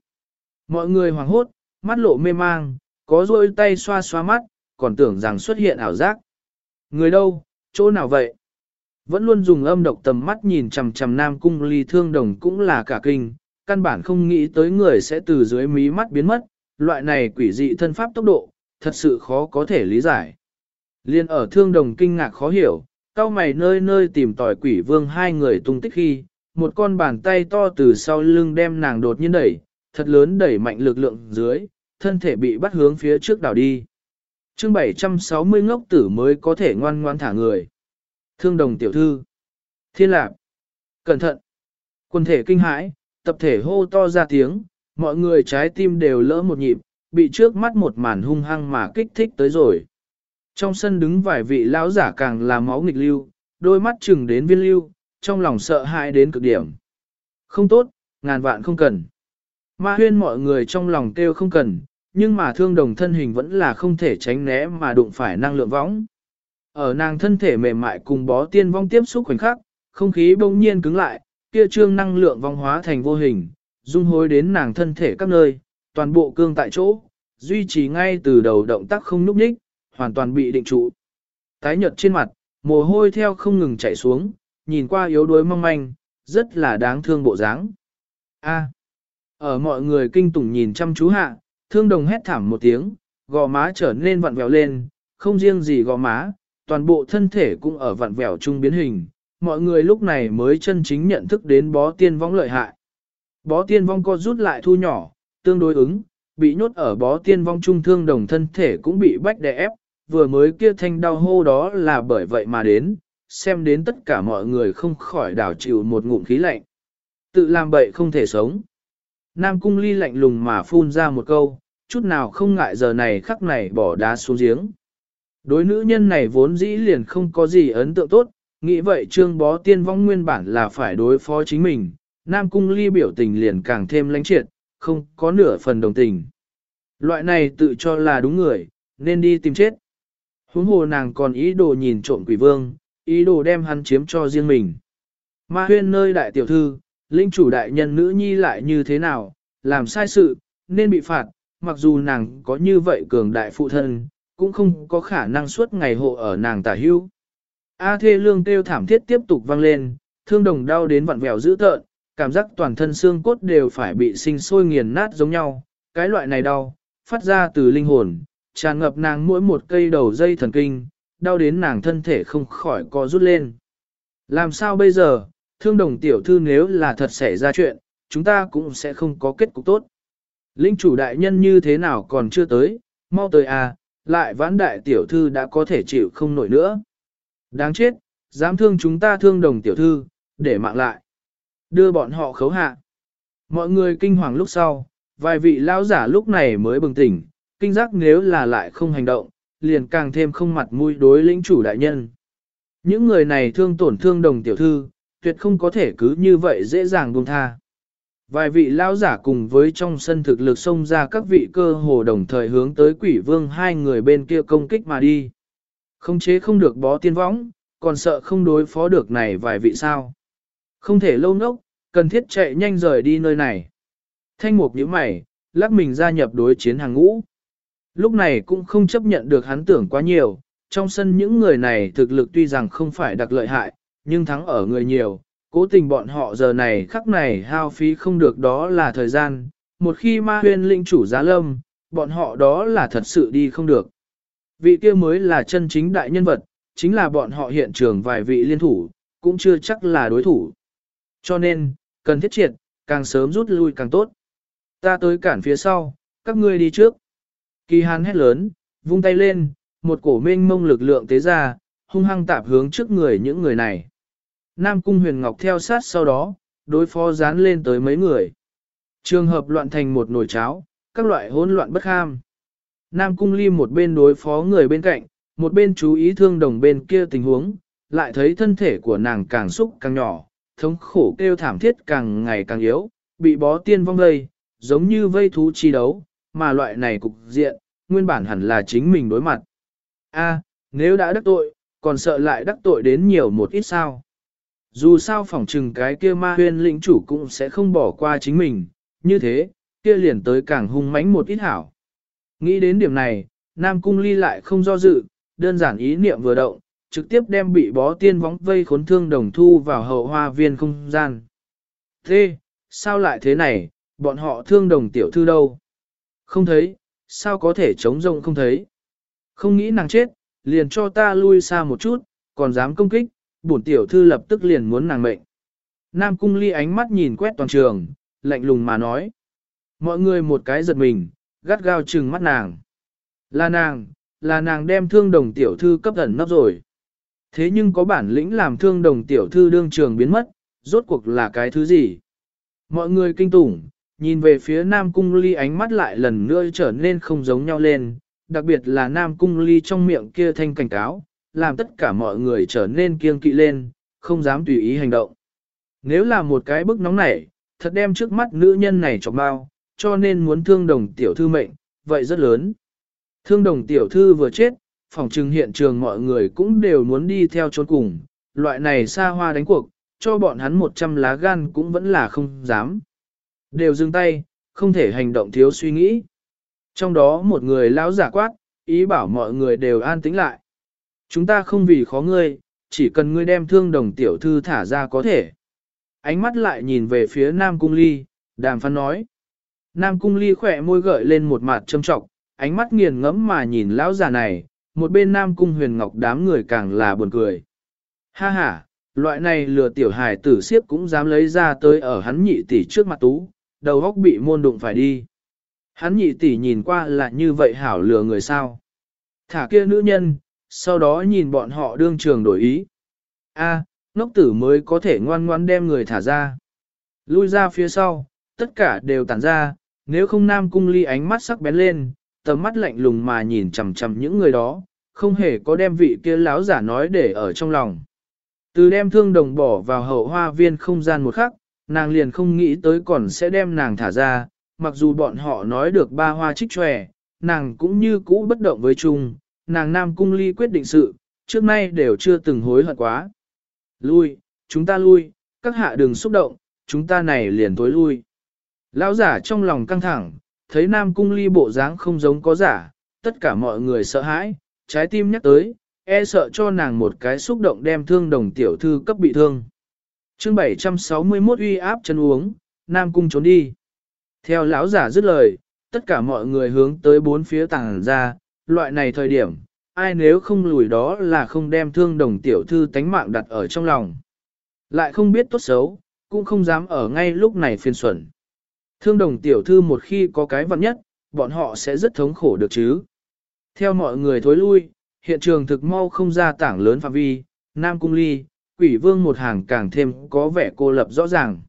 Speaker 1: Mọi người hoảng hốt, mắt lộ mê mang, có rôi tay xoa xoa mắt, còn tưởng rằng xuất hiện ảo giác. Người đâu, chỗ nào vậy? Vẫn luôn dùng âm độc tầm mắt nhìn chằm chằm Nam Cung Ly thương đồng cũng là cả kinh, căn bản không nghĩ tới người sẽ từ dưới mí mắt biến mất, loại này quỷ dị thân pháp tốc độ, thật sự khó có thể lý giải. Liên ở thương đồng kinh ngạc khó hiểu, cao mày nơi nơi tìm tỏi quỷ vương hai người tung tích khi, một con bàn tay to từ sau lưng đem nàng đột nhiên đẩy, thật lớn đẩy mạnh lực lượng dưới, thân thể bị bắt hướng phía trước đảo đi. chương 760 ngốc tử mới có thể ngoan ngoan thả người. Thương đồng tiểu thư. Thiên lạc. Cẩn thận. Quân thể kinh hãi, tập thể hô to ra tiếng, mọi người trái tim đều lỡ một nhịp, bị trước mắt một màn hung hăng mà kích thích tới rồi. Trong sân đứng vài vị lão giả càng là máu nghịch lưu, đôi mắt chừng đến viên lưu, trong lòng sợ hãi đến cực điểm. Không tốt, ngàn vạn không cần. Ma huyên mọi người trong lòng kêu không cần, nhưng mà thương đồng thân hình vẫn là không thể tránh né mà đụng phải năng lượng võng. Ở nàng thân thể mềm mại cùng bó tiên vong tiếp xúc khoảnh khắc, không khí bỗng nhiên cứng lại, kia trương năng lượng vong hóa thành vô hình, dung hối đến nàng thân thể các nơi, toàn bộ cương tại chỗ, duy trì ngay từ đầu động tác không núp nhích, hoàn toàn bị định trụ. Tái nhợt trên mặt, mồ hôi theo không ngừng chảy xuống, nhìn qua yếu đuối mong manh, rất là đáng thương bộ dáng. A. ở mọi người kinh tủng nhìn chăm chú hạ, thương đồng hét thảm một tiếng, gò má trở nên vặn vẹo lên, không riêng gì gò má, toàn bộ thân thể cũng ở vặn vẹo trung biến hình. Mọi người lúc này mới chân chính nhận thức đến bó tiên vong lợi hại. Bó tiên vong co rút lại thu nhỏ, tương đối ứng, bị nhốt ở bó tiên vong trung thương đồng thân thể cũng bị bách đè ép, vừa mới kia thanh đau hô đó là bởi vậy mà đến, xem đến tất cả mọi người không khỏi đảo chịu một ngụm khí lạnh. Tự làm bậy không thể sống. Nam cung ly lạnh lùng mà phun ra một câu, chút nào không ngại giờ này khắc này bỏ đá xuống giếng. Đối nữ nhân này vốn dĩ liền không có gì ấn tượng tốt, nghĩ vậy trương bó tiên vong nguyên bản là phải đối phó chính mình, Nam cung ly biểu tình liền càng thêm lãnh triệt, không có nửa phần đồng tình. Loại này tự cho là đúng người, nên đi tìm chết. Huống hồ nàng còn ý đồ nhìn trộm quỷ vương, ý đồ đem hắn chiếm cho riêng mình. Ma huyên nơi đại tiểu thư, linh chủ đại nhân nữ nhi lại như thế nào, làm sai sự, nên bị phạt, mặc dù nàng có như vậy cường đại phụ thân, cũng không có khả năng suốt ngày hộ ở nàng tả hưu. A thê lương kêu thảm thiết tiếp tục vang lên, thương đồng đau đến vặn vẹo dữ tợn, cảm giác toàn thân xương cốt đều phải bị sinh sôi nghiền nát giống nhau, cái loại này đau, phát ra từ linh hồn, tràn ngập nàng mỗi một cây đầu dây thần kinh, đau đến nàng thân thể không khỏi co rút lên. Làm sao bây giờ, thương đồng tiểu thư nếu là thật xảy ra chuyện, chúng ta cũng sẽ không có kết cục tốt. Linh chủ đại nhân như thế nào còn chưa tới, mau tới à, lại vãn đại tiểu thư đã có thể chịu không nổi nữa. Đáng chết, dám thương chúng ta thương đồng tiểu thư, để mạng lại. Đưa bọn họ khấu hạ. Mọi người kinh hoàng lúc sau, vài vị lão giả lúc này mới bừng tỉnh, kinh giác nếu là lại không hành động, liền càng thêm không mặt mũi đối lĩnh chủ đại nhân. Những người này thương tổn thương đồng tiểu thư, tuyệt không có thể cứ như vậy dễ dàng buông tha. Vài vị lão giả cùng với trong sân thực lực xông ra các vị cơ hồ đồng thời hướng tới quỷ vương hai người bên kia công kích mà đi. Không chế không được bó tiên võng, còn sợ không đối phó được này vài vị sao. Không thể lâu nốc, cần thiết chạy nhanh rời đi nơi này. Thanh mục nhíu mày, lắc mình gia nhập đối chiến hàng ngũ. Lúc này cũng không chấp nhận được hắn tưởng quá nhiều, trong sân những người này thực lực tuy rằng không phải đặc lợi hại, nhưng thắng ở người nhiều, cố tình bọn họ giờ này khắc này hao phí không được đó là thời gian, một khi ma huyên linh chủ giá lâm, bọn họ đó là thật sự đi không được. Vị kia mới là chân chính đại nhân vật, chính là bọn họ hiện trường vài vị liên thủ, cũng chưa chắc là đối thủ. Cho nên, cần thiết triệt, càng sớm rút lui càng tốt. Ta tới cản phía sau, các ngươi đi trước. Kỳ hàn hét lớn, vung tay lên, một cổ mênh mông lực lượng tế ra, hung hăng tạp hướng trước người những người này. Nam cung huyền ngọc theo sát sau đó, đối phó dán lên tới mấy người. Trường hợp loạn thành một nồi cháo, các loại hỗn loạn bất ham. Nam cung ly một bên đối phó người bên cạnh, một bên chú ý thương đồng bên kia tình huống, lại thấy thân thể của nàng càng xúc càng nhỏ, thống khổ kêu thảm thiết càng ngày càng yếu, bị bó tiên vong vây, giống như vây thú chi đấu, mà loại này cục diện, nguyên bản hẳn là chính mình đối mặt. A, nếu đã đắc tội, còn sợ lại đắc tội đến nhiều một ít sao. Dù sao phỏng trừng cái kia ma huyên lĩnh chủ cũng sẽ không bỏ qua chính mình, như thế, kia liền tới càng hung mãnh một ít hảo. Nghĩ đến điểm này, Nam Cung Ly lại không do dự, đơn giản ý niệm vừa động, trực tiếp đem bị bó tiên vóng vây khốn thương đồng thu vào hậu hoa viên không gian. Thế, sao lại thế này, bọn họ thương đồng tiểu thư đâu? Không thấy, sao có thể chống rông không thấy? Không nghĩ nàng chết, liền cho ta lui xa một chút, còn dám công kích, bổn tiểu thư lập tức liền muốn nàng mệnh. Nam cung ly ánh mắt nhìn quét toàn trường, lạnh lùng mà nói. Mọi người một cái giật mình, gắt gao trừng mắt nàng. Là nàng, là nàng đem thương đồng tiểu thư cấp ẩn nấp rồi. Thế nhưng có bản lĩnh làm thương đồng tiểu thư đương trường biến mất, rốt cuộc là cái thứ gì? Mọi người kinh tủng, nhìn về phía Nam Cung Ly ánh mắt lại lần nữa trở nên không giống nhau lên, đặc biệt là Nam Cung Ly trong miệng kia thanh cảnh cáo, làm tất cả mọi người trở nên kiêng kỵ lên, không dám tùy ý hành động. Nếu là một cái bức nóng nảy, thật đem trước mắt nữ nhân này chọc bao, cho nên muốn thương đồng tiểu thư mệnh, vậy rất lớn. Thương đồng tiểu thư vừa chết, phòng trừng hiện trường mọi người cũng đều muốn đi theo chốn cùng, loại này xa hoa đánh cuộc, cho bọn hắn 100 lá gan cũng vẫn là không dám. Đều dừng tay, không thể hành động thiếu suy nghĩ. Trong đó một người lão giả quát, ý bảo mọi người đều an tĩnh lại. Chúng ta không vì khó ngươi, chỉ cần ngươi đem thương đồng tiểu thư thả ra có thể. Ánh mắt lại nhìn về phía Nam Cung Ly, đàm phán nói. Nam Cung Ly khỏe môi gợi lên một mặt châm trọng, ánh mắt nghiền ngẫm mà nhìn lão già này, một bên Nam Cung huyền ngọc đám người càng là buồn cười. Ha ha, loại này lừa tiểu hài tử siếp cũng dám lấy ra tới ở hắn nhị tỷ trước mặt tú, đầu góc bị môn đụng phải đi. Hắn nhị tỷ nhìn qua là như vậy hảo lừa người sao. Thả kia nữ nhân, sau đó nhìn bọn họ đương trường đổi ý. A, ngốc tử mới có thể ngoan ngoan đem người thả ra. Lui ra phía sau, tất cả đều tản ra, nếu không nam cung ly ánh mắt sắc bén lên, tầm mắt lạnh lùng mà nhìn chầm chầm những người đó, không hề có đem vị kia láo giả nói để ở trong lòng. Từ đem thương đồng bỏ vào hậu hoa viên không gian một khắc, nàng liền không nghĩ tới còn sẽ đem nàng thả ra, mặc dù bọn họ nói được ba hoa trích tròe, nàng cũng như cũ bất động với chung, nàng nam cung ly quyết định sự, trước nay đều chưa từng hối hận quá. Lui, chúng ta lui, các hạ đừng xúc động, chúng ta này liền tối lui. Lão giả trong lòng căng thẳng, thấy nam cung ly bộ dáng không giống có giả, tất cả mọi người sợ hãi, trái tim nhắc tới, e sợ cho nàng một cái xúc động đem thương đồng tiểu thư cấp bị thương chương 761 uy áp chân uống, nam cung trốn đi. Theo lão giả dứt lời, tất cả mọi người hướng tới bốn phía tàng ra, loại này thời điểm, ai nếu không lùi đó là không đem thương đồng tiểu thư tánh mạng đặt ở trong lòng. Lại không biết tốt xấu, cũng không dám ở ngay lúc này phiên xuẩn. Thương đồng tiểu thư một khi có cái vận nhất, bọn họ sẽ rất thống khổ được chứ. Theo mọi người thối lui, hiện trường thực mau không ra tảng lớn phạm vi, Nam Cung Ly, quỷ vương một hàng càng thêm có vẻ cô lập rõ ràng.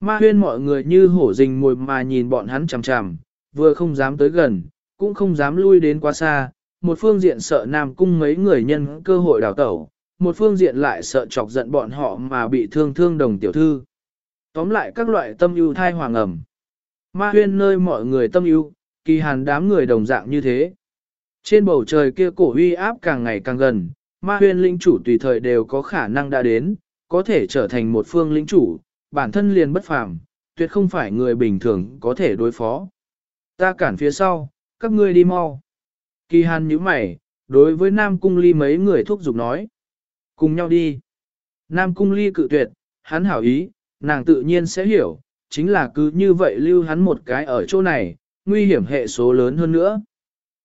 Speaker 1: Ma huyên mọi người như hổ rình mồi mà nhìn bọn hắn chằm chằm, vừa không dám tới gần, cũng không dám lui đến quá xa, một phương diện sợ Nam Cung mấy người nhân cơ hội đào tẩu, một phương diện lại sợ chọc giận bọn họ mà bị thương thương đồng tiểu thư. Tóm lại các loại tâm ưu thai hoàng ẩm. Ma huyên nơi mọi người tâm ưu, kỳ hàn đám người đồng dạng như thế. Trên bầu trời kia cổ uy áp càng ngày càng gần, ma huyên linh chủ tùy thời đều có khả năng đã đến, có thể trở thành một phương linh chủ, bản thân liền bất phàm, tuyệt không phải người bình thường có thể đối phó. Ta cản phía sau, các ngươi đi mau. Kỳ hàn nhíu mày, đối với Nam Cung Ly mấy người thúc giục nói. Cùng nhau đi. Nam Cung Ly cự tuyệt, hắn hảo ý, nàng tự nhiên sẽ hiểu, chính là cứ như vậy lưu hắn một cái ở chỗ này, nguy hiểm hệ số lớn hơn nữa.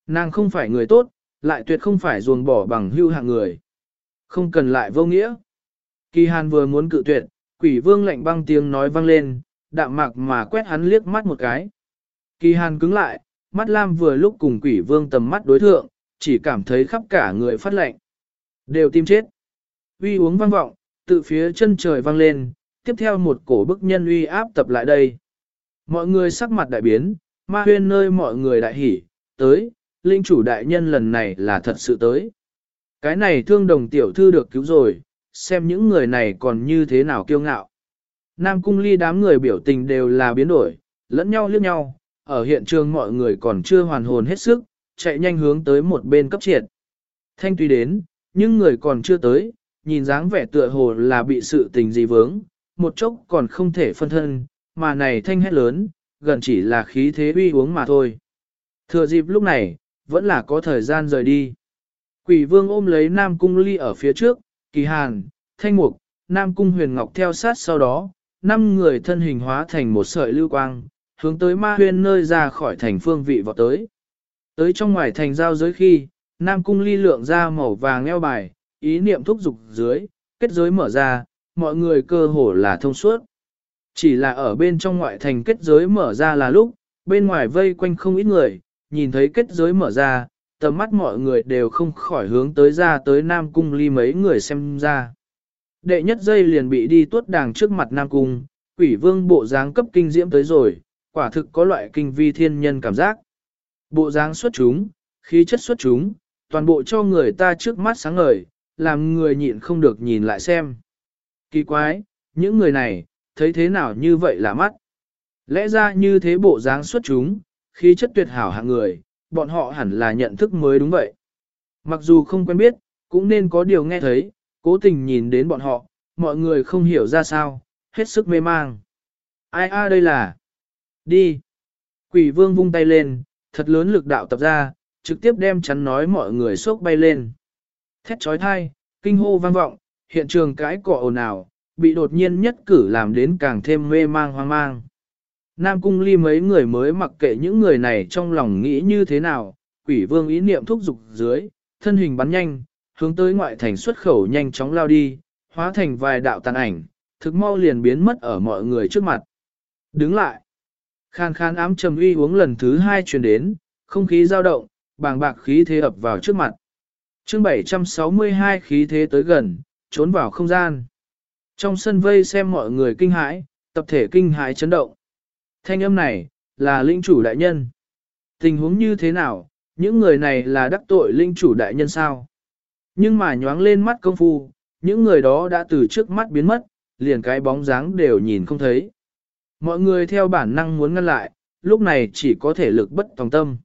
Speaker 1: Nàng không phải người tốt, lại tuyệt không phải ruồng bỏ bằng hưu hạng người. Không cần lại vô nghĩa. Kỳ hàn vừa muốn cự tuyệt, quỷ vương lạnh băng tiếng nói vang lên, đạm mạc mà quét hắn liếc mắt một cái. Kỳ hàn cứng lại, mắt lam vừa lúc cùng quỷ vương tầm mắt đối thượng, chỉ cảm thấy khắp cả người phát lạnh. Đều tim chết. Uy uống vang vọng, tự phía chân trời vang lên, tiếp theo một cổ bức nhân uy áp tập lại đây. Mọi người sắc mặt đại biến, ma huyên nơi mọi người đại hỉ, tới, linh chủ đại nhân lần này là thật sự tới. Cái này thương đồng tiểu thư được cứu rồi, xem những người này còn như thế nào kiêu ngạo. Nam cung ly đám người biểu tình đều là biến đổi, lẫn nhau liếc nhau, ở hiện trường mọi người còn chưa hoàn hồn hết sức, chạy nhanh hướng tới một bên cấp triệt. Thanh tuy đến, nhưng người còn chưa tới, nhìn dáng vẻ tựa hồ là bị sự tình gì vướng, một chốc còn không thể phân thân, mà này thanh hét lớn, gần chỉ là khí thế uy uống mà thôi. Thừa dịp lúc này, vẫn là có thời gian rời đi. Quỷ vương ôm lấy Nam Cung Ly ở phía trước, kỳ hàn, thanh mục, Nam Cung huyền ngọc theo sát sau đó, năm người thân hình hóa thành một sợi lưu quang, hướng tới ma huyền nơi ra khỏi thành phương vị vọt tới. Tới trong ngoài thành giao giới khi, Nam Cung ly lượng ra màu vàng eo bài, ý niệm thúc dục dưới, kết giới mở ra, mọi người cơ hồ là thông suốt. Chỉ là ở bên trong ngoại thành kết giới mở ra là lúc, bên ngoài vây quanh không ít người, nhìn thấy kết giới mở ra, tầm mắt mọi người đều không khỏi hướng tới ra tới Nam Cung ly mấy người xem ra. Đệ nhất dây liền bị đi tuốt đàng trước mặt Nam Cung, quỷ vương bộ dáng cấp kinh diễm tới rồi, quả thực có loại kinh vi thiên nhân cảm giác. Bộ dáng xuất chúng, khí chất xuất chúng, toàn bộ cho người ta trước mắt sáng ngời, làm người nhịn không được nhìn lại xem. Kỳ quái, những người này, thấy thế nào như vậy là mắt. Lẽ ra như thế bộ dáng xuất chúng, khí chất tuyệt hảo hạng người, bọn họ hẳn là nhận thức mới đúng vậy. Mặc dù không quen biết, cũng nên có điều nghe thấy, cố tình nhìn đến bọn họ, mọi người không hiểu ra sao, hết sức mê mang. Ai a đây là? Đi! Quỷ vương vung tay lên, thật lớn lực đạo tập ra, trực tiếp đem chắn nói mọi người sốc bay lên. Thét trói thai, kinh hô vang vọng, hiện trường cái cọ ồn ào, bị đột nhiên nhất cử làm đến càng thêm mê mang hoang mang. Nam cung ly mấy người mới mặc kệ những người này trong lòng nghĩ như thế nào, quỷ vương ý niệm thúc dục dưới, thân hình bắn nhanh, hướng tới ngoại thành xuất khẩu nhanh chóng lao đi, hóa thành vài đạo tàn ảnh, thực mau liền biến mất ở mọi người trước mặt. Đứng lại, khan khan ám trầm uy uống lần thứ hai truyền đến, không khí dao động, bàng bạc khí thế ập vào trước mặt. chương 762 khí thế tới gần, trốn vào không gian. Trong sân vây xem mọi người kinh hãi, tập thể kinh hãi chấn động. Thanh âm này, là linh chủ đại nhân. Tình huống như thế nào, những người này là đắc tội linh chủ đại nhân sao? Nhưng mà nhoáng lên mắt công phu, những người đó đã từ trước mắt biến mất, liền cái bóng dáng đều nhìn không thấy. Mọi người theo bản năng muốn ngăn lại, lúc này chỉ có thể lực bất tòng tâm.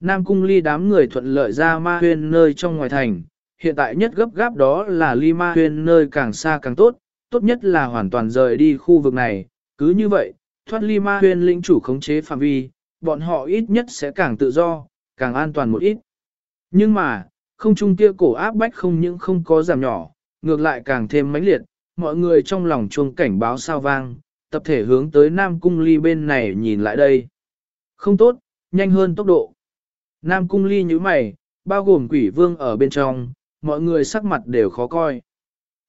Speaker 1: Nam cung ly đám người thuận lợi ra ma huyên nơi trong ngoài thành, hiện tại nhất gấp gáp đó là ly ma huyên nơi càng xa càng tốt, tốt nhất là hoàn toàn rời đi khu vực này, cứ như vậy, thoát ly ma huyên linh chủ khống chế phạm vi, bọn họ ít nhất sẽ càng tự do, càng an toàn một ít. Nhưng mà, không trung kia cổ áp bách không những không có giảm nhỏ, ngược lại càng thêm mãnh liệt, mọi người trong lòng chuông cảnh báo sao vang, tập thể hướng tới Nam Cung Ly bên này nhìn lại đây. Không tốt, nhanh hơn tốc độ. Nam Cung Ly như mày, bao gồm quỷ vương ở bên trong, mọi người sắc mặt đều khó coi.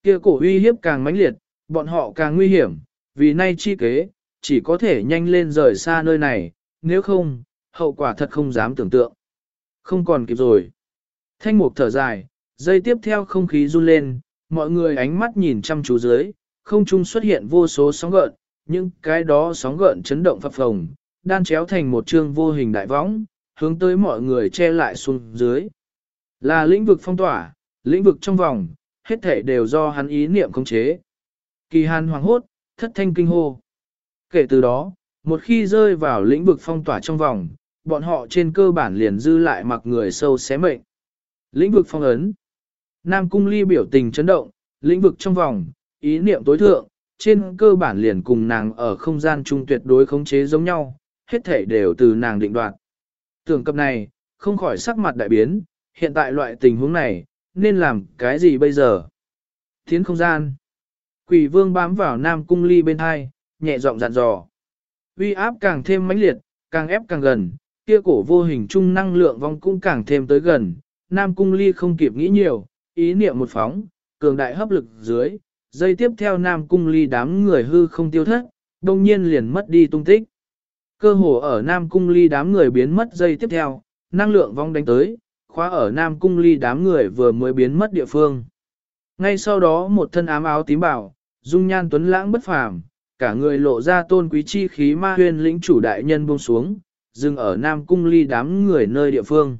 Speaker 1: Kia cổ uy hiếp càng mãnh liệt, bọn họ càng nguy hiểm, vì nay chi kế, chỉ có thể nhanh lên rời xa nơi này, nếu không, hậu quả thật không dám tưởng tượng. Không còn kịp rồi. Thanh mục thở dài, dây tiếp theo không khí run lên, mọi người ánh mắt nhìn chăm chú dưới, không trung xuất hiện vô số sóng gợn, nhưng cái đó sóng gợn chấn động phập phồng, đan chéo thành một chương vô hình đại võng, hướng tới mọi người che lại xuống dưới. Là lĩnh vực phong tỏa, lĩnh vực trong vòng, hết thể đều do hắn ý niệm khống chế. Kỳ hàn hoàng hốt, thất thanh kinh hô. Kể từ đó, một khi rơi vào lĩnh vực phong tỏa trong vòng, bọn họ trên cơ bản liền dư lại mặc người sâu xé mệnh. Lĩnh vực phong ấn. Nam cung ly biểu tình chấn động, lĩnh vực trong vòng, ý niệm tối thượng, trên cơ bản liền cùng nàng ở không gian chung tuyệt đối khống chế giống nhau, hết thể đều từ nàng định đoạt. Tưởng cập này, không khỏi sắc mặt đại biến, hiện tại loại tình huống này, nên làm cái gì bây giờ? Thiến không gian. Quỷ vương bám vào nam cung ly bên hai, nhẹ giọng dặn dò. Uy áp càng thêm mãnh liệt, càng ép càng gần, kia cổ vô hình trung năng lượng vong cũng càng thêm tới gần. Nam cung ly không kịp nghĩ nhiều, ý niệm một phóng, cường đại hấp lực dưới, dây tiếp theo Nam cung ly đám người hư không tiêu thất, đồng nhiên liền mất đi tung tích. Cơ hồ ở Nam cung ly đám người biến mất dây tiếp theo, năng lượng vong đánh tới, khóa ở Nam cung ly đám người vừa mới biến mất địa phương. Ngay sau đó một thân ám áo tím bảo, dung nhan tuấn lãng bất phàm, cả người lộ ra tôn quý chi khí ma huyên lĩnh chủ đại nhân buông xuống, dừng ở Nam cung ly đám người nơi địa phương.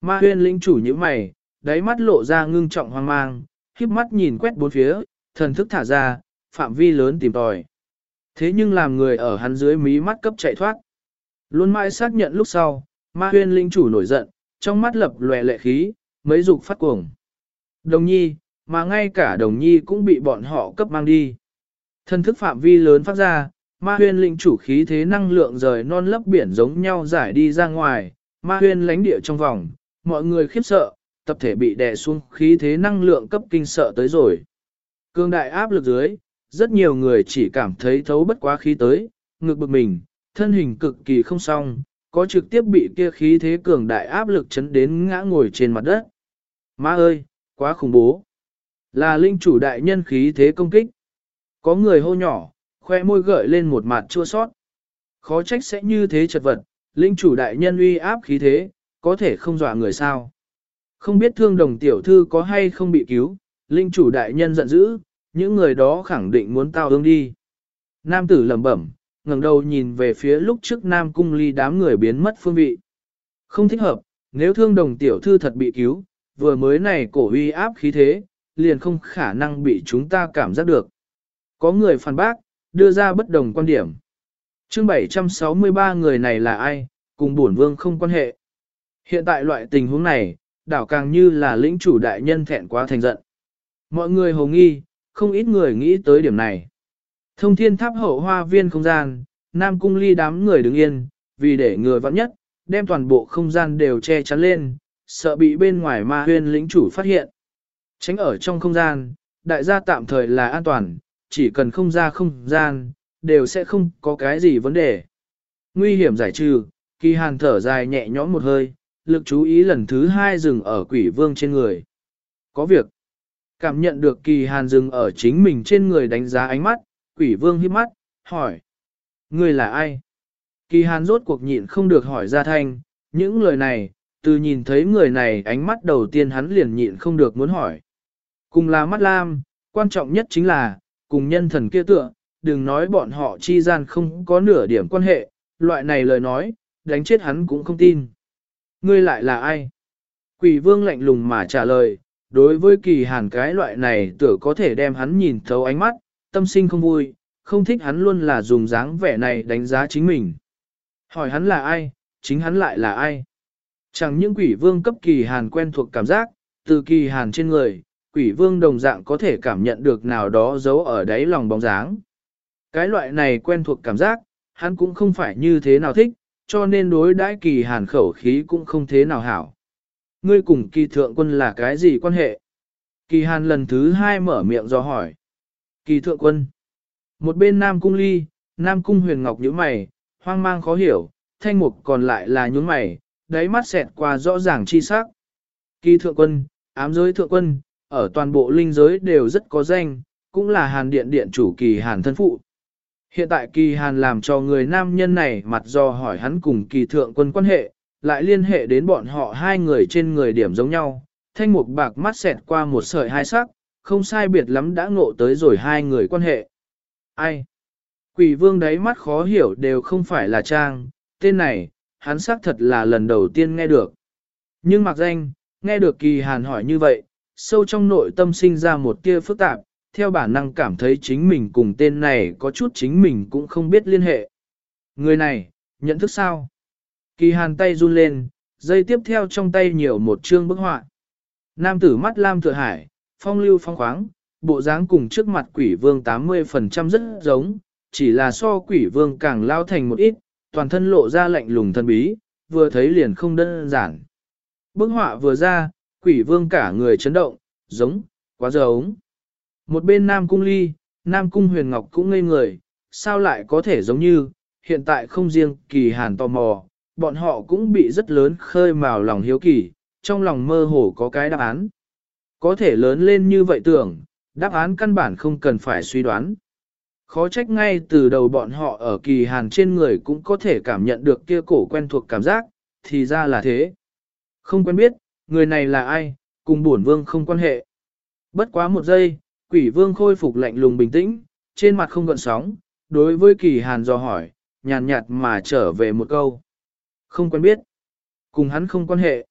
Speaker 1: Ma huyên lĩnh chủ như mày, đáy mắt lộ ra ngưng trọng hoang mang, khiếp mắt nhìn quét bốn phía, thần thức thả ra, phạm vi lớn tìm tòi. Thế nhưng làm người ở hắn dưới mí mắt cấp chạy thoát. Luôn mãi xác nhận lúc sau, ma huyên linh chủ nổi giận, trong mắt lập lòe lệ khí, mấy dục phát cuồng. Đồng nhi, mà ngay cả đồng nhi cũng bị bọn họ cấp mang đi. Thân thức phạm vi lớn phát ra, ma huyên linh chủ khí thế năng lượng rời non lấp biển giống nhau giải đi ra ngoài, ma huyên lánh địa trong vòng, mọi người khiếp sợ, tập thể bị đè xuống khí thế năng lượng cấp kinh sợ tới rồi. Cương đại áp lực dưới, rất nhiều người chỉ cảm thấy thấu bất quá khí tới, ngực bực mình, thân hình cực kỳ không song, có trực tiếp bị kia khí thế cường đại áp lực chấn đến ngã ngồi trên mặt đất. Má ơi, quá khủng bố. Là linh chủ đại nhân khí thế công kích. Có người hô nhỏ, khoe môi gợi lên một mặt chua sót. Khó trách sẽ như thế chật vật, linh chủ đại nhân uy áp khí thế, có thể không dọa người sao. Không biết thương đồng tiểu thư có hay không bị cứu, linh chủ đại nhân giận dữ, những người đó khẳng định muốn tao ương đi. Nam tử lẩm bẩm, ngẩng đầu nhìn về phía lúc trước Nam cung ly đám người biến mất phương vị. Không thích hợp, nếu thương đồng tiểu thư thật bị cứu, vừa mới này cổ uy áp khí thế, liền không khả năng bị chúng ta cảm giác được. Có người phản bác, đưa ra bất đồng quan điểm. chương 763 người này là ai, cùng bổn vương không quan hệ. Hiện tại loại tình huống này, đảo càng như là lĩnh chủ đại nhân thẹn quá thành giận. Mọi người hồ nghi, không ít người nghĩ tới điểm này. Thông thiên tháp hậu hoa viên không gian, Nam Cung ly đám người đứng yên, vì để người vắng nhất, đem toàn bộ không gian đều che chắn lên, sợ bị bên ngoài ma huyên lĩnh chủ phát hiện. Tránh ở trong không gian, đại gia tạm thời là an toàn, chỉ cần không ra không gian, đều sẽ không có cái gì vấn đề. Nguy hiểm giải trừ, kỳ hàn thở dài nhẹ nhõm một hơi, lực chú ý lần thứ hai dừng ở quỷ vương trên người. Có việc. Cảm nhận được kỳ hàn dừng ở chính mình trên người đánh giá ánh mắt, quỷ vương hít mắt, hỏi. Người là ai? Kỳ hàn rốt cuộc nhịn không được hỏi ra thanh, những lời này, từ nhìn thấy người này ánh mắt đầu tiên hắn liền nhịn không được muốn hỏi. Cùng là mắt lam, quan trọng nhất chính là, cùng nhân thần kia tựa, đừng nói bọn họ chi gian không có nửa điểm quan hệ, loại này lời nói, đánh chết hắn cũng không tin. Ngươi lại là ai? Quỷ vương lạnh lùng mà trả lời, đối với kỳ hàn cái loại này tựa có thể đem hắn nhìn thấu ánh mắt, tâm sinh không vui, không thích hắn luôn là dùng dáng vẻ này đánh giá chính mình. Hỏi hắn là ai, chính hắn lại là ai? Chẳng những quỷ vương cấp kỳ hàn quen thuộc cảm giác, từ kỳ hàn trên người, quỷ vương đồng dạng có thể cảm nhận được nào đó giấu ở đáy lòng bóng dáng. Cái loại này quen thuộc cảm giác, hắn cũng không phải như thế nào thích, cho nên đối đãi kỳ hàn khẩu khí cũng không thế nào hảo. Ngươi cùng kỳ thượng quân là cái gì quan hệ? Kỳ hàn lần thứ hai mở miệng do hỏi. Kỳ thượng quân. Một bên Nam Cung Ly, Nam Cung Huyền Ngọc nhíu mày, hoang mang khó hiểu, thanh mục còn lại là nhún mày, đáy mắt xẹt qua rõ ràng chi sắc. Kỳ thượng quân, ám giới thượng quân, ở toàn bộ linh giới đều rất có danh, cũng là hàn điện điện chủ kỳ hàn thân phụ. Hiện tại kỳ hàn làm cho người nam nhân này mặt do hỏi hắn cùng kỳ thượng quân quan hệ, lại liên hệ đến bọn họ hai người trên người điểm giống nhau, thanh mục bạc mắt xẹt qua một sợi hai sắc, không sai biệt lắm đã ngộ tới rồi hai người quan hệ. Ai? Quỷ vương đáy mắt khó hiểu đều không phải là trang, tên này, hắn xác thật là lần đầu tiên nghe được. Nhưng mặc danh, nghe được kỳ hàn hỏi như vậy, sâu trong nội tâm sinh ra một tia phức tạp, theo bản năng cảm thấy chính mình cùng tên này có chút chính mình cũng không biết liên hệ. Người này, nhận thức sao? Kỳ hàn tay run lên, dây tiếp theo trong tay nhiều một chương bức họa. Nam tử mắt lam thừa hải, phong lưu phong khoáng, bộ dáng cùng trước mặt quỷ vương 80% rất giống, chỉ là so quỷ vương càng lao thành một ít, toàn thân lộ ra lạnh lùng thân bí, vừa thấy liền không đơn giản. Bức họa vừa ra, quỷ vương cả người chấn động, giống, quá giống. Một bên Nam Cung Ly, Nam Cung Huyền Ngọc cũng ngây người, sao lại có thể giống như, hiện tại không riêng kỳ hàn tò mò, bọn họ cũng bị rất lớn khơi mào lòng hiếu kỳ, trong lòng mơ hồ có cái đáp án. Có thể lớn lên như vậy tưởng, đáp án căn bản không cần phải suy đoán. Khó trách ngay từ đầu bọn họ ở kỳ hàn trên người cũng có thể cảm nhận được kia cổ quen thuộc cảm giác, thì ra là thế. Không quen biết, người này là ai, cùng bổn vương không quan hệ. Bất quá một giây, quỷ vương khôi phục lạnh lùng bình tĩnh, trên mặt không gợn sóng, đối với kỳ hàn dò hỏi, nhàn nhạt mà trở về một câu. Không quen biết. Cùng hắn không quan hệ.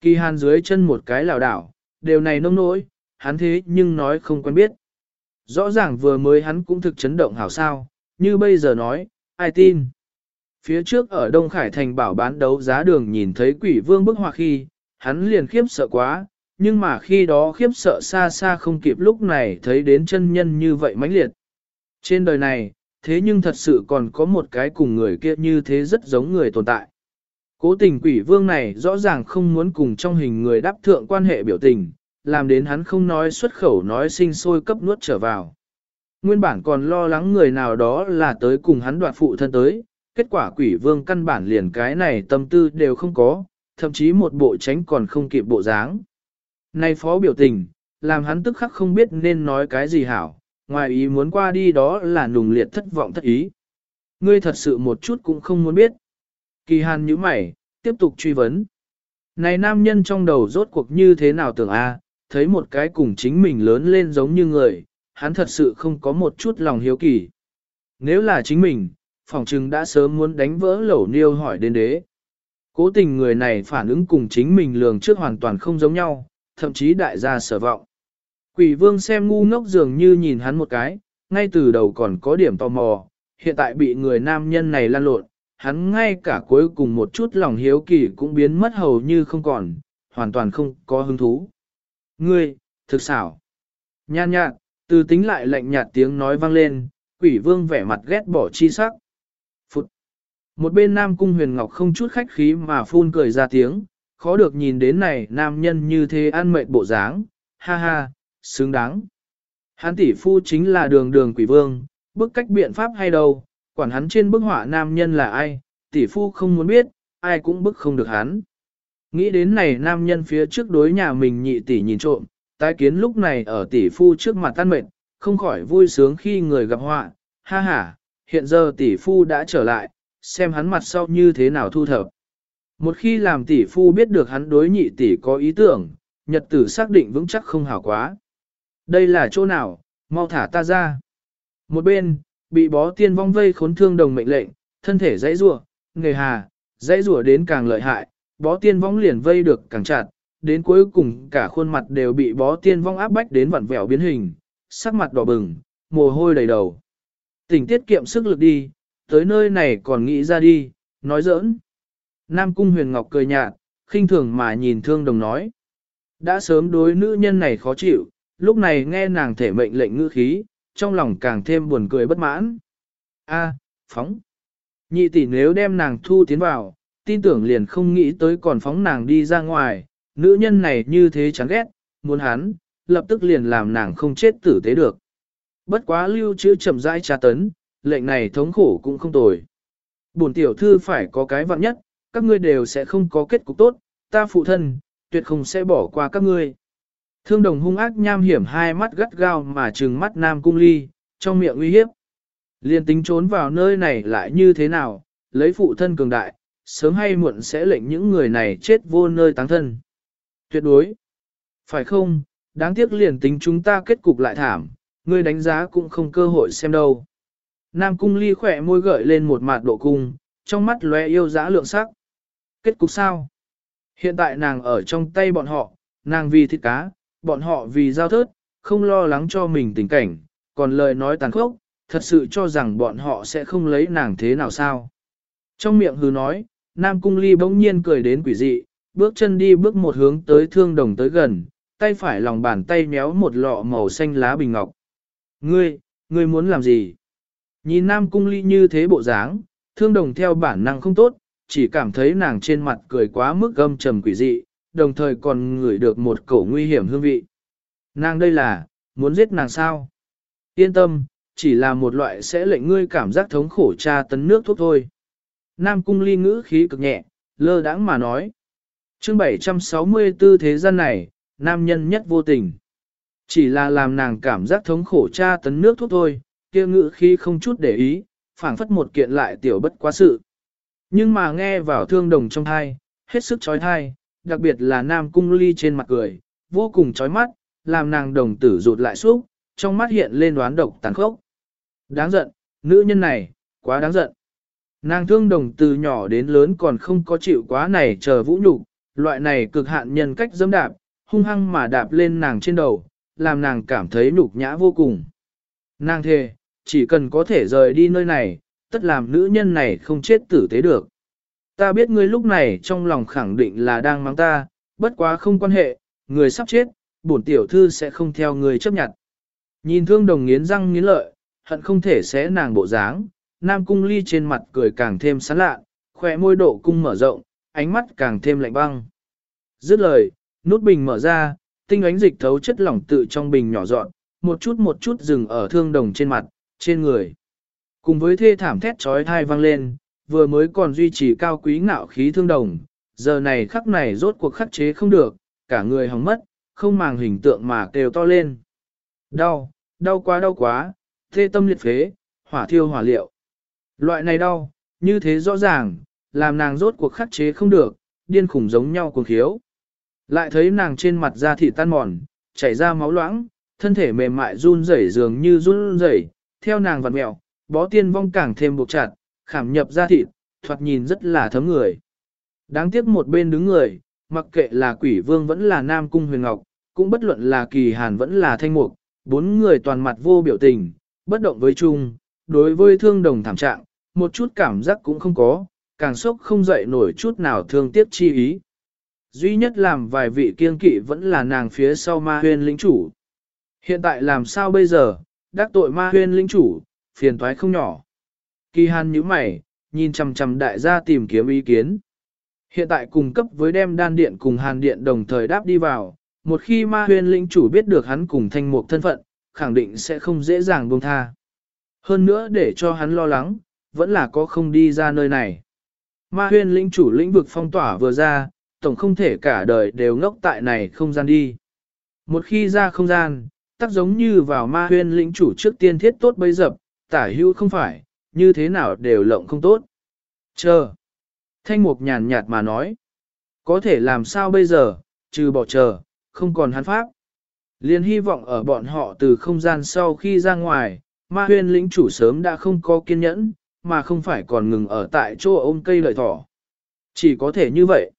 Speaker 1: Kỳ hàn dưới chân một cái lảo đảo, điều này nông nỗi, hắn thế nhưng nói không quen biết. Rõ ràng vừa mới hắn cũng thực chấn động hảo sao, như bây giờ nói, ai tin. Phía trước ở Đông Khải Thành bảo bán đấu giá đường nhìn thấy quỷ vương bức họa khi, hắn liền khiếp sợ quá, nhưng mà khi đó khiếp sợ xa xa không kịp lúc này thấy đến chân nhân như vậy mãnh liệt. Trên đời này, thế nhưng thật sự còn có một cái cùng người kia như thế rất giống người tồn tại. Cố tình quỷ vương này rõ ràng không muốn cùng trong hình người đáp thượng quan hệ biểu tình, làm đến hắn không nói xuất khẩu nói sinh sôi cấp nuốt trở vào. Nguyên bản còn lo lắng người nào đó là tới cùng hắn đoạt phụ thân tới, kết quả quỷ vương căn bản liền cái này tâm tư đều không có, thậm chí một bộ tránh còn không kịp bộ dáng. Này phó biểu tình, làm hắn tức khắc không biết nên nói cái gì hảo, ngoài ý muốn qua đi đó là nùng liệt thất vọng thất ý. Ngươi thật sự một chút cũng không muốn biết. Kỳ hàn nhíu mày, tiếp tục truy vấn. Này nam nhân trong đầu rốt cuộc như thế nào tưởng a? thấy một cái cùng chính mình lớn lên giống như người, hắn thật sự không có một chút lòng hiếu kỳ. Nếu là chính mình, phỏng chừng đã sớm muốn đánh vỡ lẩu niêu hỏi đến đế. Cố tình người này phản ứng cùng chính mình lường trước hoàn toàn không giống nhau, thậm chí đại gia sở vọng. Quỷ vương xem ngu ngốc dường như nhìn hắn một cái, ngay từ đầu còn có điểm tò mò, hiện tại bị người nam nhân này lan lộn, hắn ngay cả cuối cùng một chút lòng hiếu kỳ cũng biến mất hầu như không còn, hoàn toàn không có hứng thú. Ngươi, thực xảo. Nhan nhạt, từ tính lại lạnh nhạt tiếng nói vang lên, quỷ vương vẻ mặt ghét bỏ chi sắc. Một bên nam cung huyền ngọc không chút khách khí mà phun cười ra tiếng, khó được nhìn đến này nam nhân như thế ăn mệt bộ dáng, ha ha, xứng đáng. Hắn tỷ phu chính là đường đường quỷ vương, bức cách biện pháp hay đâu, quản hắn trên bức họa nam nhân là ai, tỷ phu không muốn biết, ai cũng bức không được hắn. Nghĩ đến này nam nhân phía trước đối nhà mình nhị tỷ nhìn trộm, tái kiến lúc này ở tỷ phu trước mặt tan mệt, không khỏi vui sướng khi người gặp họa, ha ha, hiện giờ tỷ phu đã trở lại, xem hắn mặt sau như thế nào thu thập. Một khi làm tỷ phu biết được hắn đối nhị tỷ có ý tưởng, nhật tử xác định vững chắc không hảo quá. Đây là chỗ nào, mau thả ta ra. Một bên, bị bó tiên vong vây khốn thương đồng mệnh lệnh, thân thể dãy rủa, nghề hà, dãy rủa đến càng lợi hại, bó tiên vong liền vây được càng chặt, đến cuối cùng cả khuôn mặt đều bị bó tiên vong áp bách đến vặn vẹo biến hình, sắc mặt đỏ bừng, mồ hôi đầy đầu. Tỉnh tiết kiệm sức lực đi, tới nơi này còn nghĩ ra đi, nói giỡn. Nam Cung Huyền Ngọc cười nhạt, khinh thường mà nhìn thương đồng nói. Đã sớm đối nữ nhân này khó chịu, lúc này nghe nàng thể mệnh lệnh ngữ khí, trong lòng càng thêm buồn cười bất mãn. A, phóng. Nhị tỷ nếu đem nàng thu tiến vào, tin tưởng liền không nghĩ tới còn phóng nàng đi ra ngoài, nữ nhân này như thế chán ghét, muốn hắn, lập tức liền làm nàng không chết tử tế được. Bất quá lưu chữ chậm rãi tra tấn, lệnh này thống khổ cũng không tồi. Bổn tiểu thư phải có cái vạn nhất, các ngươi đều sẽ không có kết cục tốt, ta phụ thân, tuyệt không sẽ bỏ qua các ngươi. Thương đồng hung ác nham hiểm hai mắt gắt gao mà trừng mắt nam cung ly, trong miệng uy hiếp. Liên tính trốn vào nơi này lại như thế nào, lấy phụ thân cường đại, sớm hay muộn sẽ lệnh những người này chết vô nơi táng thân. Tuyệt đối. Phải không, đáng tiếc liền tính chúng ta kết cục lại thảm, ngươi đánh giá cũng không cơ hội xem đâu. Nam cung ly khỏe môi gợi lên một mặt độ cung, trong mắt lóe yêu dã lượng sắc. Kết cục sao? Hiện tại nàng ở trong tay bọn họ, nàng vì thịt cá, bọn họ vì giao thớt, không lo lắng cho mình tình cảnh, còn lời nói tàn khốc, thật sự cho rằng bọn họ sẽ không lấy nàng thế nào sao. Trong miệng hứ nói, Nam Cung Ly bỗng nhiên cười đến quỷ dị, bước chân đi bước một hướng tới thương đồng tới gần, tay phải lòng bàn tay méo một lọ màu xanh lá bình ngọc. Ngươi, ngươi muốn làm gì? Nhìn Nam Cung Ly như thế bộ dáng, thương đồng theo bản năng không tốt, chỉ cảm thấy nàng trên mặt cười quá mức gâm trầm quỷ dị, đồng thời còn ngửi được một cổ nguy hiểm hương vị. Nàng đây là, muốn giết nàng sao? Yên tâm, chỉ là một loại sẽ lệnh ngươi cảm giác thống khổ tra tấn nước thuốc thôi. Nam cung ly ngữ khí cực nhẹ, lơ đãng mà nói. chương 764 thế gian này, nam nhân nhất vô tình. Chỉ là làm nàng cảm giác thống khổ tra tấn nước thuốc thôi, kia ngữ khí không chút để ý, phảng phất một kiện lại tiểu bất quá sự. Nhưng mà nghe vào thương đồng trong thai, hết sức chói thai, đặc biệt là nam cung ly trên mặt cười, vô cùng chói mắt, làm nàng đồng tử rụt lại xúc, trong mắt hiện lên đoán độc tàn khốc. Đáng giận, nữ nhân này, quá đáng giận. Nàng thương đồng từ nhỏ đến lớn còn không có chịu quá này chờ vũ nhục, loại này cực hạn nhân cách dâm đạp, hung hăng mà đạp lên nàng trên đầu, làm nàng cảm thấy nhục nhã vô cùng. Nàng thề, chỉ cần có thể rời đi nơi này, tất làm nữ nhân này không chết tử tế được. Ta biết ngươi lúc này trong lòng khẳng định là đang mắng ta, bất quá không quan hệ, người sắp chết, bổn tiểu thư sẽ không theo người chấp nhận. Nhìn thương đồng nghiến răng nghiến lợi, hận không thể xé nàng bộ dáng, nam cung ly trên mặt cười càng thêm sán lạ, khỏe môi độ cung mở rộng, ánh mắt càng thêm lạnh băng. Dứt lời, nút bình mở ra, tinh ánh dịch thấu chất lỏng tự trong bình nhỏ dọn, một chút một chút dừng ở thương đồng trên mặt, trên người. Cùng với thê thảm thét trói thai vang lên, vừa mới còn duy trì cao quý ngạo khí thương đồng, giờ này khắc này rốt cuộc khắc chế không được, cả người hỏng mất, không màng hình tượng mà kêu to lên. Đau, đau quá đau quá, thê tâm liệt phế, hỏa thiêu hỏa liệu. Loại này đau, như thế rõ ràng, làm nàng rốt cuộc khắc chế không được, điên khủng giống nhau cuồng khiếu. Lại thấy nàng trên mặt da thịt tan mòn, chảy ra máu loãng, thân thể mềm mại run rẩy dường như run rẩy, theo nàng vặn mẹo, bó tiên vong càng thêm buộc chặt, khảm nhập ra thịt, thoạt nhìn rất là thấm người. Đáng tiếc một bên đứng người, mặc kệ là quỷ vương vẫn là nam cung huyền ngọc, cũng bất luận là kỳ hàn vẫn là thanh mục, bốn người toàn mặt vô biểu tình, bất động với chung, đối với thương đồng thảm trạng, một chút cảm giác cũng không có, càng sốc không dậy nổi chút nào thương tiếc chi ý. Duy nhất làm vài vị kiên kỵ vẫn là nàng phía sau ma huyền lĩnh chủ. Hiện tại làm sao bây giờ, đắc tội ma huyên lĩnh chủ, phiền toái không nhỏ. Kỳ hàn nhíu mày, nhìn chằm chằm đại gia tìm kiếm ý kiến. Hiện tại cùng cấp với đem đan điện cùng hàn điện đồng thời đáp đi vào, một khi ma huyên lĩnh chủ biết được hắn cùng thanh mục thân phận, khẳng định sẽ không dễ dàng buông tha. Hơn nữa để cho hắn lo lắng, vẫn là có không đi ra nơi này. Ma huyên lĩnh chủ lĩnh vực phong tỏa vừa ra, tổng không thể cả đời đều ngốc tại này không gian đi. Một khi ra không gian, tác giống như vào ma huyên lĩnh chủ trước tiên thiết tốt bấy dập, tả hưu không phải, như thế nào đều lộng không tốt. Chờ. Thanh mục nhàn nhạt mà nói. Có thể làm sao bây giờ, trừ bỏ chờ, không còn hắn pháp. Liên hy vọng ở bọn họ từ không gian sau khi ra ngoài, ma huyên lĩnh chủ sớm đã không có kiên nhẫn, mà không phải còn ngừng ở tại chỗ ôm cây lợi thỏ. Chỉ có thể như vậy.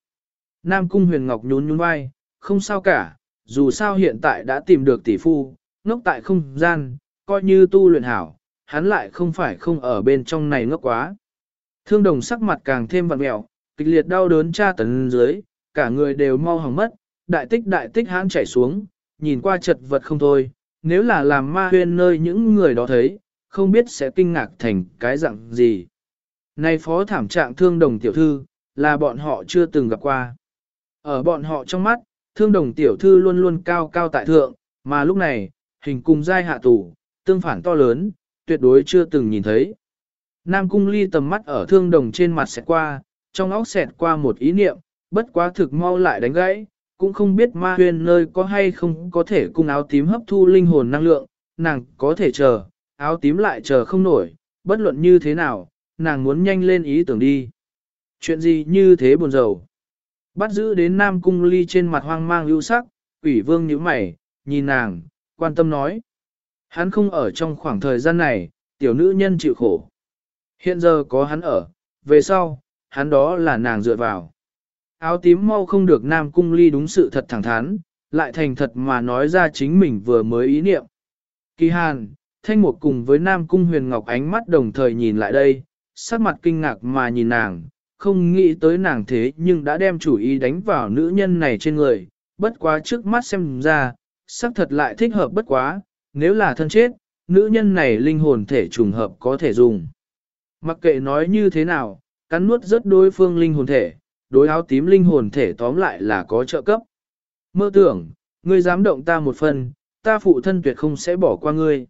Speaker 1: Nam cung huyền ngọc nhún nhún vai, không sao cả, dù sao hiện tại đã tìm được tỷ phu, ngốc tại không gian, coi như tu luyện hảo, hắn lại không phải không ở bên trong này ngốc quá. Thương đồng sắc mặt càng thêm vặn mẹo, kịch liệt đau đớn tra tấn dưới, cả người đều mau hỏng mất, đại tích đại tích hãn chảy xuống, nhìn qua chật vật không thôi, nếu là làm ma huyên nơi những người đó thấy, không biết sẽ kinh ngạc thành cái dạng gì. Này phó thảm trạng thương đồng tiểu thư, là bọn họ chưa từng gặp qua. Ở bọn họ trong mắt, thương đồng tiểu thư luôn luôn cao cao tại thượng, mà lúc này, hình cùng giai hạ tủ, tương phản to lớn, tuyệt đối chưa từng nhìn thấy. Nam cung ly tầm mắt ở thương đồng trên mặt xẹt qua, trong óc xẹt qua một ý niệm, bất quá thực mau lại đánh gãy, cũng không biết ma huyền nơi có hay không có thể cung áo tím hấp thu linh hồn năng lượng, nàng có thể chờ, áo tím lại chờ không nổi, bất luận như thế nào, nàng muốn nhanh lên ý tưởng đi. Chuyện gì như thế buồn rầu. Bắt giữ đến Nam Cung Ly trên mặt hoang mang ưu sắc, quỷ vương nhíu mày, nhìn nàng, quan tâm nói. Hắn không ở trong khoảng thời gian này, tiểu nữ nhân chịu khổ. Hiện giờ có hắn ở, về sau, hắn đó là nàng dựa vào. Áo tím mau không được Nam Cung Ly đúng sự thật thẳng thắn, lại thành thật mà nói ra chính mình vừa mới ý niệm. Kỳ Hàn, Thanh Mục cùng với Nam Cung Huyền Ngọc ánh mắt đồng thời nhìn lại đây, sắc mặt kinh ngạc mà nhìn nàng, không nghĩ tới nàng thế nhưng đã đem chủ ý đánh vào nữ nhân này trên người, bất quá trước mắt xem ra, sắc thật lại thích hợp bất quá, nếu là thân chết, nữ nhân này linh hồn thể trùng hợp có thể dùng. Mặc kệ nói như thế nào, cắn nuốt rất đối phương linh hồn thể, đối áo tím linh hồn thể tóm lại là có trợ cấp. Mơ tưởng, ngươi dám động ta một phần, ta phụ thân tuyệt không sẽ bỏ qua ngươi.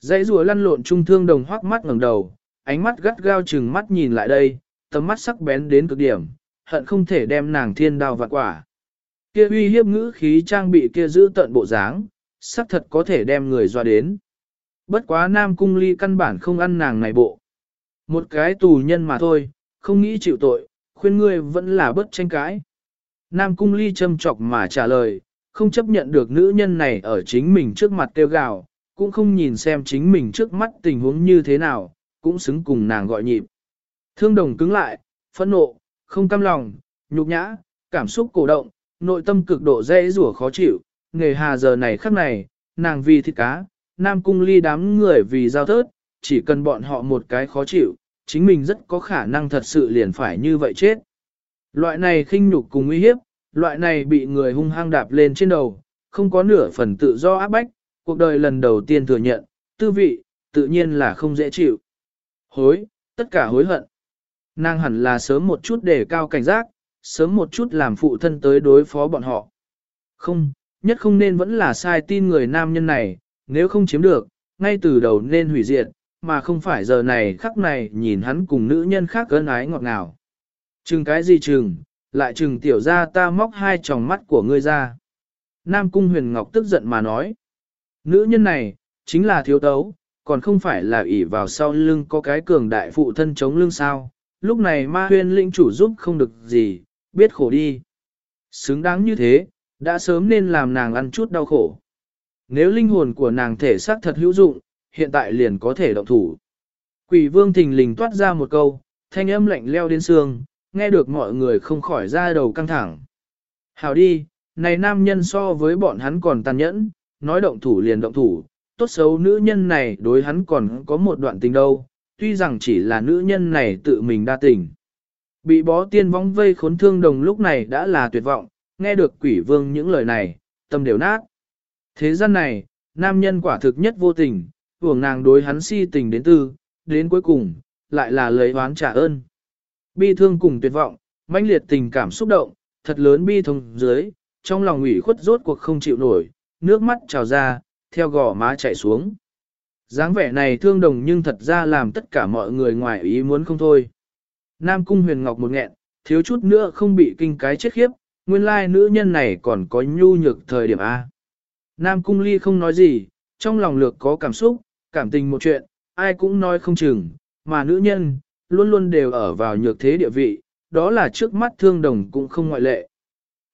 Speaker 1: Dãy rùa lăn lộn trung thương đồng hoác mắt ngẩng đầu, ánh mắt gắt gao chừng mắt nhìn lại đây, tầm mắt sắc bén đến cực điểm, hận không thể đem nàng thiên đao vạn quả. Kia uy hiếp ngữ khí trang bị kia giữ tận bộ dáng, sắc thật có thể đem người dọa đến. Bất quá nam cung ly căn bản không ăn nàng này bộ. Một cái tù nhân mà thôi, không nghĩ chịu tội, khuyên ngươi vẫn là bất tranh cãi. Nam cung ly châm chọc mà trả lời, không chấp nhận được nữ nhân này ở chính mình trước mặt tiêu gào, cũng không nhìn xem chính mình trước mắt tình huống như thế nào, cũng xứng cùng nàng gọi nhịp. Thương đồng cứng lại, phẫn nộ, không cam lòng, nhục nhã, cảm xúc cổ động, nội tâm cực độ dễ rủa khó chịu, nghề hà giờ này khắc này, nàng vì thịt cá, nam cung ly đám người vì giao thớt, chỉ cần bọn họ một cái khó chịu, chính mình rất có khả năng thật sự liền phải như vậy chết. Loại này khinh nhục cùng uy hiếp, loại này bị người hung hăng đạp lên trên đầu, không có nửa phần tự do áp bách, cuộc đời lần đầu tiên thừa nhận, tư vị, tự nhiên là không dễ chịu. Hối, tất cả hối hận. Nàng hẳn là sớm một chút để cao cảnh giác, sớm một chút làm phụ thân tới đối phó bọn họ. Không, nhất không nên vẫn là sai tin người nam nhân này, nếu không chiếm được, ngay từ đầu nên hủy diệt, mà không phải giờ này khắc này nhìn hắn cùng nữ nhân khác ân ái ngọt ngào. Chừng cái gì chừng, lại chừng tiểu ra ta móc hai tròng mắt của ngươi ra. Nam Cung Huyền Ngọc tức giận mà nói. Nữ nhân này, chính là thiếu tấu, còn không phải là ỷ vào sau lưng có cái cường đại phụ thân chống lưng sao. Lúc này ma huyên linh chủ giúp không được gì, biết khổ đi. Xứng đáng như thế, đã sớm nên làm nàng ăn chút đau khổ. Nếu linh hồn của nàng thể xác thật hữu dụng, hiện tại liền có thể động thủ. Quỷ vương thình lình toát ra một câu, thanh âm lạnh leo đến xương, nghe được mọi người không khỏi ra đầu căng thẳng. Hào đi, này nam nhân so với bọn hắn còn tàn nhẫn, nói động thủ liền động thủ, tốt xấu nữ nhân này đối hắn còn có một đoạn tình đâu, tuy rằng chỉ là nữ nhân này tự mình đa tình. Bị bó tiên vong vây khốn thương đồng lúc này đã là tuyệt vọng, nghe được quỷ vương những lời này, tâm đều nát. Thế gian này, nam nhân quả thực nhất vô tình, hưởng nàng đối hắn si tình đến tư, đến cuối cùng, lại là lấy oán trả ơn. Bi thương cùng tuyệt vọng, mãnh liệt tình cảm xúc động, thật lớn bi thông dưới, trong lòng ủy khuất rốt cuộc không chịu nổi, nước mắt trào ra, theo gò má chảy xuống dáng vẻ này thương đồng nhưng thật ra làm tất cả mọi người ngoài ý muốn không thôi. Nam cung huyền ngọc một nghẹn, thiếu chút nữa không bị kinh cái chết khiếp, nguyên lai nữ nhân này còn có nhu nhược thời điểm A. Nam cung ly không nói gì, trong lòng lược có cảm xúc, cảm tình một chuyện, ai cũng nói không chừng, mà nữ nhân, luôn luôn đều ở vào nhược thế địa vị, đó là trước mắt thương đồng cũng không ngoại lệ.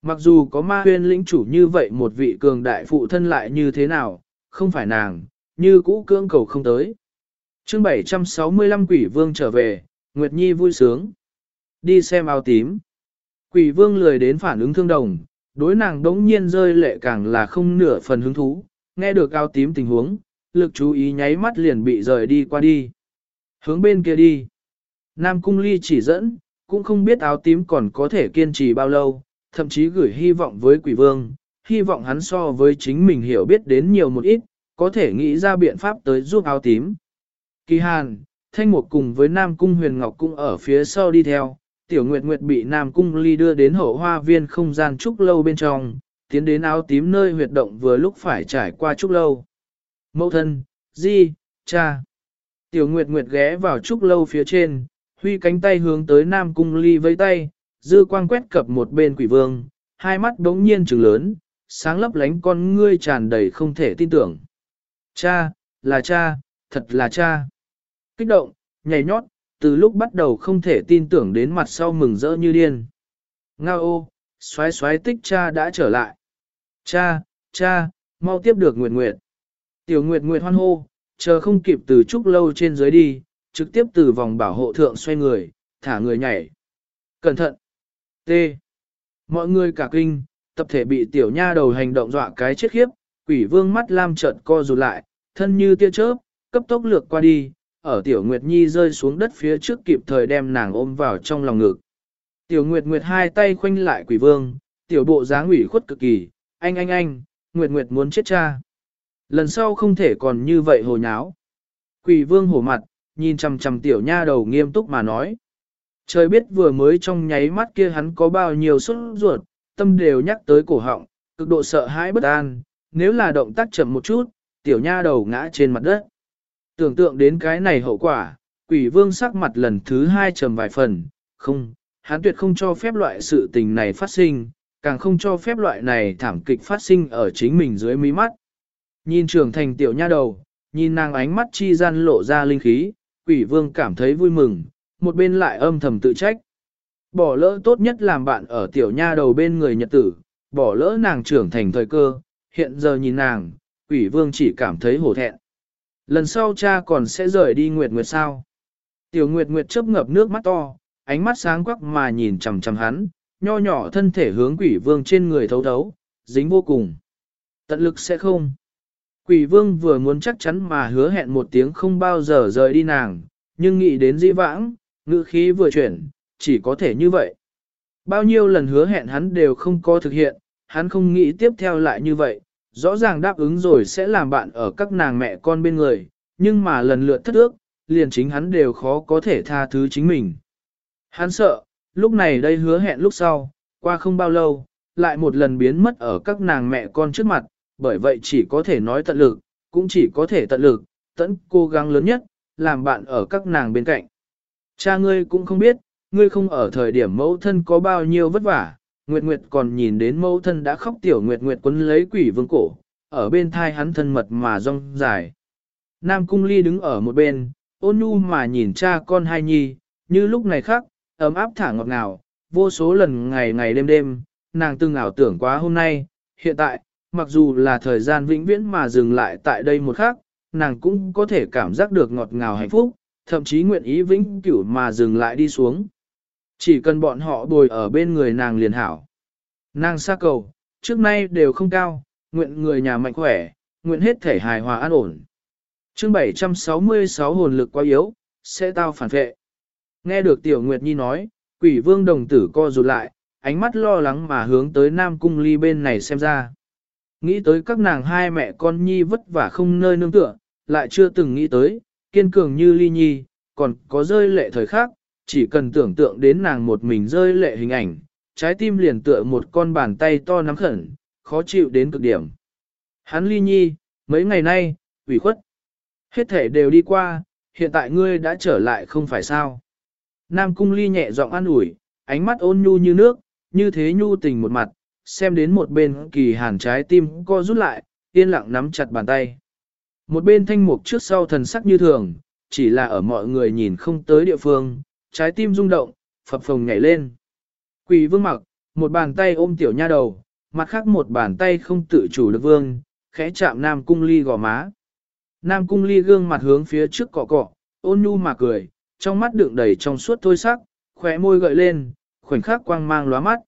Speaker 1: Mặc dù có ma huyên lĩnh chủ như vậy một vị cường đại phụ thân lại như thế nào, không phải nàng, như cũ cưỡng cầu không tới. chương 765 quỷ vương trở về, Nguyệt Nhi vui sướng. Đi xem áo tím. Quỷ vương lười đến phản ứng thương đồng, đối nàng đống nhiên rơi lệ càng là không nửa phần hứng thú, nghe được áo tím tình huống, lực chú ý nháy mắt liền bị rời đi qua đi. Hướng bên kia đi. Nam Cung Ly chỉ dẫn, cũng không biết áo tím còn có thể kiên trì bao lâu, thậm chí gửi hy vọng với quỷ vương, hy vọng hắn so với chính mình hiểu biết đến nhiều một ít, có thể nghĩ ra biện pháp tới giúp áo tím. Kỳ Hàn, Thanh Mục cùng với Nam Cung Huyền Ngọc cũng ở phía sau đi theo, Tiểu Nguyệt Nguyệt bị Nam Cung Ly đưa đến hậu hoa viên không gian trúc lâu bên trong, tiến đến áo tím nơi huyệt động vừa lúc phải trải qua trúc lâu. Mẫu thân, di, cha. Tiểu Nguyệt Nguyệt ghé vào trúc lâu phía trên, huy cánh tay hướng tới Nam Cung Ly với tay, dư quang quét cập một bên quỷ vương, hai mắt đống nhiên trừng lớn, sáng lấp lánh con ngươi tràn đầy không thể tin tưởng. Cha, là cha, thật là cha. Kích động, nhảy nhót, từ lúc bắt đầu không thể tin tưởng đến mặt sau mừng rỡ như điên. Ngao ô, xoái xoái tích cha đã trở lại. Cha, cha, mau tiếp được Nguyệt Nguyệt. Tiểu Nguyệt Nguyệt hoan hô, chờ không kịp từ trúc lâu trên dưới đi, trực tiếp từ vòng bảo hộ thượng xoay người, thả người nhảy. Cẩn thận! T. Mọi người cả kinh, tập thể bị tiểu nha đầu hành động dọa cái chết khiếp, quỷ vương mắt lam trợn co rụt lại, thân như tia chớp, cấp tốc lược qua đi, ở tiểu Nguyệt Nhi rơi xuống đất phía trước kịp thời đem nàng ôm vào trong lòng ngực. Tiểu Nguyệt Nguyệt hai tay khoanh lại quỷ vương, tiểu bộ dáng ủy khuất cực kỳ, anh anh anh, Nguyệt Nguyệt muốn chết cha. Lần sau không thể còn như vậy hồ nháo. Quỷ vương hổ mặt, nhìn chằm chằm tiểu nha đầu nghiêm túc mà nói. Trời biết vừa mới trong nháy mắt kia hắn có bao nhiêu sốt ruột, tâm đều nhắc tới cổ họng, cực độ sợ hãi bất an, nếu là động tác chậm một chút, tiểu nha đầu ngã trên mặt đất. Tưởng tượng đến cái này hậu quả, quỷ vương sắc mặt lần thứ hai trầm vài phần, không, hắn tuyệt không cho phép loại sự tình này phát sinh, càng không cho phép loại này thảm kịch phát sinh ở chính mình dưới mí mắt. Nhìn trưởng thành tiểu nha đầu, nhìn nàng ánh mắt chi gian lộ ra linh khí, quỷ vương cảm thấy vui mừng, một bên lại âm thầm tự trách. Bỏ lỡ tốt nhất làm bạn ở tiểu nha đầu bên người nhật tử, bỏ lỡ nàng trưởng thành thời cơ, hiện giờ nhìn nàng, quỷ vương chỉ cảm thấy hổ thẹn. Lần sau cha còn sẽ rời đi Nguyệt Nguyệt sao? Tiểu Nguyệt Nguyệt chớp ngập nước mắt to, ánh mắt sáng quắc mà nhìn chằm chằm hắn, nho nhỏ thân thể hướng quỷ vương trên người thấu thấu, dính vô cùng. Tận lực sẽ không. Quỷ vương vừa muốn chắc chắn mà hứa hẹn một tiếng không bao giờ rời đi nàng, nhưng nghĩ đến dĩ vãng, ngữ khí vừa chuyển, chỉ có thể như vậy. Bao nhiêu lần hứa hẹn hắn đều không có thực hiện, hắn không nghĩ tiếp theo lại như vậy, rõ ràng đáp ứng rồi sẽ làm bạn ở các nàng mẹ con bên người, nhưng mà lần lượt thất ước, liền chính hắn đều khó có thể tha thứ chính mình. Hắn sợ, lúc này đây hứa hẹn lúc sau, qua không bao lâu, lại một lần biến mất ở các nàng mẹ con trước mặt, bởi vậy chỉ có thể nói tận lực, cũng chỉ có thể tận lực, tận cố gắng lớn nhất, làm bạn ở các nàng bên cạnh. Cha ngươi cũng không biết, ngươi không ở thời điểm mẫu thân có bao nhiêu vất vả, Nguyệt Nguyệt còn nhìn đến mẫu thân đã khóc tiểu Nguyệt Nguyệt quấn lấy quỷ vương cổ, ở bên thai hắn thân mật mà rong dài. Nam Cung Ly đứng ở một bên, ôn nhu mà nhìn cha con hai nhi, như lúc này khác, ấm áp thả ngọt ngào, vô số lần ngày ngày đêm đêm, nàng từng ảo tưởng quá hôm nay, hiện tại, mặc dù là thời gian vĩnh viễn mà dừng lại tại đây một khắc, nàng cũng có thể cảm giác được ngọt ngào hạnh phúc, thậm chí nguyện ý vĩnh cửu mà dừng lại đi xuống. Chỉ cần bọn họ bồi ở bên người nàng liền hảo. Nàng xa cầu, trước nay đều không cao, nguyện người nhà mạnh khỏe, nguyện hết thể hài hòa an ổn. chương 766 hồn lực quá yếu, sẽ tao phản vệ. Nghe được Tiểu Nguyệt Nhi nói, quỷ vương đồng tử co rụt lại, ánh mắt lo lắng mà hướng tới Nam Cung Ly bên này xem ra. Nghĩ tới các nàng hai mẹ con Nhi vất vả không nơi nương tựa, lại chưa từng nghĩ tới, kiên cường như Ly Nhi, còn có rơi lệ thời khác, chỉ cần tưởng tượng đến nàng một mình rơi lệ hình ảnh, trái tim liền tựa một con bàn tay to nắm khẩn, khó chịu đến cực điểm. Hắn Ly Nhi, mấy ngày nay, ủy khuất. Hết thể đều đi qua, hiện tại ngươi đã trở lại không phải sao. Nam Cung Ly nhẹ giọng an ủi, ánh mắt ôn nhu như nước, như thế nhu tình một mặt, xem đến một bên kỳ hàn trái tim co rút lại, yên lặng nắm chặt bàn tay. Một bên thanh mục trước sau thần sắc như thường, chỉ là ở mọi người nhìn không tới địa phương, trái tim rung động, phập phồng nhảy lên. Quỷ vương mặc, một bàn tay ôm tiểu nha đầu, mặt khác một bàn tay không tự chủ được vương, khẽ chạm Nam Cung Ly gò má. Nam Cung Ly gương mặt hướng phía trước cọ cọ, ôn nhu mà cười, trong mắt đựng đầy trong suốt thôi sắc, khóe môi gợi lên, khoảnh khắc quang mang lóa mắt.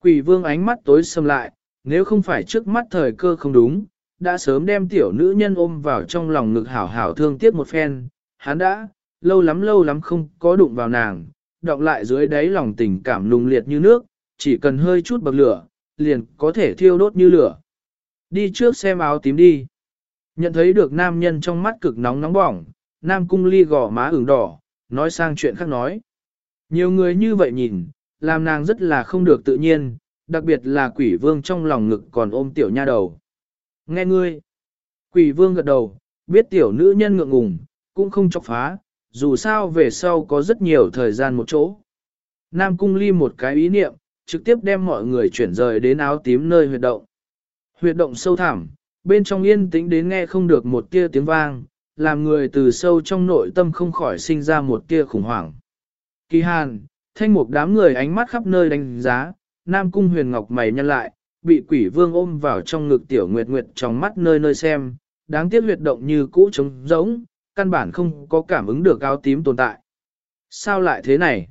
Speaker 1: Quỷ vương ánh mắt tối sầm lại, nếu không phải trước mắt thời cơ không đúng, đã sớm đem tiểu nữ nhân ôm vào trong lòng ngực hảo hảo thương tiếc một phen, hắn đã, lâu lắm lâu lắm không có đụng vào nàng, đọng lại dưới đáy lòng tình cảm nung liệt như nước, chỉ cần hơi chút bậc lửa, liền có thể thiêu đốt như lửa. Đi trước xem áo tím đi. Nhận thấy được nam nhân trong mắt cực nóng nóng bỏng, nam cung ly gò má ửng đỏ, nói sang chuyện khác nói. Nhiều người như vậy nhìn, làm nàng rất là không được tự nhiên, đặc biệt là quỷ vương trong lòng ngực còn ôm tiểu nha đầu. Nghe ngươi, quỷ vương gật đầu, biết tiểu nữ nhân ngượng ngùng, cũng không chọc phá, dù sao về sau có rất nhiều thời gian một chỗ. Nam cung ly một cái ý niệm, trực tiếp đem mọi người chuyển rời đến áo tím nơi huyệt động. Huyệt động sâu thẳm, bên trong yên tĩnh đến nghe không được một tia tiếng vang, làm người từ sâu trong nội tâm không khỏi sinh ra một tia khủng hoảng. Kỳ hàn, thanh mục đám người ánh mắt khắp nơi đánh giá, Nam Cung huyền ngọc mày nhăn lại, bị quỷ vương ôm vào trong ngực tiểu nguyệt nguyệt trong mắt nơi nơi xem, đáng tiếc huyệt động như cũ trống rỗng, căn bản không có cảm ứng được áo tím tồn tại. Sao lại thế này?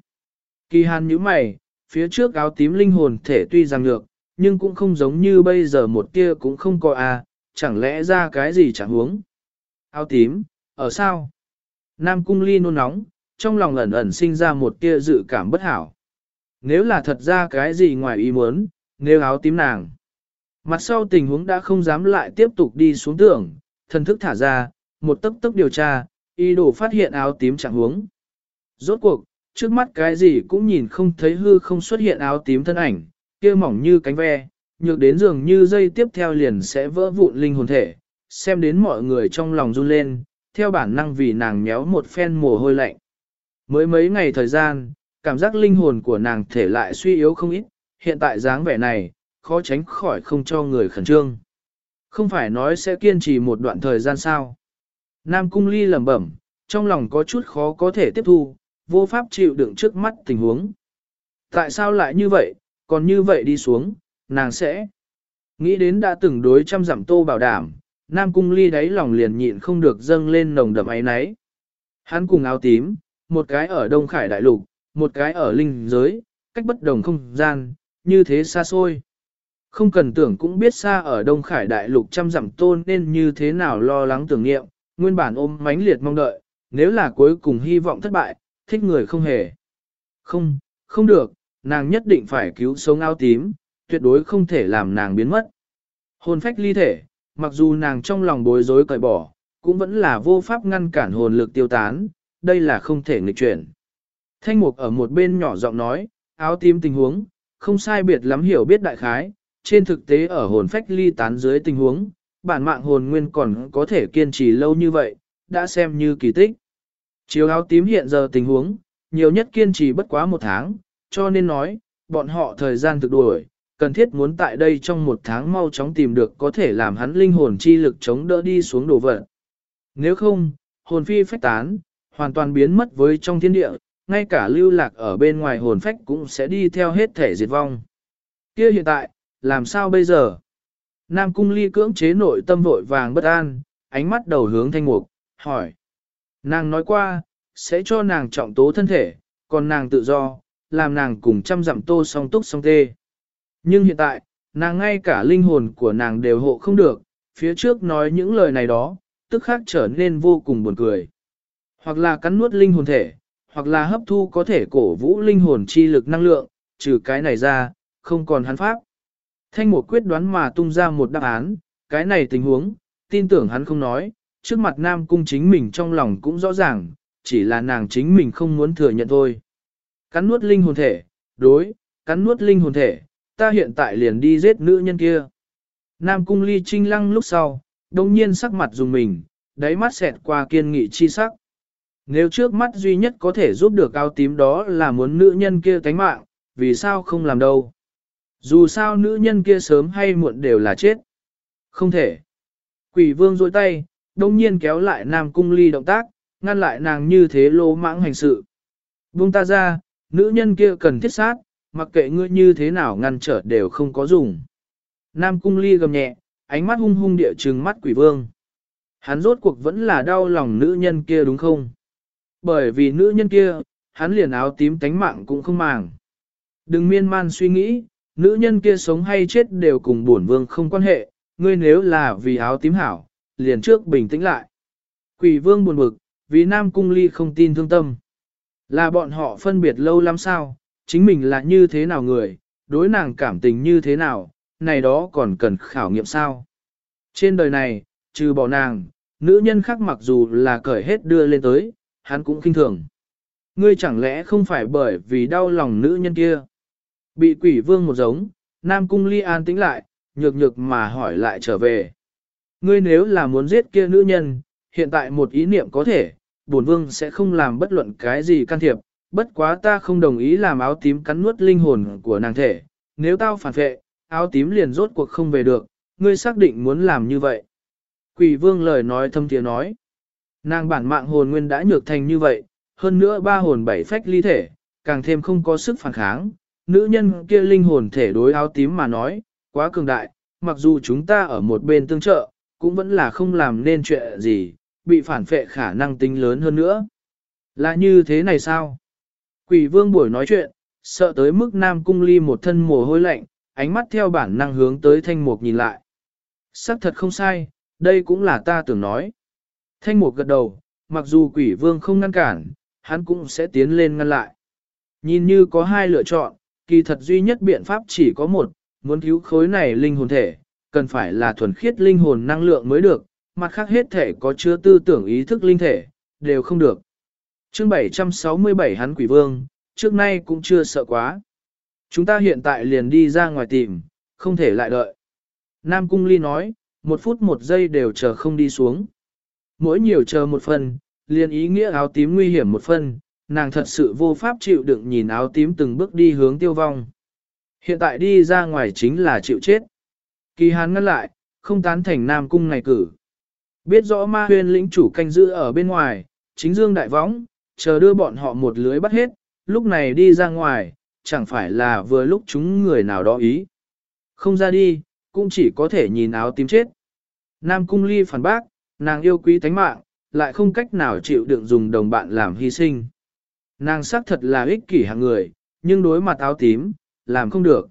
Speaker 1: Kỳ hàn nhíu mày, phía trước áo tím linh hồn thể tuy rằng ngược, nhưng cũng không giống như bây giờ một tia cũng không có à, chẳng lẽ ra cái gì chẳng huống. Áo tím, ở sao? Nam cung ly nôn nóng, trong lòng ẩn ẩn sinh ra một tia dự cảm bất hảo. Nếu là thật ra cái gì ngoài ý muốn, nếu áo tím nàng. Mặt sau tình huống đã không dám lại tiếp tục đi xuống tưởng, thần thức thả ra, một tấc tấc điều tra, y đồ phát hiện áo tím chẳng huống. Rốt cuộc, trước mắt cái gì cũng nhìn không thấy hư không xuất hiện áo tím thân ảnh, kia mỏng như cánh ve, nhược đến dường như dây tiếp theo liền sẽ vỡ vụn linh hồn thể, xem đến mọi người trong lòng run lên, theo bản năng vì nàng méo một phen mồ hôi lạnh. Mới mấy ngày thời gian, cảm giác linh hồn của nàng thể lại suy yếu không ít, hiện tại dáng vẻ này, khó tránh khỏi không cho người khẩn trương. Không phải nói sẽ kiên trì một đoạn thời gian sao. Nam Cung Ly lẩm bẩm, trong lòng có chút khó có thể tiếp thu, vô pháp chịu đựng trước mắt tình huống. Tại sao lại như vậy, còn như vậy đi xuống, nàng sẽ... Nghĩ đến đã từng đối trăm giảm tô bảo đảm, Nam Cung Ly đáy lòng liền nhịn không được dâng lên nồng đậm ấy náy. Hắn cùng áo tím, một cái ở Đông Khải Đại Lục, một cái ở Linh Giới, cách bất đồng không gian, như thế xa xôi. Không cần tưởng cũng biết xa ở Đông Khải Đại Lục trăm dặm tôn nên như thế nào lo lắng tưởng nghiệm, nguyên bản ôm mãnh liệt mong đợi, nếu là cuối cùng hy vọng thất bại, thích người không hề. Không, không được, nàng nhất định phải cứu sống áo tím, tuyệt đối không thể làm nàng biến mất. Hồn phách ly thể, mặc dù nàng trong lòng bối rối cởi bỏ, cũng vẫn là vô pháp ngăn cản hồn lực tiêu tán, đây là không thể nghịch chuyển. Thanh mục ở một bên nhỏ giọng nói, áo tím tình huống, không sai biệt lắm hiểu biết đại khái, trên thực tế ở hồn phách ly tán dưới tình huống, bản mạng hồn nguyên còn có thể kiên trì lâu như vậy, đã xem như kỳ tích. Chiếu áo tím hiện giờ tình huống, nhiều nhất kiên trì bất quá một tháng, cho nên nói, bọn họ thời gian thực đuổi, cần thiết muốn tại đây trong một tháng mau chóng tìm được có thể làm hắn linh hồn chi lực chống đỡ đi xuống đổ vật. Nếu không, hồn phi phách tán, hoàn toàn biến mất với trong thiên địa, ngay cả lưu lạc ở bên ngoài hồn phách cũng sẽ đi theo hết thể diệt vong. Kia hiện tại, làm sao bây giờ? Nam cung ly cưỡng chế nội tâm vội vàng bất an, ánh mắt đầu hướng thanh mục, hỏi. Nàng nói qua, sẽ cho nàng trọng tố thân thể, còn nàng tự do, làm nàng cùng trăm dặm tô song túc song tê. Nhưng hiện tại, nàng ngay cả linh hồn của nàng đều hộ không được, phía trước nói những lời này đó, tức khác trở nên vô cùng buồn cười. Hoặc là cắn nuốt linh hồn thể, hoặc là hấp thu có thể cổ vũ linh hồn chi lực năng lượng, trừ cái này ra, không còn hắn pháp. Thanh một quyết đoán mà tung ra một đáp án, cái này tình huống, tin tưởng hắn không nói, trước mặt nam cung chính mình trong lòng cũng rõ ràng, chỉ là nàng chính mình không muốn thừa nhận thôi. Cắn nuốt linh hồn thể, đối, cắn nuốt linh hồn thể, ta hiện tại liền đi giết nữ nhân kia. Nam cung ly trinh lăng lúc sau, đồng nhiên sắc mặt dùng mình, đáy mắt xẹt qua kiên nghị chi sắc. Nếu trước mắt duy nhất có thể giúp được áo tím đó là muốn nữ nhân kia tánh mạng, vì sao không làm đâu? Dù sao nữ nhân kia sớm hay muộn đều là chết. Không thể. Quỷ vương dôi tay, đông nhiên kéo lại nam cung ly động tác, ngăn lại nàng như thế lô mãng hành sự. Buông ta ra, nữ nhân kia cần thiết sát, mặc kệ ngươi như thế nào ngăn trở đều không có dùng. Nam cung ly gầm nhẹ, ánh mắt hung hung địa trừng mắt quỷ vương. Hắn rốt cuộc vẫn là đau lòng nữ nhân kia đúng không? Bởi vì nữ nhân kia, hắn liền áo tím tánh mạng cũng không màng. Đừng miên man suy nghĩ, nữ nhân kia sống hay chết đều cùng bổn vương không quan hệ, ngươi nếu là vì áo tím hảo, liền trước bình tĩnh lại. Quỷ vương buồn bực, vì Nam Cung Ly không tin thương tâm. Là bọn họ phân biệt lâu lắm sao, chính mình là như thế nào người, đối nàng cảm tình như thế nào, này đó còn cần khảo nghiệm sao. Trên đời này, trừ bỏ nàng, nữ nhân khác mặc dù là cởi hết đưa lên tới, hắn cũng kinh thường. Ngươi chẳng lẽ không phải bởi vì đau lòng nữ nhân kia? Bị quỷ vương một giống, Nam Cung Ly an tĩnh lại, nhược nhược mà hỏi lại trở về. Ngươi nếu là muốn giết kia nữ nhân, hiện tại một ý niệm có thể, bổn vương sẽ không làm bất luận cái gì can thiệp, bất quá ta không đồng ý làm áo tím cắn nuốt linh hồn của nàng thể, nếu tao phản vệ, áo tím liền rốt cuộc không về được, ngươi xác định muốn làm như vậy. Quỷ vương lời nói thâm tiếng nói, nàng bản mạng hồn nguyên đã nhược thành như vậy, hơn nữa ba hồn bảy phách ly thể, càng thêm không có sức phản kháng, nữ nhân kia linh hồn thể đối áo tím mà nói, quá cường đại, mặc dù chúng ta ở một bên tương trợ, cũng vẫn là không làm nên chuyện gì, bị phản phệ khả năng tính lớn hơn nữa. Là như thế này sao? Quỷ vương buổi nói chuyện, sợ tới mức nam cung ly một thân mồ hôi lạnh, ánh mắt theo bản năng hướng tới thanh mục nhìn lại. Sắc thật không sai, đây cũng là ta tưởng nói. Thanh mục gật đầu, mặc dù quỷ vương không ngăn cản, hắn cũng sẽ tiến lên ngăn lại. Nhìn như có hai lựa chọn, kỳ thật duy nhất biện pháp chỉ có một, muốn cứu khối này linh hồn thể, cần phải là thuần khiết linh hồn năng lượng mới được, mặt khác hết thể có chứa tư tưởng ý thức linh thể, đều không được. chương 767 hắn quỷ vương, trước nay cũng chưa sợ quá. Chúng ta hiện tại liền đi ra ngoài tìm, không thể lại đợi. Nam Cung Ly nói, một phút một giây đều chờ không đi xuống. Mỗi nhiều chờ một phần, liền ý nghĩa áo tím nguy hiểm một phần, nàng thật sự vô pháp chịu đựng nhìn áo tím từng bước đi hướng tiêu vong. Hiện tại đi ra ngoài chính là chịu chết. Kỳ hán ngăn lại, không tán thành Nam Cung này cử. Biết rõ ma huyền lĩnh chủ canh giữ ở bên ngoài, chính dương đại võng, chờ đưa bọn họ một lưới bắt hết, lúc này đi ra ngoài, chẳng phải là vừa lúc chúng người nào đó ý. Không ra đi, cũng chỉ có thể nhìn áo tím chết. Nam cung ly phản bác, nàng yêu quý tánh mạng, lại không cách nào chịu đựng dùng đồng bạn làm hy sinh. Nàng xác thật là ích kỷ hạng người, nhưng đối mặt áo tím, làm không được.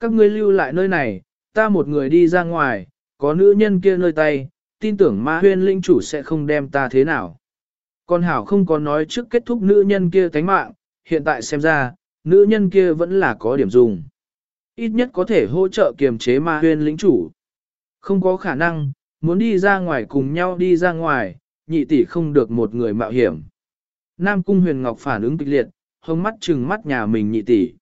Speaker 1: Các ngươi lưu lại nơi này, ta một người đi ra ngoài, có nữ nhân kia nơi tay, tin tưởng ma huyên linh chủ sẽ không đem ta thế nào. Con Hảo không có nói trước kết thúc nữ nhân kia tánh mạng, hiện tại xem ra, nữ nhân kia vẫn là có điểm dùng. Ít nhất có thể hỗ trợ kiềm chế ma huyên lĩnh chủ. Không có khả năng, muốn đi ra ngoài cùng nhau đi ra ngoài, nhị tỷ không được một người mạo hiểm. Nam Cung Huyền Ngọc phản ứng kịch liệt, hông mắt trừng mắt nhà mình nhị tỷ.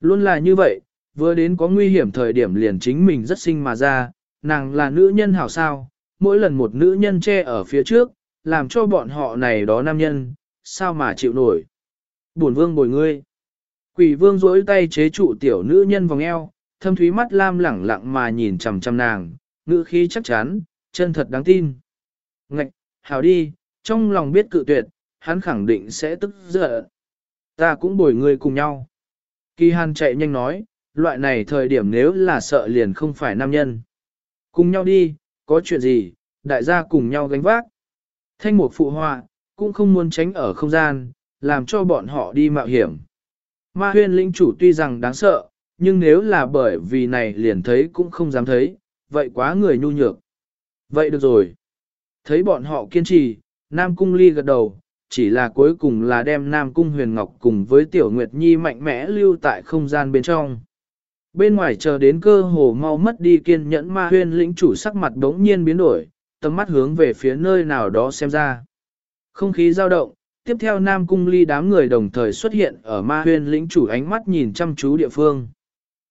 Speaker 1: Luôn là như vậy, vừa đến có nguy hiểm thời điểm liền chính mình rất sinh mà ra, nàng là nữ nhân hảo sao, mỗi lần một nữ nhân che ở phía trước, làm cho bọn họ này đó nam nhân, sao mà chịu nổi. Bổn vương bồi ngươi. Quỷ vương rỗi tay chế trụ tiểu nữ nhân vòng eo, thâm thúy mắt lam lẳng lặng mà nhìn chằm chằm nàng, ngữ khí chắc chắn, chân thật đáng tin. Ngạch, hảo đi, trong lòng biết cự tuyệt, hắn khẳng định sẽ tức giận. Ta cũng bồi ngươi cùng nhau. Kỳ hàn chạy nhanh nói, loại này thời điểm nếu là sợ liền không phải nam nhân. Cùng nhau đi, có chuyện gì, đại gia cùng nhau gánh vác. Thanh mục phụ họa, cũng không muốn tránh ở không gian, làm cho bọn họ đi mạo hiểm. Ma huyên linh chủ tuy rằng đáng sợ, nhưng nếu là bởi vì này liền thấy cũng không dám thấy, vậy quá người nhu nhược. Vậy được rồi. Thấy bọn họ kiên trì, Nam Cung Ly gật đầu, chỉ là cuối cùng là đem Nam Cung Huyền Ngọc cùng với Tiểu Nguyệt Nhi mạnh mẽ lưu tại không gian bên trong. Bên ngoài chờ đến cơ hồ mau mất đi kiên nhẫn ma huyên lĩnh chủ sắc mặt đống nhiên biến đổi, tầm mắt hướng về phía nơi nào đó xem ra. Không khí dao động, tiếp theo Nam Cung Ly đám người đồng thời xuất hiện ở ma huyên lĩnh chủ ánh mắt nhìn chăm chú địa phương.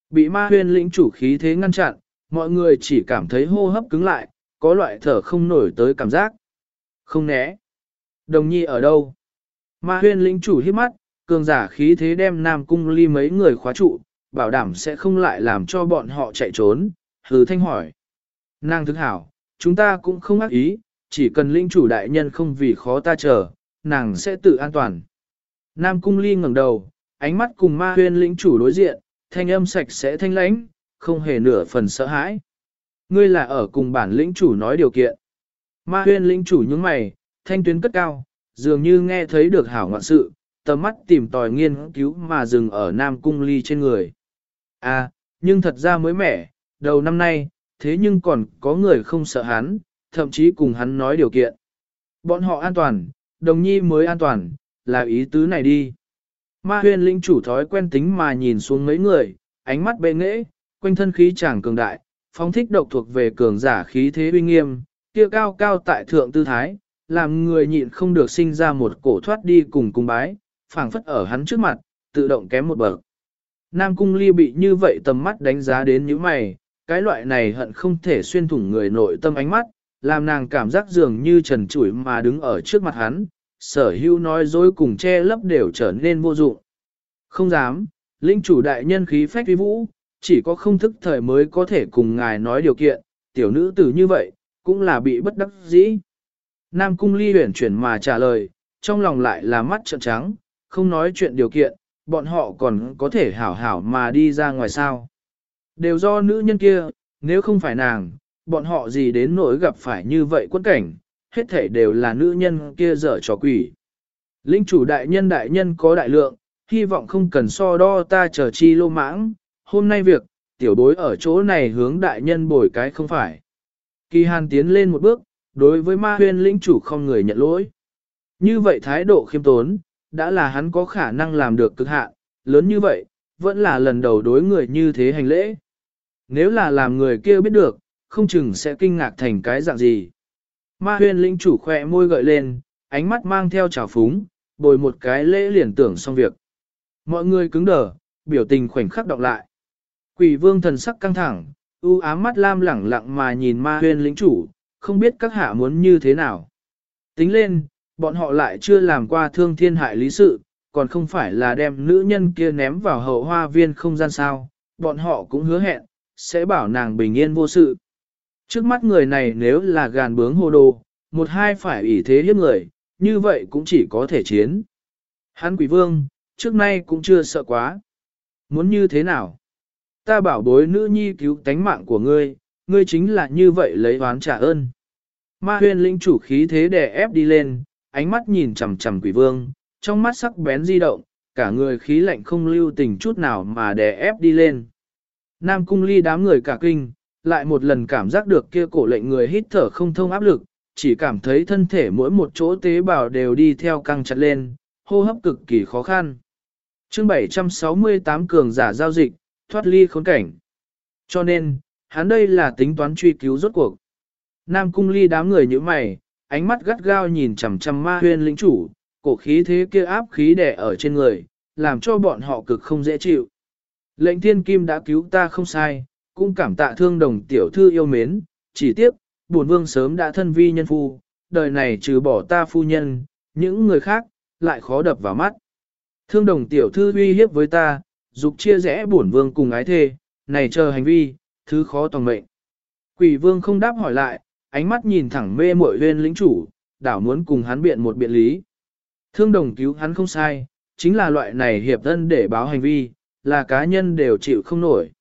Speaker 1: Bị ma huyên lĩnh chủ khí thế ngăn chặn, mọi người chỉ cảm thấy hô hấp cứng lại, có loại thở không nổi tới cảm giác. Không né. Đồng nhi ở đâu? Ma huyên lĩnh chủ hiếp mắt, cường giả khí thế đem Nam Cung Ly mấy người khóa trụ, bảo đảm sẽ không lại làm cho bọn họ chạy trốn, hừ thanh hỏi. Nàng thức hảo, chúng ta cũng không ác ý, chỉ cần lĩnh chủ đại nhân không vì khó ta chờ, nàng sẽ tự an toàn. Nam Cung Ly ngẩng đầu, ánh mắt cùng ma huyên lĩnh chủ đối diện, thanh âm sạch sẽ thanh lãnh, không hề nửa phần sợ hãi. Ngươi là ở cùng bản lĩnh chủ nói điều kiện. Ma huyên lĩnh chủ những mày, thanh tuyến cất cao, dường như nghe thấy được hảo ngoạn sự, tầm mắt tìm tòi nghiên cứu mà dừng ở Nam Cung Ly trên người. À, nhưng thật ra mới mẻ, đầu năm nay, thế nhưng còn có người không sợ hắn, thậm chí cùng hắn nói điều kiện. Bọn họ an toàn, đồng nhi mới an toàn, là ý tứ này đi. Ma huyền lĩnh chủ thói quen tính mà nhìn xuống mấy người, ánh mắt bệ nghễ, quanh thân khí chàng cường đại, phóng thích độc thuộc về cường giả khí thế uy nghiêm, kia cao cao tại thượng tư thái, làm người nhịn không được sinh ra một cổ thoát đi cùng cung bái, phảng phất ở hắn trước mặt, tự động kém một bậc. Nam cung ly bị như vậy tầm mắt đánh giá đến những mày, cái loại này hận không thể xuyên thủng người nội tâm ánh mắt, làm nàng cảm giác dường như trần trụi mà đứng ở trước mặt hắn, sở hữu nói dối cùng che lấp đều trở nên vô dụng. Không dám, linh chủ đại nhân khí phách vi vũ, chỉ có không thức thời mới có thể cùng ngài nói điều kiện, tiểu nữ tử như vậy, cũng là bị bất đắc dĩ. Nam cung ly huyển chuyển mà trả lời, trong lòng lại là mắt trợn trắng, không nói chuyện điều kiện, bọn họ còn có thể hảo hảo mà đi ra ngoài sao. Đều do nữ nhân kia, nếu không phải nàng, bọn họ gì đến nỗi gặp phải như vậy quân cảnh, hết thể đều là nữ nhân kia dở trò quỷ. Linh chủ đại nhân đại nhân có đại lượng, hy vọng không cần so đo ta chờ chi lô mãng, hôm nay việc, tiểu đối ở chỗ này hướng đại nhân bồi cái không phải. Kỳ hàn tiến lên một bước, đối với ma huyên lĩnh chủ không người nhận lỗi. Như vậy thái độ khiêm tốn, đã là hắn có khả năng làm được cực hạn, lớn như vậy, vẫn là lần đầu đối người như thế hành lễ. Nếu là làm người kia biết được, không chừng sẽ kinh ngạc thành cái dạng gì. Ma huyên lĩnh chủ khỏe môi gợi lên, ánh mắt mang theo trào phúng, bồi một cái lễ liền tưởng xong việc. Mọi người cứng đờ, biểu tình khoảnh khắc đọc lại. Quỷ vương thần sắc căng thẳng, u ám mắt lam lẳng lặng mà nhìn ma huyên lĩnh chủ, không biết các hạ muốn như thế nào. Tính lên, bọn họ lại chưa làm qua thương thiên hại lý sự, còn không phải là đem nữ nhân kia ném vào hậu hoa viên không gian sao, bọn họ cũng hứa hẹn, sẽ bảo nàng bình yên vô sự. Trước mắt người này nếu là gàn bướng hồ đồ, một hai phải ủy thế hiếp người, như vậy cũng chỉ có thể chiến. Hắn quỷ vương, trước nay cũng chưa sợ quá. Muốn như thế nào? Ta bảo bối nữ nhi cứu tánh mạng của ngươi, ngươi chính là như vậy lấy oán trả ơn. Ma huyên linh chủ khí thế đè ép đi lên, ánh mắt nhìn chằm chằm quỷ vương, trong mắt sắc bén di động, cả người khí lạnh không lưu tình chút nào mà đè ép đi lên. Nam cung ly đám người cả kinh, lại một lần cảm giác được kia cổ lệnh người hít thở không thông áp lực, chỉ cảm thấy thân thể mỗi một chỗ tế bào đều đi theo căng chặt lên, hô hấp cực kỳ khó khăn. chương 768 cường giả giao dịch, thoát ly khốn cảnh. Cho nên, hắn đây là tính toán truy cứu rốt cuộc. Nam cung ly đám người như mày, ánh mắt gắt gao nhìn chằm chằm ma huyên lĩnh chủ, cổ khí thế kia áp khí đè ở trên người, làm cho bọn họ cực không dễ chịu. Lệnh thiên kim đã cứu ta không sai, cũng cảm tạ thương đồng tiểu thư yêu mến, chỉ tiếc, buồn vương sớm đã thân vi nhân phu, đời này trừ bỏ ta phu nhân, những người khác, lại khó đập vào mắt. Thương đồng tiểu thư uy hiếp với ta, dục chia rẽ buồn vương cùng ái thê, này chờ hành vi, thứ khó toàn mệnh. Quỷ vương không đáp hỏi lại, ánh mắt nhìn thẳng mê muội lên lĩnh chủ, đảo muốn cùng hắn biện một biện lý. Thương đồng cứu hắn không sai, chính là loại này hiệp thân để báo hành vi, là cá nhân đều chịu không nổi.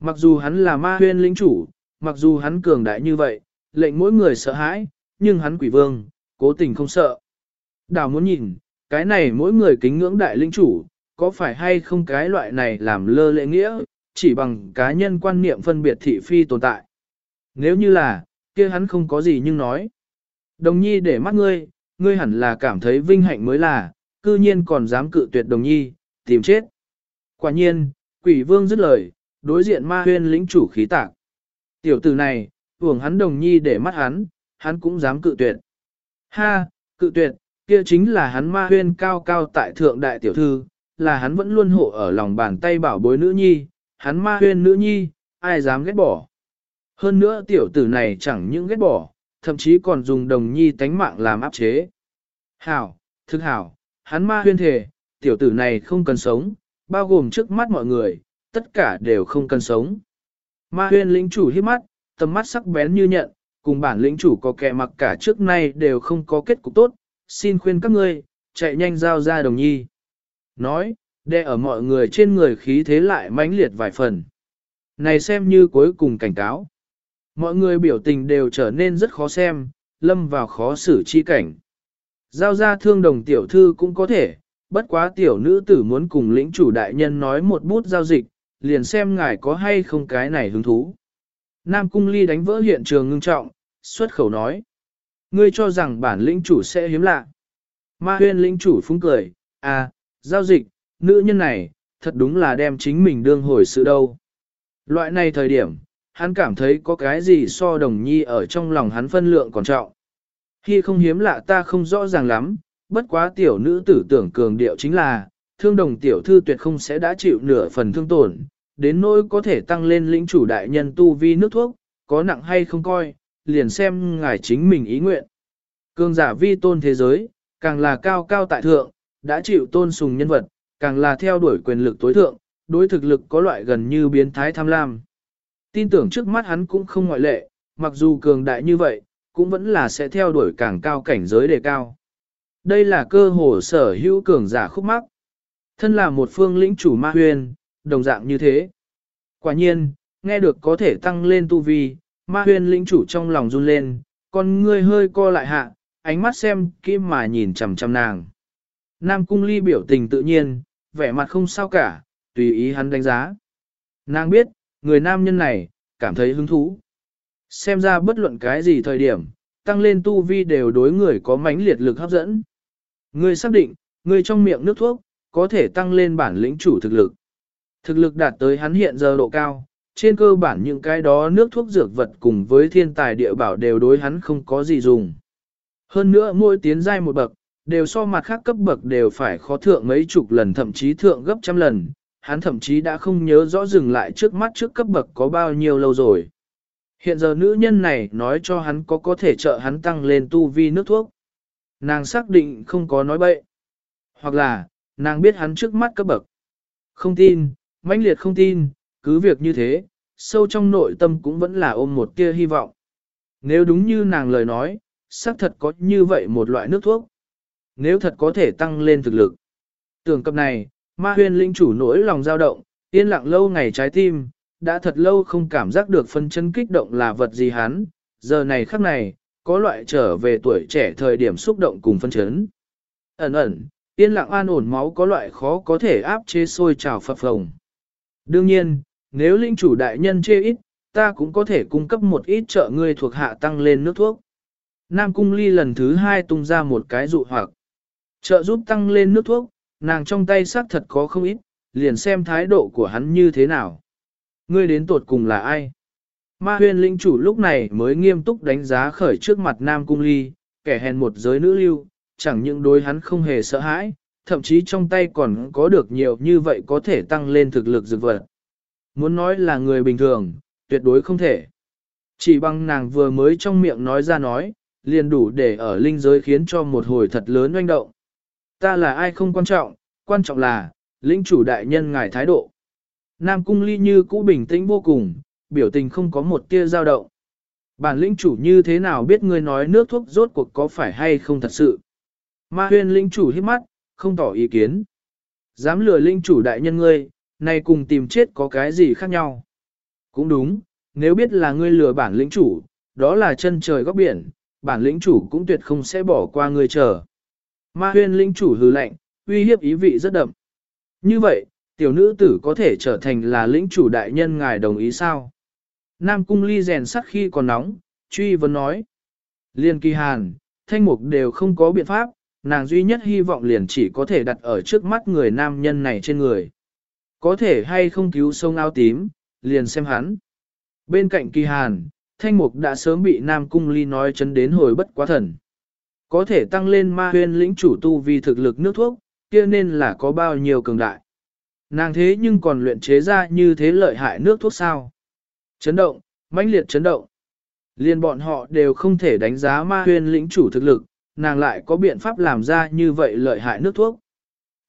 Speaker 1: Mặc dù hắn là ma huyên lĩnh chủ, mặc dù hắn cường đại như vậy, lệnh mỗi người sợ hãi, nhưng hắn quỷ vương, cố tình không sợ. Đảo muốn nhìn, cái này mỗi người kính ngưỡng đại lĩnh chủ, có phải hay không cái loại này làm lơ lệ nghĩa, chỉ bằng cá nhân quan niệm phân biệt thị phi tồn tại. Nếu như là, kia hắn không có gì nhưng nói. Đồng nhi để mắt ngươi, ngươi hẳn là cảm thấy vinh hạnh mới là, cư nhiên còn dám cự tuyệt đồng nhi, tìm chết. Quả nhiên, quỷ vương dứt lời, đối diện ma huyên lĩnh chủ khí tạc. Tiểu tử này, hưởng hắn đồng nhi để mắt hắn, hắn cũng dám cự tuyệt. Ha, cự tuyệt, kia chính là hắn ma huyên cao cao tại thượng đại tiểu thư, là hắn vẫn luôn hộ ở lòng bàn tay bảo bối nữ nhi, hắn ma huyên nữ nhi, ai dám ghét bỏ. Hơn nữa tiểu tử này chẳng những ghét bỏ, thậm chí còn dùng đồng nhi tánh mạng làm áp chế. Hảo, thực hảo, hắn ma huyên thể, tiểu tử này không cần sống, bao gồm trước mắt mọi người, tất cả đều không cần sống. Ma huyên lĩnh chủ hiếp mắt, tầm mắt sắc bén như nhận, cùng bản lĩnh chủ có kẻ mặc cả trước nay đều không có kết cục tốt, xin khuyên các ngươi, chạy nhanh giao ra đồng nhi. Nói, đe ở mọi người trên người khí thế lại mãnh liệt vài phần. Này xem như cuối cùng cảnh cáo. Mọi người biểu tình đều trở nên rất khó xem, lâm vào khó xử chi cảnh. Giao ra thương đồng tiểu thư cũng có thể, bất quá tiểu nữ tử muốn cùng lĩnh chủ đại nhân nói một bút giao dịch, liền xem ngài có hay không cái này hứng thú. Nam Cung Ly đánh vỡ hiện trường ngưng trọng, xuất khẩu nói. Ngươi cho rằng bản lĩnh chủ sẽ hiếm lạ. Ma huyên lĩnh chủ phúng cười, à, giao dịch, nữ nhân này, thật đúng là đem chính mình đương hồi sự đâu. Loại này thời điểm, hắn cảm thấy có cái gì so đồng nhi ở trong lòng hắn phân lượng còn trọng. Khi không hiếm lạ ta không rõ ràng lắm, bất quá tiểu nữ tử tưởng cường điệu chính là, thương đồng tiểu thư tuyệt không sẽ đã chịu nửa phần thương tổn, đến nỗi có thể tăng lên lĩnh chủ đại nhân tu vi nước thuốc, có nặng hay không coi, liền xem ngài chính mình ý nguyện. Cường giả vi tôn thế giới, càng là cao cao tại thượng, đã chịu tôn sùng nhân vật, càng là theo đuổi quyền lực tối thượng, đối thực lực có loại gần như biến thái tham lam. Tin tưởng trước mắt hắn cũng không ngoại lệ, mặc dù cường đại như vậy, cũng vẫn là sẽ theo đuổi càng cao cảnh giới đề cao. Đây là cơ hồ sở hữu cường giả khúc mắc. Thân là một phương lĩnh chủ ma huyền, đồng dạng như thế. Quả nhiên, nghe được có thể tăng lên tu vi, ma huyền lĩnh chủ trong lòng run lên, con ngươi hơi co lại hạ, ánh mắt xem kim mà nhìn chằm chằm nàng. Nam cung ly biểu tình tự nhiên, vẻ mặt không sao cả, tùy ý hắn đánh giá. Nàng biết, người nam nhân này, cảm thấy hứng thú. Xem ra bất luận cái gì thời điểm, tăng lên tu vi đều đối người có mãnh liệt lực hấp dẫn. Ngươi xác định, ngươi trong miệng nước thuốc, có thể tăng lên bản lĩnh chủ thực lực. Thực lực đạt tới hắn hiện giờ độ cao, trên cơ bản những cái đó nước thuốc dược vật cùng với thiên tài địa bảo đều đối hắn không có gì dùng. Hơn nữa mỗi tiến giai một bậc, đều so mặt khác cấp bậc đều phải khó thượng mấy chục lần thậm chí thượng gấp trăm lần, hắn thậm chí đã không nhớ rõ dừng lại trước mắt trước cấp bậc có bao nhiêu lâu rồi. Hiện giờ nữ nhân này nói cho hắn có có thể trợ hắn tăng lên tu vi nước thuốc. Nàng xác định không có nói bậy. Hoặc là, nàng biết hắn trước mắt cấp bậc. Không tin, mãnh liệt không tin, cứ việc như thế, sâu trong nội tâm cũng vẫn là ôm một tia hy vọng. Nếu đúng như nàng lời nói, xác thật có như vậy một loại nước thuốc. Nếu thật có thể tăng lên thực lực. Tưởng cập này, ma huyên linh chủ nỗi lòng dao động, yên lặng lâu ngày trái tim, đã thật lâu không cảm giác được phân chân kích động là vật gì hắn, giờ này khắc này, có loại trở về tuổi trẻ thời điểm xúc động cùng phân chấn. Ẩn ẩn, yên lặng an ổn máu có loại khó có thể áp chế sôi trào phập phồng. Đương nhiên, nếu linh chủ đại nhân chê ít, ta cũng có thể cung cấp một ít trợ ngươi thuộc hạ tăng lên nước thuốc. Nam Cung Ly lần thứ hai tung ra một cái dụ hoặc. Trợ giúp tăng lên nước thuốc, nàng trong tay xác thật có không ít, liền xem thái độ của hắn như thế nào. Ngươi đến tột cùng là ai? Ma huyền linh chủ lúc này mới nghiêm túc đánh giá khởi trước mặt Nam Cung Ly, kẻ hèn một giới nữ lưu, chẳng những đối hắn không hề sợ hãi, thậm chí trong tay còn có được nhiều như vậy có thể tăng lên thực lực dược vật. Muốn nói là người bình thường, tuyệt đối không thể. Chỉ bằng nàng vừa mới trong miệng nói ra nói, liền đủ để ở linh giới khiến cho một hồi thật lớn oanh động. Ta là ai không quan trọng, quan trọng là, lĩnh chủ đại nhân ngài thái độ. Nam cung ly như cũ bình tĩnh vô cùng, biểu tình không có một tia dao động. Bản lĩnh chủ như thế nào biết ngươi nói nước thuốc rốt cuộc có phải hay không thật sự. Ma huyên lĩnh chủ hít mắt, không tỏ ý kiến. Dám lừa lĩnh chủ đại nhân ngươi, này cùng tìm chết có cái gì khác nhau. Cũng đúng, nếu biết là ngươi lừa bản lĩnh chủ, đó là chân trời góc biển, bản lĩnh chủ cũng tuyệt không sẽ bỏ qua ngươi chờ. Ma huyên lĩnh chủ hư lệnh, uy hiếp ý vị rất đậm. Như vậy, tiểu nữ tử có thể trở thành là lĩnh chủ đại nhân ngài đồng ý sao? Nam cung ly rèn sắt khi còn nóng, truy vấn nói. Liên kỳ hàn, thanh mục đều không có biện pháp, nàng duy nhất hy vọng liền chỉ có thể đặt ở trước mắt người nam nhân này trên người. Có thể hay không cứu sông áo tím, liền xem hắn. Bên cạnh kỳ hàn, thanh mục đã sớm bị Nam Cung Ly nói chấn đến hồi bất quá thần. Có thể tăng lên ma huyên lĩnh chủ tu vì thực lực nước thuốc, kia nên là có bao nhiêu cường đại. Nàng thế nhưng còn luyện chế ra như thế lợi hại nước thuốc sao. Chấn động, mãnh liệt chấn động. Liên bọn họ đều không thể đánh giá ma huyên lĩnh chủ thực lực, nàng lại có biện pháp làm ra như vậy lợi hại nước thuốc.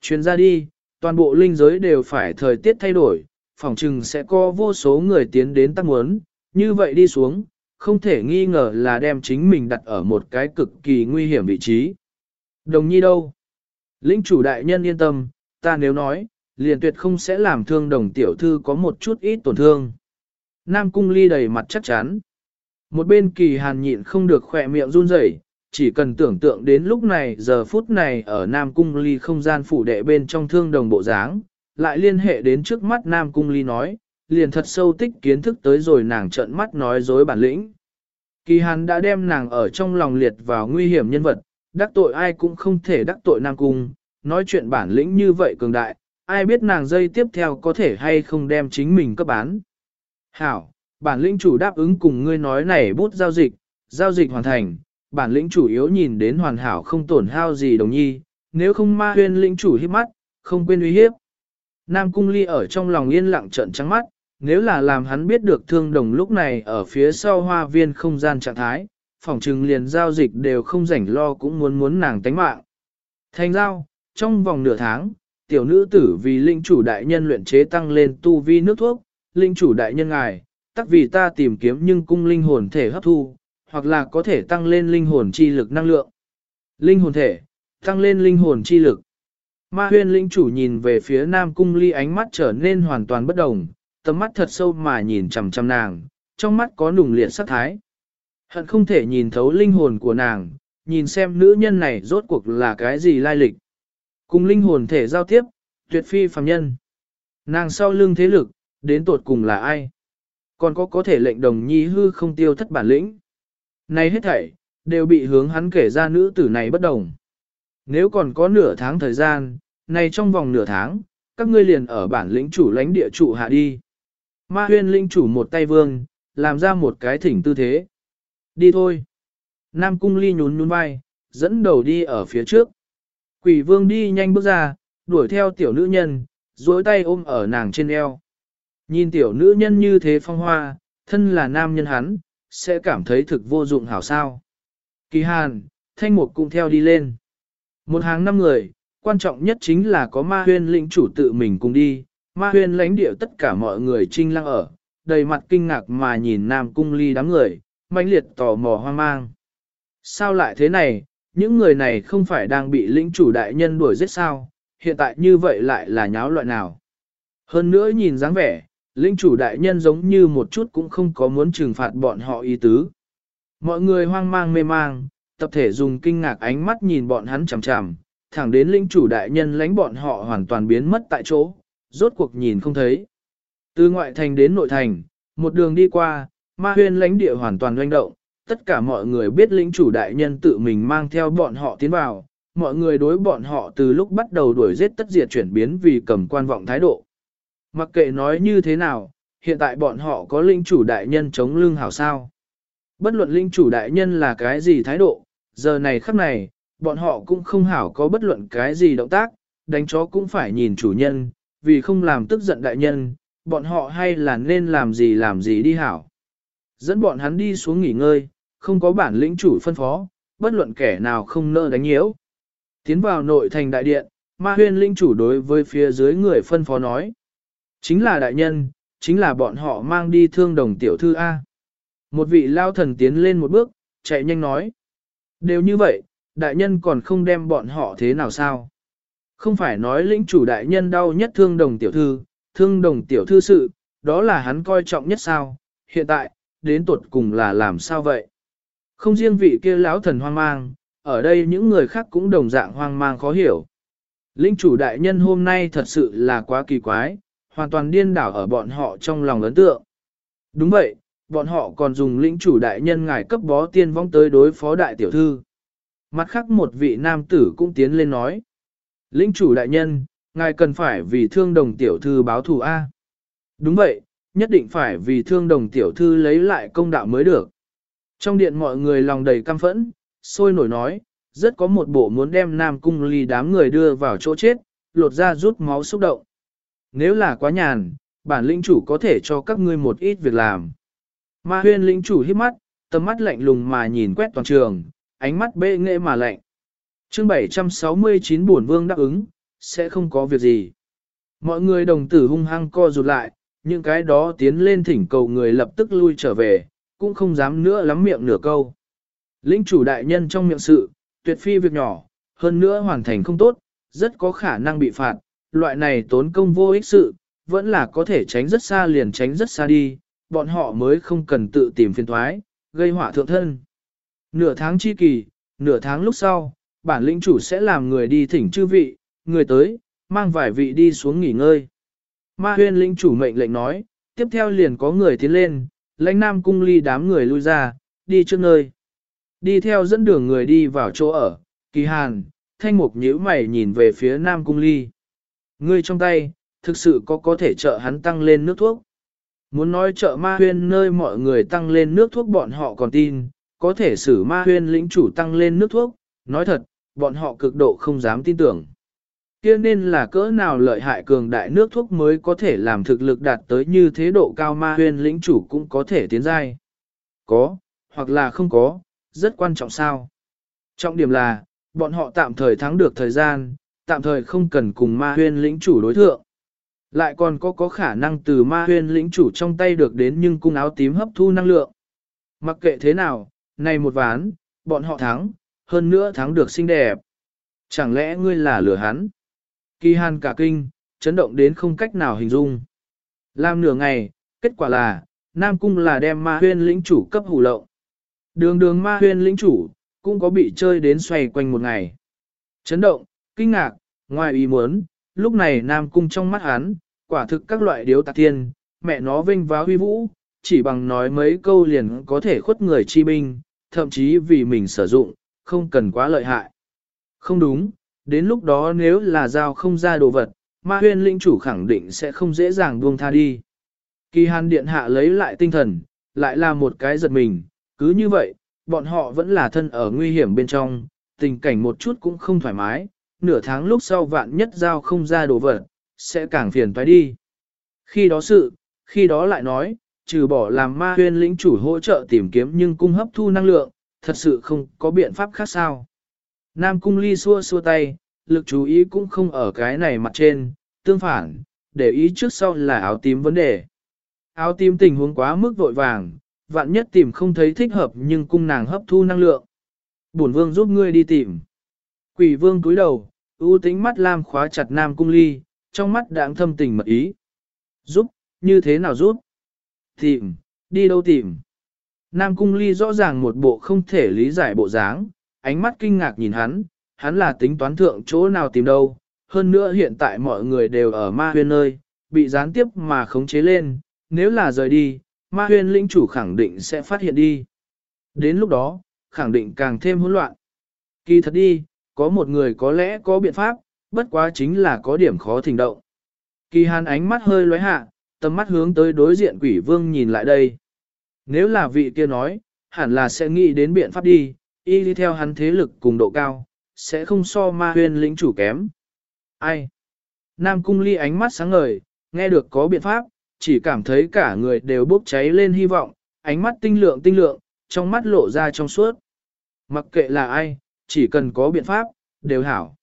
Speaker 1: Chuyên ra đi, toàn bộ linh giới đều phải thời tiết thay đổi, phòng trừng sẽ có vô số người tiến đến tăng muốn, như vậy đi xuống, không thể nghi ngờ là đem chính mình đặt ở một cái cực kỳ nguy hiểm vị trí. Đồng nhi đâu? Lĩnh chủ đại nhân yên tâm, ta nếu nói, liền tuyệt không sẽ làm thương đồng tiểu thư có một chút ít tổn thương. Nam cung ly đầy mặt chắc chắn. Một bên kỳ hàn nhịn không được khỏe miệng run rẩy, chỉ cần tưởng tượng đến lúc này giờ phút này ở Nam cung ly không gian phủ đệ bên trong thương đồng bộ dáng, lại liên hệ đến trước mắt Nam cung ly nói, liền thật sâu tích kiến thức tới rồi nàng trợn mắt nói dối bản lĩnh. Kỳ hàn đã đem nàng ở trong lòng liệt vào nguy hiểm nhân vật, đắc tội ai cũng không thể đắc tội Nam cung, nói chuyện bản lĩnh như vậy cường đại, ai biết nàng dây tiếp theo có thể hay không đem chính mình cấp bán. Hảo, bản lĩnh chủ đáp ứng cùng ngươi nói này bút giao dịch, giao dịch hoàn thành, bản lĩnh chủ yếu nhìn đến hoàn hảo không tổn hao gì đồng nhi, nếu không ma huyên lĩnh chủ hiếp mắt, không quên uy hiếp. Nam cung ly ở trong lòng yên lặng trận trắng mắt, nếu là làm hắn biết được thương đồng lúc này ở phía sau hoa viên không gian trạng thái, phòng trừng liền giao dịch đều không rảnh lo cũng muốn muốn nàng tánh mạng. Thành giao, trong vòng nửa tháng, tiểu nữ tử vì linh chủ đại nhân luyện chế tăng lên tu vi nước thuốc, linh chủ đại nhân ngài, tắc vì ta tìm kiếm nhưng cung linh hồn thể hấp thu, hoặc là có thể tăng lên linh hồn chi lực năng lượng. Linh hồn thể, tăng lên linh hồn chi lực. Ma huyên linh chủ nhìn về phía nam cung ly ánh mắt trở nên hoàn toàn bất đồng, tầm mắt thật sâu mà nhìn chằm chằm nàng, trong mắt có nùng liệt sắc thái. Hận không thể nhìn thấu linh hồn của nàng, nhìn xem nữ nhân này rốt cuộc là cái gì lai lịch. Cùng linh hồn thể giao tiếp, tuyệt phi phàm nhân. Nàng sau lưng thế lực, đến tột cùng là ai? Còn có có thể lệnh đồng nhi hư không tiêu thất bản lĩnh. Này hết thảy, đều bị hướng hắn kể ra nữ tử này bất đồng. Nếu còn có nửa tháng thời gian, này trong vòng nửa tháng, các ngươi liền ở bản lĩnh chủ lãnh địa trụ hạ đi. Ma huyên linh chủ một tay vương, làm ra một cái thỉnh tư thế. Đi thôi. Nam cung ly nhún nhún vai, dẫn đầu đi ở phía trước. Quỷ vương đi nhanh bước ra, đuổi theo tiểu nữ nhân, duỗi tay ôm ở nàng trên eo. Nhìn tiểu nữ nhân như thế phong hoa, thân là nam nhân hắn, sẽ cảm thấy thực vô dụng hảo sao. Kỳ hàn, thanh mục cũng theo đi lên. Một hàng năm người, quan trọng nhất chính là có ma huyên lĩnh chủ tự mình cùng đi, ma huyên lãnh địa tất cả mọi người trinh lăng ở, đầy mặt kinh ngạc mà nhìn nam cung ly đám người, mãnh liệt tò mò hoang mang. Sao lại thế này, những người này không phải đang bị lĩnh chủ đại nhân đuổi giết sao, hiện tại như vậy lại là nháo loại nào. Hơn nữa nhìn dáng vẻ, lĩnh chủ đại nhân giống như một chút cũng không có muốn trừng phạt bọn họ ý tứ. Mọi người hoang mang mê mang, tập thể dùng kinh ngạc ánh mắt nhìn bọn hắn chằm chằm, thẳng đến lĩnh chủ đại nhân lánh bọn họ hoàn toàn biến mất tại chỗ, rốt cuộc nhìn không thấy. Từ ngoại thành đến nội thành, một đường đi qua, ma huyên lãnh địa hoàn toàn doanh động, tất cả mọi người biết lĩnh chủ đại nhân tự mình mang theo bọn họ tiến vào, mọi người đối bọn họ từ lúc bắt đầu đuổi giết tất diệt chuyển biến vì cầm quan vọng thái độ. Mặc kệ nói như thế nào, hiện tại bọn họ có linh chủ đại nhân chống lưng hảo sao. Bất luận linh chủ đại nhân là cái gì thái độ, giờ này khắc này, bọn họ cũng không hảo có bất luận cái gì động tác, đánh chó cũng phải nhìn chủ nhân, vì không làm tức giận đại nhân, bọn họ hay là nên làm gì làm gì đi hảo. Dẫn bọn hắn đi xuống nghỉ ngơi, không có bản lĩnh chủ phân phó, bất luận kẻ nào không nỡ đánh nhiễu. Tiến vào nội thành đại điện, ma huyên linh chủ đối với phía dưới người phân phó nói. Chính là đại nhân, chính là bọn họ mang đi thương đồng tiểu thư A. Một vị lao thần tiến lên một bước, chạy nhanh nói. Đều như vậy, đại nhân còn không đem bọn họ thế nào sao? Không phải nói lĩnh chủ đại nhân đau nhất thương đồng tiểu thư, thương đồng tiểu thư sự, đó là hắn coi trọng nhất sao? Hiện tại, đến tuột cùng là làm sao vậy? Không riêng vị kia lão thần hoang mang, ở đây những người khác cũng đồng dạng hoang mang khó hiểu. Linh chủ đại nhân hôm nay thật sự là quá kỳ quái, hoàn toàn điên đảo ở bọn họ trong lòng ấn tượng. Đúng vậy, bọn họ còn dùng lĩnh chủ đại nhân ngài cấp bó tiên vong tới đối phó đại tiểu thư. Mặt khác một vị nam tử cũng tiến lên nói. Lĩnh chủ đại nhân, ngài cần phải vì thương đồng tiểu thư báo thù A. Đúng vậy, nhất định phải vì thương đồng tiểu thư lấy lại công đạo mới được. Trong điện mọi người lòng đầy căm phẫn, sôi nổi nói, rất có một bộ muốn đem Nam Cung Ly đám người đưa vào chỗ chết, lột ra rút máu xúc động. Nếu là quá nhàn, bản lĩnh chủ có thể cho các ngươi một ít việc làm. Ma huyên lĩnh chủ hít mắt, tầm mắt lạnh lùng mà nhìn quét toàn trường, ánh mắt bê nghệ mà lạnh chương 769 buồn vương đáp ứng, sẽ không có việc gì. Mọi người đồng tử hung hăng co rụt lại, những cái đó tiến lên thỉnh cầu người lập tức lui trở về, cũng không dám nữa lắm miệng nửa câu. Linh chủ đại nhân trong miệng sự, tuyệt phi việc nhỏ, hơn nữa hoàn thành không tốt, rất có khả năng bị phạt, loại này tốn công vô ích sự, vẫn là có thể tránh rất xa liền tránh rất xa đi, bọn họ mới không cần tự tìm phiền thoái, gây họa thượng thân. Nửa tháng chi kỳ, nửa tháng lúc sau, bản lĩnh chủ sẽ làm người đi thỉnh chư vị, người tới, mang vài vị đi xuống nghỉ ngơi. Ma huyên lĩnh chủ mệnh lệnh nói, tiếp theo liền có người tiến lên, lãnh nam cung ly đám người lui ra, đi trước nơi. Đi theo dẫn đường người đi vào chỗ ở, kỳ hàn, thanh mục nhíu mày nhìn về phía nam cung ly. Ngươi trong tay, thực sự có có thể trợ hắn tăng lên nước thuốc. Muốn nói trợ ma huyên nơi mọi người tăng lên nước thuốc bọn họ còn tin, có thể xử ma huyên lĩnh chủ tăng lên nước thuốc, nói thật, bọn họ cực độ không dám tin tưởng. Kia nên là cỡ nào lợi hại cường đại nước thuốc mới có thể làm thực lực đạt tới như thế độ cao ma huyền lĩnh chủ cũng có thể tiến giai. Có, hoặc là không có, rất quan trọng sao. Trọng điểm là, bọn họ tạm thời thắng được thời gian, tạm thời không cần cùng ma huyền lĩnh chủ đối thượng. Lại còn có có khả năng từ ma huyền lĩnh chủ trong tay được đến nhưng cung áo tím hấp thu năng lượng. Mặc kệ thế nào, này một ván, bọn họ thắng, hơn nữa thắng được xinh đẹp. Chẳng lẽ ngươi là lừa hắn? Kỳ hàn cả kinh, chấn động đến không cách nào hình dung. Làm nửa ngày, kết quả là, Nam Cung là đem ma huyên lĩnh chủ cấp hủ lậu. Đường đường ma huyên lĩnh chủ, cũng có bị chơi đến xoay quanh một ngày. Chấn động, kinh ngạc, ngoài ý muốn, lúc này Nam Cung trong mắt hắn, quả thực các loại điếu tạc tiên, mẹ nó vinh váo huy vũ, chỉ bằng nói mấy câu liền có thể khuất người chi binh, thậm chí vì mình sử dụng, không cần quá lợi hại. Không đúng, đến lúc đó nếu là giao không ra đồ vật, ma huyên lĩnh chủ khẳng định sẽ không dễ dàng buông tha đi. Kỳ hàn điện hạ lấy lại tinh thần, lại là một cái giật mình, cứ như vậy, bọn họ vẫn là thân ở nguy hiểm bên trong, tình cảnh một chút cũng không thoải mái, nửa tháng lúc sau vạn nhất giao không ra đồ vật, sẽ càng phiền toái đi. Khi đó sự, khi đó lại nói, trừ bỏ làm ma huyên lĩnh chủ hỗ trợ tìm kiếm nhưng cung hấp thu năng lượng, thật sự không có biện pháp khác sao. Nam cung ly xua xua tay, lực chú ý cũng không ở cái này mặt trên, tương phản, để ý trước sau là áo tím vấn đề. Áo tím tình huống quá mức vội vàng, vạn nhất tìm không thấy thích hợp nhưng cung nàng hấp thu năng lượng. Bổn vương giúp ngươi đi tìm. Quỷ vương cúi đầu, ưu tính mắt lam khóa chặt nam cung ly, trong mắt đáng thâm tình mật ý. Giúp, như thế nào giúp? Tìm, đi đâu tìm? Nam cung ly rõ ràng một bộ không thể lý giải bộ dáng, ánh mắt kinh ngạc nhìn hắn, hắn là tính toán thượng chỗ nào tìm đâu. Hơn nữa hiện tại mọi người đều ở ma huyên nơi, bị gián tiếp mà khống chế lên, nếu là rời đi, ma huyên lĩnh chủ khẳng định sẽ phát hiện đi. Đến lúc đó, khẳng định càng thêm hỗn loạn. Kỳ thật đi, có một người có lẽ có biện pháp, bất quá chính là có điểm khó thình động. Kỳ hàn ánh mắt hơi lóe hạ, tầm mắt hướng tới đối diện quỷ vương nhìn lại đây. Nếu là vị kia nói, hẳn là sẽ nghĩ đến biện pháp đi, y đi theo hắn thế lực cùng độ cao, sẽ không so ma huyên lĩnh chủ kém. Ai? Nam cung ly ánh mắt sáng ngời, nghe được có biện pháp, chỉ cảm thấy cả người đều bốc cháy lên hy vọng, ánh mắt tinh lượng tinh lượng, trong mắt lộ ra trong suốt. Mặc kệ là ai, chỉ cần có biện pháp, đều hảo.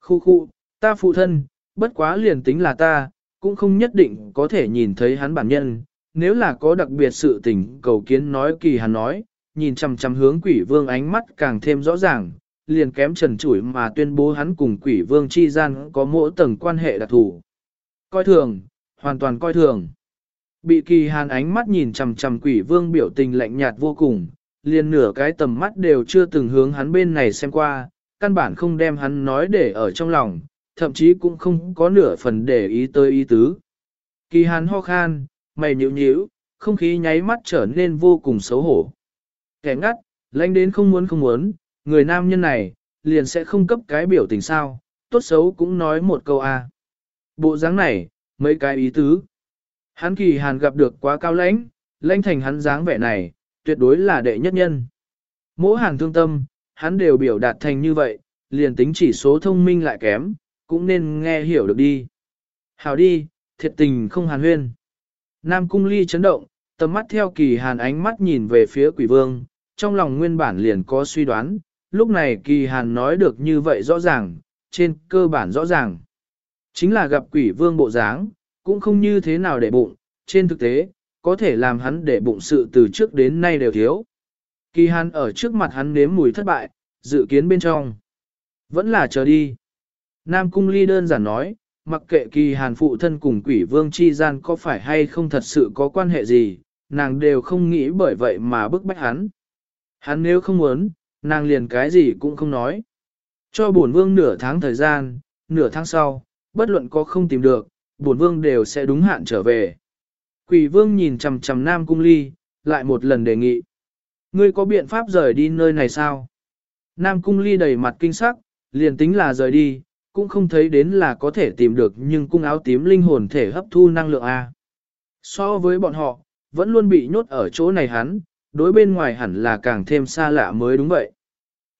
Speaker 1: Khu khu, ta phụ thân, bất quá liền tính là ta, cũng không nhất định có thể nhìn thấy hắn bản nhân. Nếu là có đặc biệt sự tình cầu kiến nói kỳ hắn nói, nhìn chằm chằm hướng quỷ vương ánh mắt càng thêm rõ ràng, liền kém trần chủi mà tuyên bố hắn cùng quỷ vương chi gian có mỗi tầng quan hệ đặc thù. Coi thường, hoàn toàn coi thường. Bị kỳ hàn ánh mắt nhìn chằm chằm quỷ vương biểu tình lạnh nhạt vô cùng, liền nửa cái tầm mắt đều chưa từng hướng hắn bên này xem qua, căn bản không đem hắn nói để ở trong lòng, thậm chí cũng không có nửa phần để ý tới ý tứ. Kỳ hàn ho khan, mày nhíu nhíu, không khí nháy mắt trở nên vô cùng xấu hổ. Kẻ ngắt, lãnh đến không muốn không muốn, người nam nhân này, liền sẽ không cấp cái biểu tình sao, tốt xấu cũng nói một câu a. Bộ dáng này, mấy cái ý tứ. Hắn kỳ hàn gặp được quá cao lãnh, lãnh thành hắn dáng vẻ này, tuyệt đối là đệ nhất nhân. Mỗi hàng thương tâm, hắn đều biểu đạt thành như vậy, liền tính chỉ số thông minh lại kém, cũng nên nghe hiểu được đi. Hào đi, thiệt tình không hàn huyên. Nam cung ly chấn động, tầm mắt theo kỳ hàn ánh mắt nhìn về phía quỷ vương, trong lòng nguyên bản liền có suy đoán, lúc này kỳ hàn nói được như vậy rõ ràng, trên cơ bản rõ ràng. Chính là gặp quỷ vương bộ dáng, cũng không như thế nào để bụng, trên thực tế, có thể làm hắn để bụng sự từ trước đến nay đều thiếu. Kỳ hàn ở trước mặt hắn nếm mùi thất bại, dự kiến bên trong. Vẫn là chờ đi. Nam Cung Ly đơn giản nói, mặc kệ kỳ hàn phụ thân cùng quỷ vương chi gian có phải hay không thật sự có quan hệ gì, nàng đều không nghĩ bởi vậy mà bức bách hắn. Hắn nếu không muốn, nàng liền cái gì cũng không nói. Cho bổn vương nửa tháng thời gian, nửa tháng sau, bất luận có không tìm được, bổn vương đều sẽ đúng hạn trở về. Quỷ vương nhìn chằm chằm Nam Cung Ly, lại một lần đề nghị. Ngươi có biện pháp rời đi nơi này sao? Nam Cung Ly đầy mặt kinh sắc, liền tính là rời đi, cũng không thấy đến là có thể tìm được nhưng cung áo tím linh hồn thể hấp thu năng lượng A. So với bọn họ, vẫn luôn bị nhốt ở chỗ này hắn, đối bên ngoài hẳn là càng thêm xa lạ mới đúng vậy.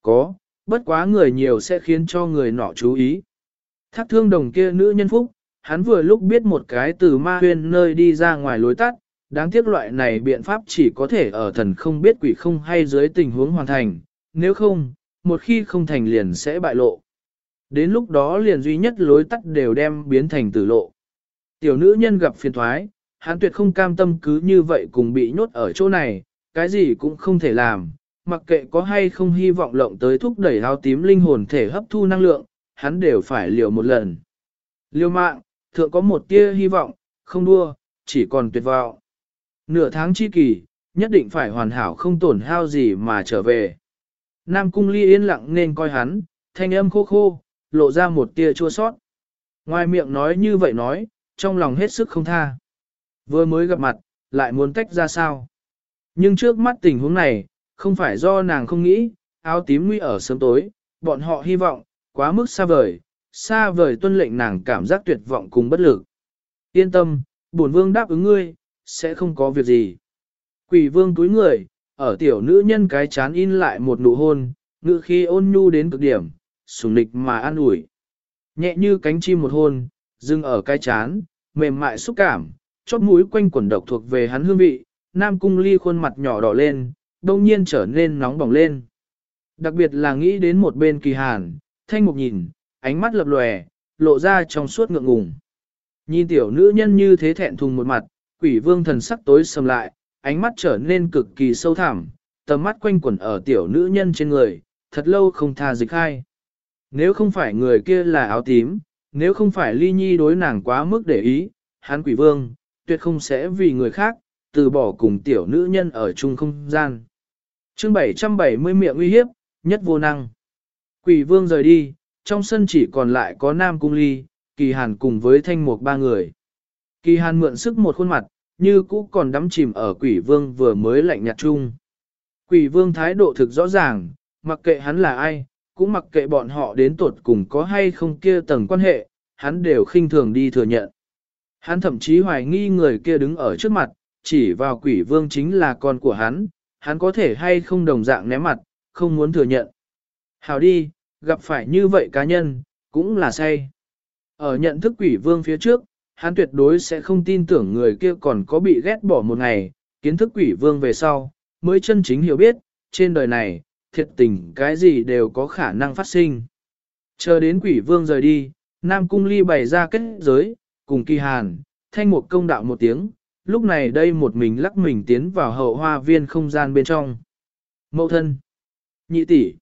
Speaker 1: Có, bất quá người nhiều sẽ khiến cho người nọ chú ý. Thác thương đồng kia nữ nhân phúc, hắn vừa lúc biết một cái từ ma huyên nơi đi ra ngoài lối tắt, đáng tiếc loại này biện pháp chỉ có thể ở thần không biết quỷ không hay dưới tình huống hoàn thành, nếu không, một khi không thành liền sẽ bại lộ. Đến lúc đó liền duy nhất lối tắt đều đem biến thành tử lộ. Tiểu nữ nhân gặp phiền thoái, hắn tuyệt không cam tâm cứ như vậy cùng bị nhốt ở chỗ này, cái gì cũng không thể làm, mặc kệ có hay không hy vọng lộng tới thúc đẩy áo tím linh hồn thể hấp thu năng lượng, hắn đều phải liều một lần. Liều mạng, thượng có một tia hy vọng, không đua, chỉ còn tuyệt vọng. Nửa tháng chi kỳ, nhất định phải hoàn hảo không tổn hao gì mà trở về. Nam cung ly yên lặng nên coi hắn, thanh âm khô khô, lộ ra một tia chua sót. Ngoài miệng nói như vậy nói, trong lòng hết sức không tha. Vừa mới gặp mặt, lại muốn tách ra sao. Nhưng trước mắt tình huống này, không phải do nàng không nghĩ, áo tím nguy ở sớm tối, bọn họ hy vọng, quá mức xa vời, xa vời tuân lệnh nàng cảm giác tuyệt vọng cùng bất lực. Yên tâm, bổn vương đáp ứng ngươi, sẽ không có việc gì. Quỷ vương túi người, ở tiểu nữ nhân cái chán in lại một nụ hôn, ngự khi ôn nhu đến cực điểm, sùng nịch mà an ủi. Nhẹ như cánh chim một hôn, dừng ở cái chán, mềm mại xúc cảm, chót mũi quanh quần độc thuộc về hắn hương vị, nam cung ly khuôn mặt nhỏ đỏ lên, đông nhiên trở nên nóng bỏng lên. Đặc biệt là nghĩ đến một bên kỳ hàn, thanh mục nhìn, ánh mắt lập lòe, lộ ra trong suốt ngượng ngùng. Nhìn tiểu nữ nhân như thế thẹn thùng một mặt, quỷ vương thần sắc tối sầm lại, ánh mắt trở nên cực kỳ sâu thẳm, tầm mắt quanh quẩn ở tiểu nữ nhân trên người, thật lâu không tha dịch hai. Nếu không phải người kia là áo tím, nếu không phải ly nhi đối nàng quá mức để ý, hắn quỷ vương, tuyệt không sẽ vì người khác, từ bỏ cùng tiểu nữ nhân ở chung không gian. chương 770 miệng uy hiếp, nhất vô năng. Quỷ vương rời đi, trong sân chỉ còn lại có Nam Cung Ly, Kỳ Hàn cùng với Thanh Mục ba người. Kỳ Hàn mượn sức một khuôn mặt, như cũ còn đắm chìm ở quỷ vương vừa mới lạnh nhạt chung. Quỷ vương thái độ thực rõ ràng, mặc kệ hắn là ai, cũng mặc kệ bọn họ đến tuột cùng có hay không kia tầng quan hệ, hắn đều khinh thường đi thừa nhận. Hắn thậm chí hoài nghi người kia đứng ở trước mặt, chỉ vào quỷ vương chính là con của hắn, hắn có thể hay không đồng dạng ném mặt, không muốn thừa nhận. Hào đi, gặp phải như vậy cá nhân, cũng là say. Ở nhận thức quỷ vương phía trước, hắn tuyệt đối sẽ không tin tưởng người kia còn có bị ghét bỏ một ngày, kiến thức quỷ vương về sau, mới chân chính hiểu biết, trên đời này, thiệt tình cái gì đều có khả năng phát sinh. Chờ đến quỷ vương rời đi, Nam Cung Ly bày ra kết giới, cùng kỳ hàn, thanh một công đạo một tiếng, lúc này đây một mình lắc mình tiến vào hậu hoa viên không gian bên trong. Mậu thân, nhị tỷ,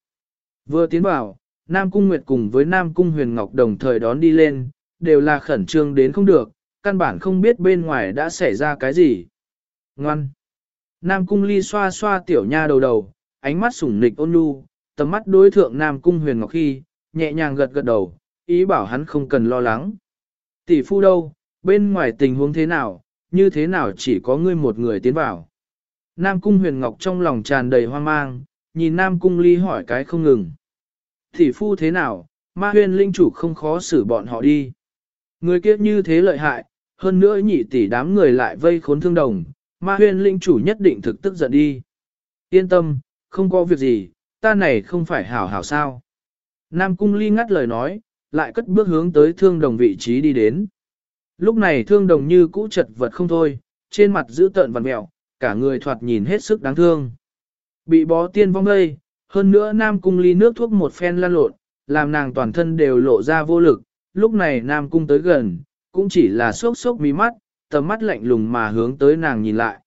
Speaker 1: vừa tiến vào, Nam Cung Nguyệt cùng với Nam Cung Huyền Ngọc đồng thời đón đi lên, đều là khẩn trương đến không được, căn bản không biết bên ngoài đã xảy ra cái gì. Ngoan! Nam Cung Ly xoa xoa tiểu nha đầu đầu, ánh mắt sủng nịch ôn nhu, tầm mắt đối thượng Nam Cung Huyền Ngọc khi, nhẹ nhàng gật gật đầu, ý bảo hắn không cần lo lắng. Tỷ phu đâu, bên ngoài tình huống thế nào, như thế nào chỉ có ngươi một người tiến vào. Nam Cung Huyền Ngọc trong lòng tràn đầy hoang mang, nhìn Nam Cung Ly hỏi cái không ngừng. Tỷ phu thế nào, ma huyền linh chủ không khó xử bọn họ đi. Người kia như thế lợi hại, hơn nữa nhị tỷ đám người lại vây khốn thương đồng, ma huyền linh chủ nhất định thực tức giận đi. Yên tâm, không có việc gì, ta này không phải hảo hảo sao. Nam Cung Ly ngắt lời nói, lại cất bước hướng tới thương đồng vị trí đi đến. Lúc này thương đồng như cũ chật vật không thôi, trên mặt giữ tợn vằn mẹo, cả người thoạt nhìn hết sức đáng thương. Bị bó tiên vong lây, hơn nữa Nam Cung ly nước thuốc một phen lan lộn, làm nàng toàn thân đều lộ ra vô lực, lúc này Nam Cung tới gần, cũng chỉ là sốc sốc mí mắt, tầm mắt lạnh lùng mà hướng tới nàng nhìn lại.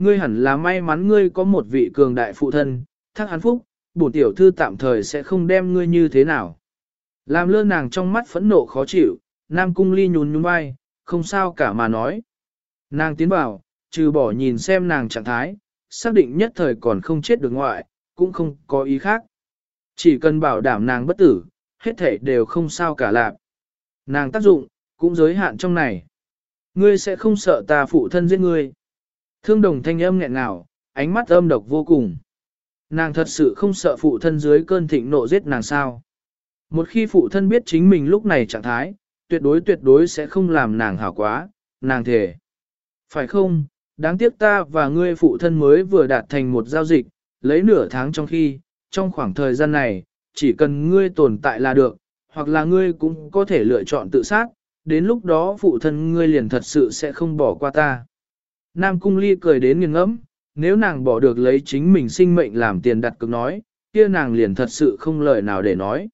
Speaker 1: Ngươi hẳn là may mắn ngươi có một vị cường đại phụ thân, thác hắn phúc, bổn tiểu thư tạm thời sẽ không đem ngươi như thế nào. Làm lơ nàng trong mắt phẫn nộ khó chịu, Nam Cung ly nhún nhún vai, không sao cả mà nói. Nàng tiến vào, trừ bỏ nhìn xem nàng trạng thái, xác định nhất thời còn không chết được ngoại, cũng không có ý khác. Chỉ cần bảo đảm nàng bất tử, hết thể đều không sao cả lạc. Nàng tác dụng, cũng giới hạn trong này. Ngươi sẽ không sợ ta phụ thân giết ngươi. Thương đồng thanh âm nghẹn ngào, ánh mắt âm độc vô cùng. Nàng thật sự không sợ phụ thân dưới cơn thịnh nộ giết nàng sao. Một khi phụ thân biết chính mình lúc này trạng thái, tuyệt đối tuyệt đối sẽ không làm nàng hảo quá, nàng thề. Phải không, đáng tiếc ta và ngươi phụ thân mới vừa đạt thành một giao dịch, lấy nửa tháng trong khi, trong khoảng thời gian này, chỉ cần ngươi tồn tại là được, hoặc là ngươi cũng có thể lựa chọn tự sát, đến lúc đó phụ thân ngươi liền thật sự sẽ không bỏ qua ta. Nam Cung Ly cười đến nghiêng ngẫm, nếu nàng bỏ được lấy chính mình sinh mệnh làm tiền đặt cược nói, kia nàng liền thật sự không lời nào để nói.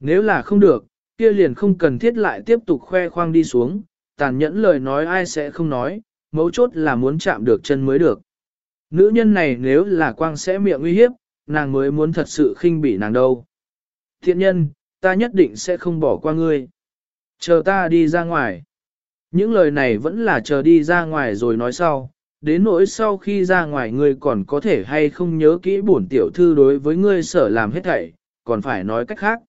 Speaker 1: Nếu là không được, kia liền không cần thiết lại tiếp tục khoe khoang đi xuống, tàn nhẫn lời nói ai sẽ không nói, mấu chốt là muốn chạm được chân mới được. Nữ nhân này nếu là quang sẽ miệng uy hiếp, nàng mới muốn thật sự khinh bỉ nàng đâu. Thiện nhân, ta nhất định sẽ không bỏ qua ngươi. Chờ ta đi ra ngoài. Những lời này vẫn là chờ đi ra ngoài rồi nói sau, đến nỗi sau khi ra ngoài ngươi còn có thể hay không nhớ kỹ bổn tiểu thư đối với ngươi sở làm hết thảy, còn phải nói cách khác.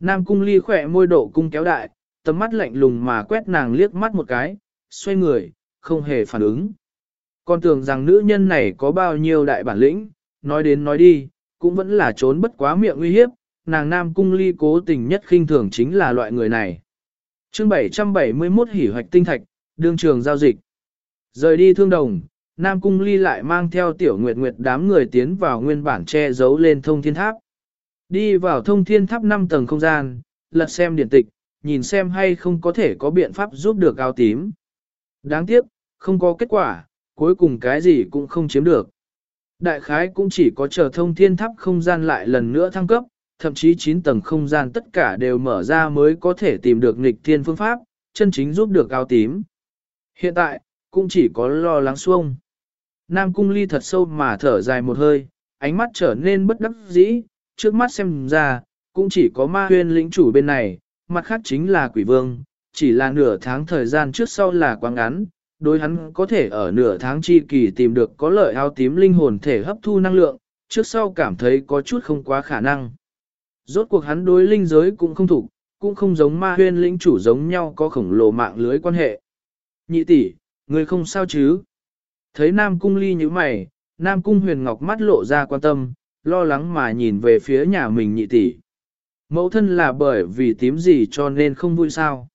Speaker 1: Nam cung ly khỏe môi độ cung kéo đại, tầm mắt lạnh lùng mà quét nàng liếc mắt một cái, xoay người, không hề phản ứng. Con tưởng rằng nữ nhân này có bao nhiêu đại bản lĩnh, nói đến nói đi, cũng vẫn là trốn bất quá miệng uy hiếp, nàng nam cung ly cố tình nhất khinh thường chính là loại người này chương 771 hỉ hoạch tinh thạch, đương trường giao dịch. Rời đi thương đồng, Nam Cung Ly lại mang theo tiểu nguyệt nguyệt đám người tiến vào nguyên bản che giấu lên thông thiên tháp. Đi vào thông thiên tháp 5 tầng không gian, lật xem điển tịch, nhìn xem hay không có thể có biện pháp giúp được áo tím. Đáng tiếc, không có kết quả, cuối cùng cái gì cũng không chiếm được. Đại khái cũng chỉ có chờ thông thiên tháp không gian lại lần nữa thăng cấp, thậm chí 9 tầng không gian tất cả đều mở ra mới có thể tìm được nghịch thiên phương pháp, chân chính giúp được áo tím. Hiện tại, cũng chỉ có lo lắng xuông. Nam cung ly thật sâu mà thở dài một hơi, ánh mắt trở nên bất đắc dĩ, trước mắt xem ra, cũng chỉ có ma huyên lĩnh chủ bên này, mặt khác chính là quỷ vương, chỉ là nửa tháng thời gian trước sau là quá ngắn, đối hắn có thể ở nửa tháng chi kỳ tìm được có lợi áo tím linh hồn thể hấp thu năng lượng, trước sau cảm thấy có chút không quá khả năng. Rốt cuộc hắn đối linh giới cũng không thủ, cũng không giống ma huyên lĩnh chủ giống nhau có khổng lồ mạng lưới quan hệ. Nhị tỷ, người không sao chứ? Thấy Nam Cung Ly như mày, Nam Cung Huyền Ngọc mắt lộ ra quan tâm, lo lắng mà nhìn về phía nhà mình nhị tỷ. Mẫu thân là bởi vì tím gì cho nên không vui sao.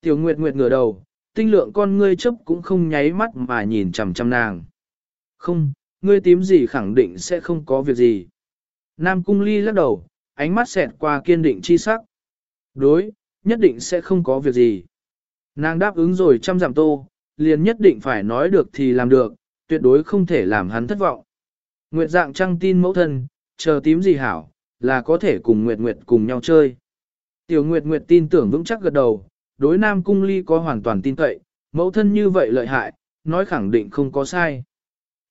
Speaker 1: Tiểu Nguyệt Nguyệt ngửa đầu, tinh lượng con ngươi chấp cũng không nháy mắt mà nhìn chằm chằm nàng. Không, ngươi tím gì khẳng định sẽ không có việc gì. Nam Cung Ly lắc đầu, ánh mắt xẹt qua kiên định chi sắc. Đối, nhất định sẽ không có việc gì. Nàng đáp ứng rồi chăm giảm tô, liền nhất định phải nói được thì làm được, tuyệt đối không thể làm hắn thất vọng. Nguyệt dạng trăng tin mẫu thân, chờ tím gì hảo, là có thể cùng Nguyệt Nguyệt cùng nhau chơi. Tiểu Nguyệt Nguyệt tin tưởng vững chắc gật đầu, đối Nam Cung Ly có hoàn toàn tin cậy, mẫu thân như vậy lợi hại, nói khẳng định không có sai.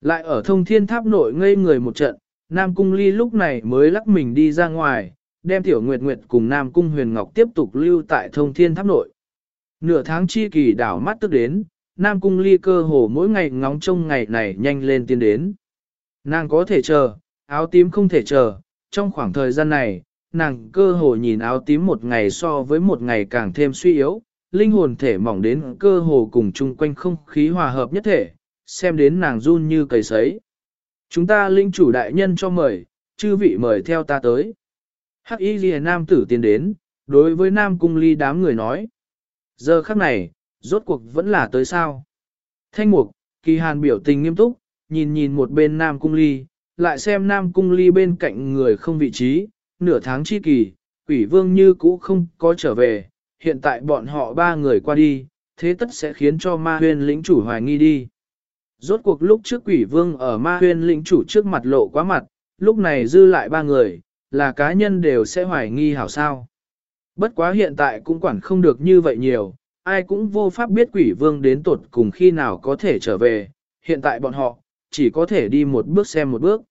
Speaker 1: Lại ở thông thiên tháp nội ngây người một trận, Nam Cung Ly lúc này mới lắc mình đi ra ngoài, đem Tiểu Nguyệt Nguyệt cùng Nam Cung Huyền Ngọc tiếp tục lưu tại thông thiên tháp nội. Nửa tháng chi kỳ đảo mắt tức đến, Nam Cung Ly cơ hồ mỗi ngày ngóng trông ngày này nhanh lên tiến đến. Nàng có thể chờ, áo tím không thể chờ, trong khoảng thời gian này, nàng cơ hồ nhìn áo tím một ngày so với một ngày càng thêm suy yếu, linh hồn thể mỏng đến cơ hồ cùng chung quanh không khí hòa hợp nhất thể, xem đến nàng run như cầy sấy. Chúng ta linh chủ đại nhân cho mời, chư vị mời theo ta tới. Hắc y ghi nam tử tiến đến, đối với nam cung ly đám người nói. Giờ khắc này, rốt cuộc vẫn là tới sao. Thanh mục, kỳ hàn biểu tình nghiêm túc, nhìn nhìn một bên nam cung ly, lại xem nam cung ly bên cạnh người không vị trí, nửa tháng chi kỳ, quỷ vương như cũ không có trở về, hiện tại bọn họ ba người qua đi, thế tất sẽ khiến cho ma huyền lĩnh chủ hoài nghi đi. Rốt cuộc lúc trước quỷ vương ở ma huyên lĩnh chủ trước mặt lộ quá mặt, lúc này dư lại ba người, là cá nhân đều sẽ hoài nghi hảo sao. Bất quá hiện tại cũng quản không được như vậy nhiều, ai cũng vô pháp biết quỷ vương đến tột cùng khi nào có thể trở về, hiện tại bọn họ, chỉ có thể đi một bước xem một bước.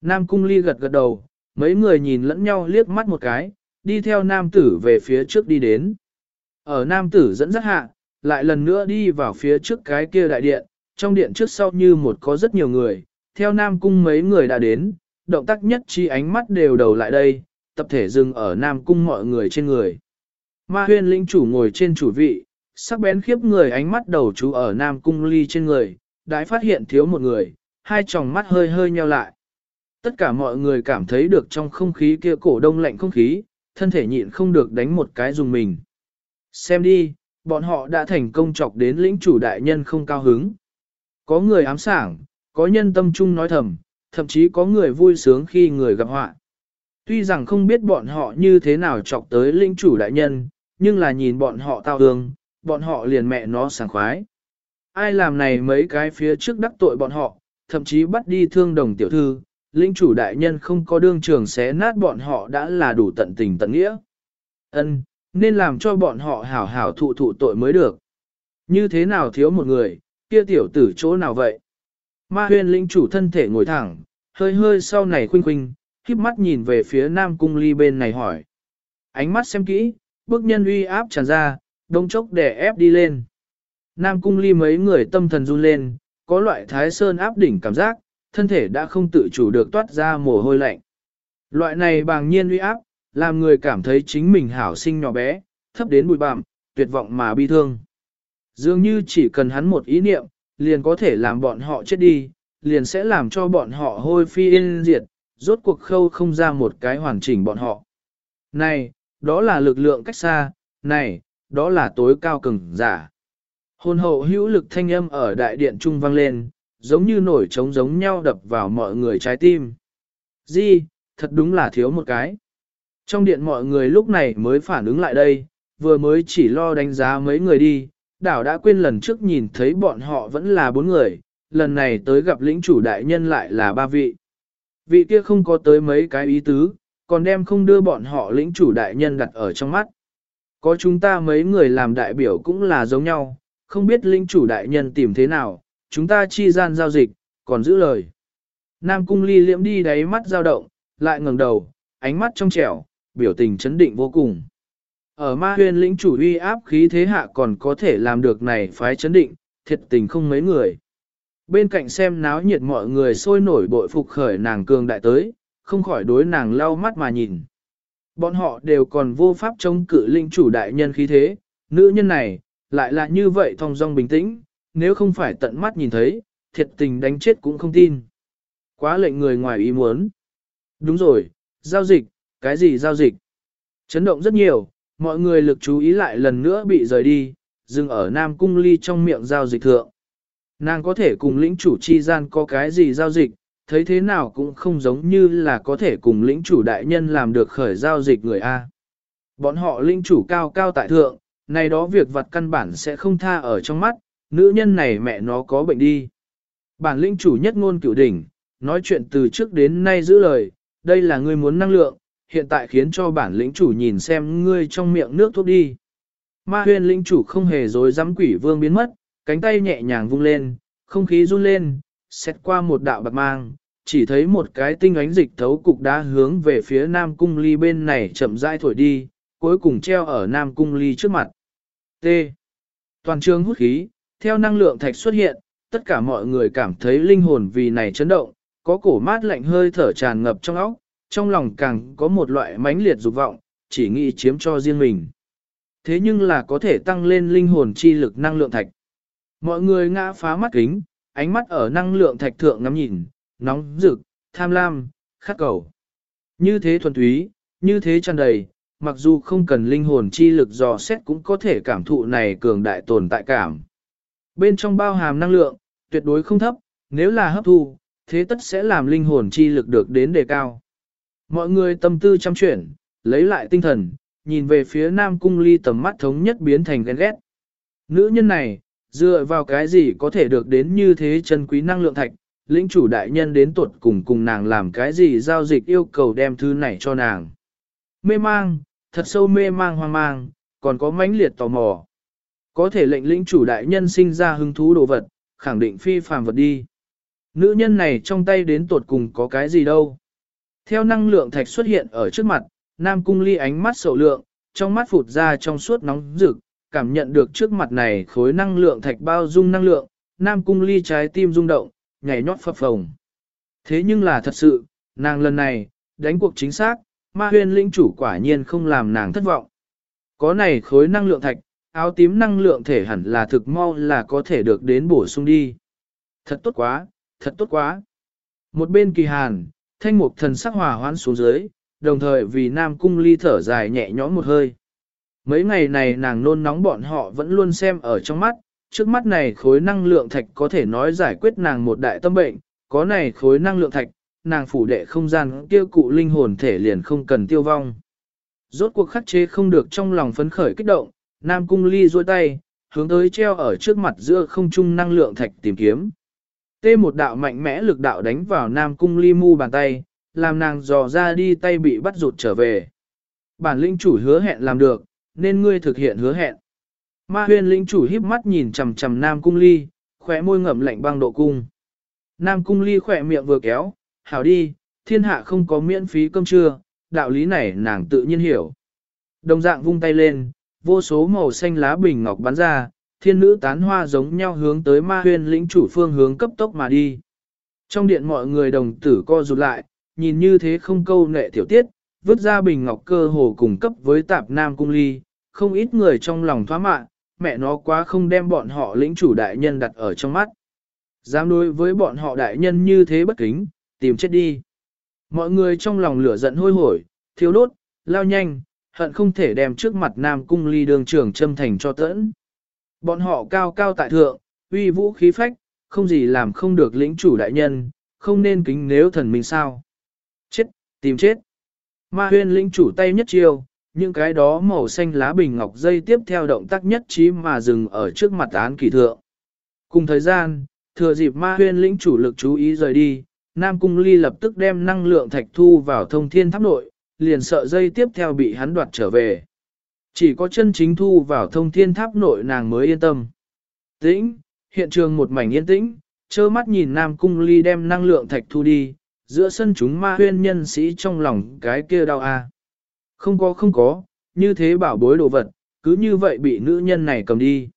Speaker 1: Nam cung ly gật gật đầu, mấy người nhìn lẫn nhau liếc mắt một cái, đi theo nam tử về phía trước đi đến. Ở nam tử dẫn dắt hạ, lại lần nữa đi vào phía trước cái kia đại điện, trong điện trước sau như một có rất nhiều người, theo nam cung mấy người đã đến, động tác nhất chi ánh mắt đều đầu lại đây, tập thể dừng ở nam cung mọi người trên người. Ma huyên lĩnh chủ ngồi trên chủ vị, sắc bén khiếp người ánh mắt đầu chú ở nam cung ly trên người, đãi phát hiện thiếu một người, hai tròng mắt hơi hơi nheo lại. Tất cả mọi người cảm thấy được trong không khí kia cổ đông lạnh không khí, thân thể nhịn không được đánh một cái dùng mình. Xem đi, bọn họ đã thành công chọc đến lĩnh chủ đại nhân không cao hứng. Có người ám sảng, có nhân tâm trung nói thầm, thậm chí có người vui sướng khi người gặp họa. Tuy rằng không biết bọn họ như thế nào chọc tới linh chủ đại nhân, nhưng là nhìn bọn họ tao hương, bọn họ liền mẹ nó sảng khoái. Ai làm này mấy cái phía trước đắc tội bọn họ, thậm chí bắt đi thương đồng tiểu thư, linh chủ đại nhân không có đương trường xé nát bọn họ đã là đủ tận tình tận nghĩa. Ân, nên làm cho bọn họ hảo hảo thụ thụ tội mới được. Như thế nào thiếu một người, kia tiểu tử chỗ nào vậy? Ma huyền lĩnh chủ thân thể ngồi thẳng, hơi hơi sau này khuynh khuynh, khiếp mắt nhìn về phía nam cung ly bên này hỏi. Ánh mắt xem kỹ, bước nhân uy áp tràn ra, đông chốc để ép đi lên. Nam cung ly mấy người tâm thần run lên, có loại thái sơn áp đỉnh cảm giác, thân thể đã không tự chủ được toát ra mồ hôi lạnh. Loại này bàng nhiên uy áp, làm người cảm thấy chính mình hảo sinh nhỏ bé, thấp đến bụi bặm, tuyệt vọng mà bi thương. Dường như chỉ cần hắn một ý niệm, liền có thể làm bọn họ chết đi, liền sẽ làm cho bọn họ hôi phi yên diệt, rốt cuộc khâu không ra một cái hoàn chỉnh bọn họ. Này, đó là lực lượng cách xa, này, đó là tối cao cường giả. Hồn hậu hữu lực thanh âm ở đại điện trung vang lên, giống như nổi trống giống nhau đập vào mọi người trái tim. Di, thật đúng là thiếu một cái. Trong điện mọi người lúc này mới phản ứng lại đây, vừa mới chỉ lo đánh giá mấy người đi, đảo đã quên lần trước nhìn thấy bọn họ vẫn là bốn người, lần này tới gặp lĩnh chủ đại nhân lại là ba vị. Vị kia không có tới mấy cái ý tứ, còn đem không đưa bọn họ lĩnh chủ đại nhân đặt ở trong mắt. Có chúng ta mấy người làm đại biểu cũng là giống nhau, không biết lĩnh chủ đại nhân tìm thế nào, chúng ta chi gian giao dịch, còn giữ lời. Nam cung ly liễm đi đáy mắt dao động, lại ngẩng đầu, ánh mắt trong trẻo, biểu tình chấn định vô cùng. Ở ma huyền lĩnh chủ uy áp khí thế hạ còn có thể làm được này phái chấn định, thiệt tình không mấy người. Bên cạnh xem náo nhiệt mọi người sôi nổi bội phục khởi nàng cường đại tới, không khỏi đối nàng lau mắt mà nhìn. Bọn họ đều còn vô pháp chống cự linh chủ đại nhân khí thế, nữ nhân này, lại là như vậy thong dong bình tĩnh, nếu không phải tận mắt nhìn thấy, thiệt tình đánh chết cũng không tin. Quá lệnh người ngoài ý muốn. Đúng rồi, giao dịch, cái gì giao dịch? Chấn động rất nhiều, mọi người lực chú ý lại lần nữa bị rời đi, dừng ở Nam Cung Ly trong miệng giao dịch thượng. Nàng có thể cùng lĩnh chủ chi gian có cái gì giao dịch, thấy thế nào cũng không giống như là có thể cùng lĩnh chủ đại nhân làm được khởi giao dịch người A. Bọn họ lĩnh chủ cao cao tại thượng, này đó việc vật căn bản sẽ không tha ở trong mắt, nữ nhân này mẹ nó có bệnh đi. Bản lĩnh chủ nhất ngôn cửu đỉnh, nói chuyện từ trước đến nay giữ lời, đây là ngươi muốn năng lượng, hiện tại khiến cho bản lĩnh chủ nhìn xem ngươi trong miệng nước thuốc đi. Ma huyền lĩnh chủ không hề dối dám quỷ vương biến mất, cánh tay nhẹ nhàng vung lên, không khí run lên, xét qua một đạo bạc mang, chỉ thấy một cái tinh ánh dịch thấu cục đá hướng về phía Nam Cung Ly bên này chậm rãi thổi đi, cuối cùng treo ở Nam Cung Ly trước mặt. T. Toàn trường hút khí, theo năng lượng thạch xuất hiện, tất cả mọi người cảm thấy linh hồn vì này chấn động, có cổ mát lạnh hơi thở tràn ngập trong óc, trong lòng càng có một loại mãnh liệt dục vọng, chỉ nghĩ chiếm cho riêng mình. Thế nhưng là có thể tăng lên linh hồn chi lực năng lượng thạch. Mọi người ngã phá mắt kính, ánh mắt ở năng lượng thạch thượng ngắm nhìn, nóng rực, tham lam, khát cầu. Như thế thuần túy, như thế tràn đầy, mặc dù không cần linh hồn chi lực dò xét cũng có thể cảm thụ này cường đại tồn tại cảm. Bên trong bao hàm năng lượng, tuyệt đối không thấp, nếu là hấp thu, thế tất sẽ làm linh hồn chi lực được đến đề cao. Mọi người tâm tư chăm chuyển, lấy lại tinh thần, nhìn về phía Nam Cung Ly tầm mắt thống nhất biến thành ghen ghét. Nữ nhân này, dựa vào cái gì có thể được đến như thế chân quý năng lượng thạch, lĩnh chủ đại nhân đến tuột cùng cùng nàng làm cái gì giao dịch yêu cầu đem thứ này cho nàng. Mê mang, thật sâu mê mang hoang mang, còn có mãnh liệt tò mò. Có thể lệnh lĩnh chủ đại nhân sinh ra hứng thú đồ vật, khẳng định phi phàm vật đi. Nữ nhân này trong tay đến tuột cùng có cái gì đâu. Theo năng lượng thạch xuất hiện ở trước mặt, Nam Cung Ly ánh mắt sầu lượng, trong mắt phụt ra trong suốt nóng rực, cảm nhận được trước mặt này khối năng lượng thạch bao dung năng lượng, Nam Cung Ly trái tim rung động, nhảy nhót phập phồng. Thế nhưng là thật sự, nàng lần này, đánh cuộc chính xác, ma huyên linh chủ quả nhiên không làm nàng thất vọng. Có này khối năng lượng thạch, áo tím năng lượng thể hẳn là thực mau là có thể được đến bổ sung đi. Thật tốt quá, thật tốt quá. Một bên kỳ hàn, thanh mục thần sắc hòa hoãn xuống dưới, đồng thời vì Nam Cung ly thở dài nhẹ nhõm một hơi. Mấy ngày này nàng nôn nóng bọn họ vẫn luôn xem ở trong mắt, trước mắt này khối năng lượng thạch có thể nói giải quyết nàng một đại tâm bệnh, có này khối năng lượng thạch, nàng phủ đệ không gian kia cụ linh hồn thể liền không cần tiêu vong. Rốt cuộc khắc chế không được trong lòng phấn khởi kích động, Nam Cung Ly duỗi tay, hướng tới treo ở trước mặt giữa không trung năng lượng thạch tìm kiếm. Tê một đạo mạnh mẽ lực đạo đánh vào Nam Cung Ly mu bàn tay, làm nàng dò ra đi tay bị bắt rụt trở về. Bản linh chủ hứa hẹn làm được, nên ngươi thực hiện hứa hẹn. Ma huyền linh chủ híp mắt nhìn chầm chầm Nam Cung Ly, khỏe môi ngậm lạnh băng độ cung. Nam Cung Ly khỏe miệng vừa kéo, hảo đi, thiên hạ không có miễn phí cơm trưa, đạo lý này nàng tự nhiên hiểu. Đồng dạng vung tay lên, vô số màu xanh lá bình ngọc bắn ra, thiên nữ tán hoa giống nhau hướng tới ma huyền lĩnh chủ phương hướng cấp tốc mà đi. Trong điện mọi người đồng tử co rụt lại, nhìn như thế không câu nệ tiểu tiết, vứt ra bình ngọc cơ hồ cùng cấp với tạp nam cung ly, không ít người trong lòng thoá mạ, mẹ nó quá không đem bọn họ lĩnh chủ đại nhân đặt ở trong mắt. Dám đối với bọn họ đại nhân như thế bất kính, tìm chết đi. Mọi người trong lòng lửa giận hôi hổi, thiếu đốt, lao nhanh, hận không thể đem trước mặt nam cung ly đường trưởng châm thành cho tẫn. Bọn họ cao cao tại thượng, uy vũ khí phách, không gì làm không được lĩnh chủ đại nhân, không nên kính nếu thần mình sao. Chết, tìm chết. Ma huyên lĩnh chủ tay nhất chiêu, những cái đó màu xanh lá bình ngọc dây tiếp theo động tác nhất trí mà dừng ở trước mặt án kỳ thượng. Cùng thời gian, thừa dịp ma huyên lĩnh chủ lực chú ý rời đi, Nam Cung Ly lập tức đem năng lượng thạch thu vào thông thiên tháp nội, liền sợ dây tiếp theo bị hắn đoạt trở về. Chỉ có chân chính thu vào thông thiên tháp nội nàng mới yên tâm. Tĩnh, hiện trường một mảnh yên tĩnh, trơ mắt nhìn Nam Cung Ly đem năng lượng thạch thu đi, giữa sân chúng ma huyên nhân sĩ trong lòng cái kia đau a. Không có không có, như thế bảo bối đồ vật, cứ như vậy bị nữ nhân này cầm đi.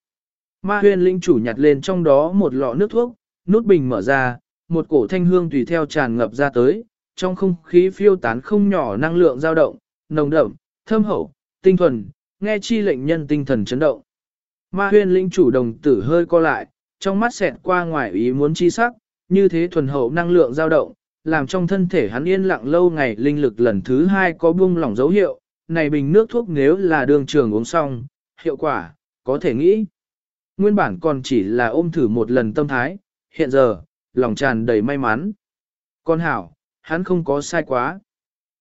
Speaker 1: Ma huyên linh chủ nhặt lên trong đó một lọ nước thuốc, nút bình mở ra, một cổ thanh hương tùy theo tràn ngập ra tới, trong không khí phiêu tán không nhỏ năng lượng dao động, nồng đậm, thơm hậu, tinh thuần, nghe chi lệnh nhân tinh thần chấn động. Ma huyên linh chủ đồng tử hơi co lại, trong mắt xẹt qua ngoài ý muốn chi sắc, như thế thuần hậu năng lượng dao động, làm trong thân thể hắn yên lặng lâu ngày linh lực lần thứ hai có buông lỏng dấu hiệu, này bình nước thuốc nếu là đường trường uống xong, hiệu quả, có thể nghĩ. Nguyên bản còn chỉ là ôm thử một lần tâm thái, hiện giờ, lòng tràn đầy may mắn. Con hảo, hắn không có sai quá.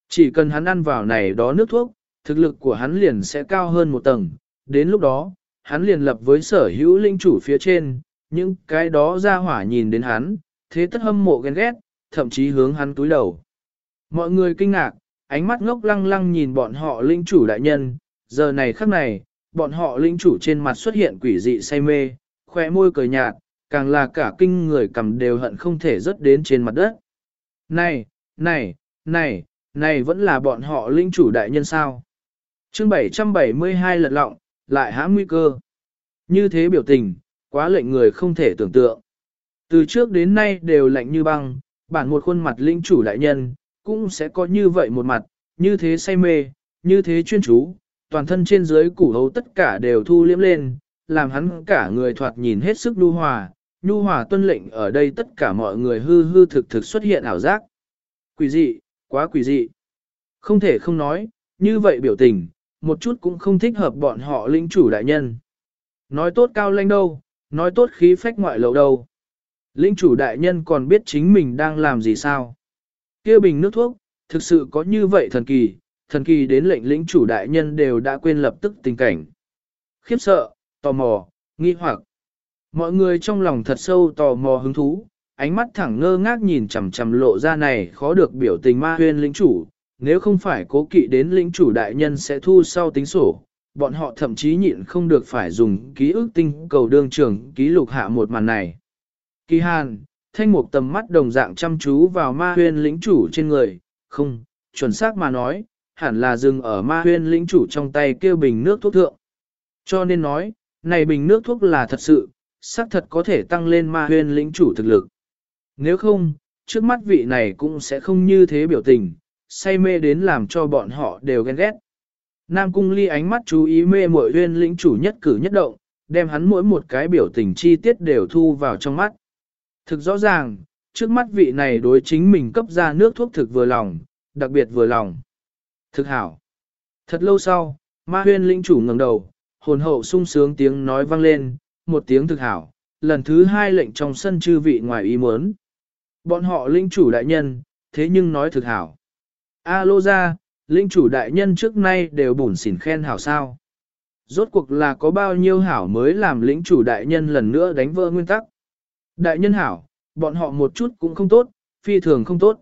Speaker 1: Chỉ cần hắn ăn vào này đó nước thuốc, thực lực của hắn liền sẽ cao hơn một tầng. Đến lúc đó, hắn liền lập với sở hữu linh chủ phía trên, những cái đó ra hỏa nhìn đến hắn, thế tất hâm mộ ghen ghét, thậm chí hướng hắn túi đầu. Mọi người kinh ngạc, ánh mắt ngốc lăng lăng nhìn bọn họ linh chủ đại nhân, giờ này khắc này, bọn họ linh chủ trên mặt xuất hiện quỷ dị say mê, khóe môi cười nhạt, càng là cả kinh người cầm đều hận không thể rớt đến trên mặt đất. Này, này, này, này vẫn là bọn họ linh chủ đại nhân sao? Chương 772 lật lọng, lại hãm nguy cơ. Như thế biểu tình, quá lệnh người không thể tưởng tượng. Từ trước đến nay đều lạnh như băng, bản một khuôn mặt linh chủ đại nhân, cũng sẽ có như vậy một mặt, như thế say mê, như thế chuyên chú, toàn thân trên dưới củ hấu tất cả đều thu liếm lên, làm hắn cả người thoạt nhìn hết sức nhu hòa, nhu hòa tuân lệnh ở đây tất cả mọi người hư hư thực thực xuất hiện ảo giác. Quỷ dị, quá quỷ dị. Không thể không nói, như vậy biểu tình, một chút cũng không thích hợp bọn họ linh chủ đại nhân. Nói tốt cao lanh đâu, nói tốt khí phách ngoại lậu đâu. Linh chủ đại nhân còn biết chính mình đang làm gì sao? kia bình nước thuốc, thực sự có như vậy thần kỳ, thần kỳ đến lệnh lĩnh chủ đại nhân đều đã quên lập tức tình cảnh. Khiếp sợ, tò mò, nghi hoặc. Mọi người trong lòng thật sâu tò mò hứng thú, ánh mắt thẳng ngơ ngác nhìn chằm chằm lộ ra này khó được biểu tình ma huyên lĩnh chủ, nếu không phải cố kỵ đến lĩnh chủ đại nhân sẽ thu sau tính sổ, bọn họ thậm chí nhịn không được phải dùng ký ức tinh cầu đương trường ký lục hạ một màn này. Kỳ hàn, thanh mục tầm mắt đồng dạng chăm chú vào ma huyên lĩnh chủ trên người, không, chuẩn xác mà nói, hẳn là dừng ở ma huyên lĩnh chủ trong tay kêu bình nước thuốc thượng. Cho nên nói, này bình nước thuốc là thật sự, xác thật có thể tăng lên ma huyên lĩnh chủ thực lực. Nếu không, trước mắt vị này cũng sẽ không như thế biểu tình, say mê đến làm cho bọn họ đều ghen ghét. Nam cung ly ánh mắt chú ý mê mội huyên lĩnh chủ nhất cử nhất động, đem hắn mỗi một cái biểu tình chi tiết đều thu vào trong mắt. Thực rõ ràng, trước mắt vị này đối chính mình cấp ra nước thuốc thực vừa lòng, đặc biệt vừa lòng. Thực hảo. Thật lâu sau, ma huyên lĩnh chủ ngẩng đầu, hồn hậu sung sướng tiếng nói vang lên, một tiếng thực hảo, lần thứ hai lệnh trong sân chư vị ngoài ý muốn. Bọn họ lĩnh chủ đại nhân, thế nhưng nói thực hảo. A lô ra, linh chủ đại nhân trước nay đều bùn xỉn khen hảo sao. Rốt cuộc là có bao nhiêu hảo mới làm lĩnh chủ đại nhân lần nữa đánh vỡ nguyên tắc. Đại nhân hảo, bọn họ một chút cũng không tốt, phi thường không tốt.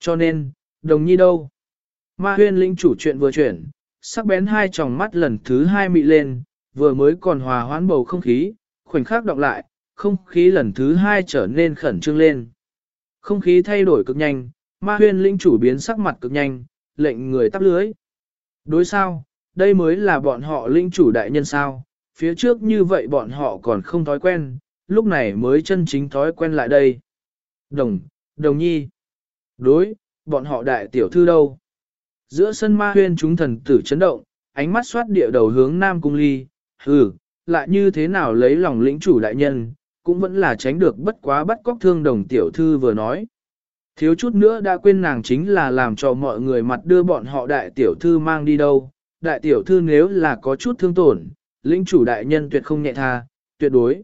Speaker 1: Cho nên, đồng nhi đâu? Ma huyên lĩnh chủ chuyện vừa chuyển, sắc bén hai tròng mắt lần thứ hai mị lên, vừa mới còn hòa hoãn bầu không khí, khoảnh khắc đọc lại, không khí lần thứ hai trở nên khẩn trương lên. Không khí thay đổi cực nhanh, ma huyên linh chủ biến sắc mặt cực nhanh, lệnh người tắp lưới. Đối sao, đây mới là bọn họ linh chủ đại nhân sao, phía trước như vậy bọn họ còn không thói quen, lúc này mới chân chính thói quen lại đây. Đồng, đồng nhi. Đối, bọn họ đại tiểu thư đâu? Giữa sân ma huyên chúng thần tử chấn động, ánh mắt xoát địa đầu hướng Nam Cung Ly, hừ, lại như thế nào lấy lòng lĩnh chủ đại nhân, cũng vẫn là tránh được bất quá bắt cóc thương đồng tiểu thư vừa nói. Thiếu chút nữa đã quên nàng chính là làm cho mọi người mặt đưa bọn họ đại tiểu thư mang đi đâu. Đại tiểu thư nếu là có chút thương tổn, lĩnh chủ đại nhân tuyệt không nhẹ tha, tuyệt đối.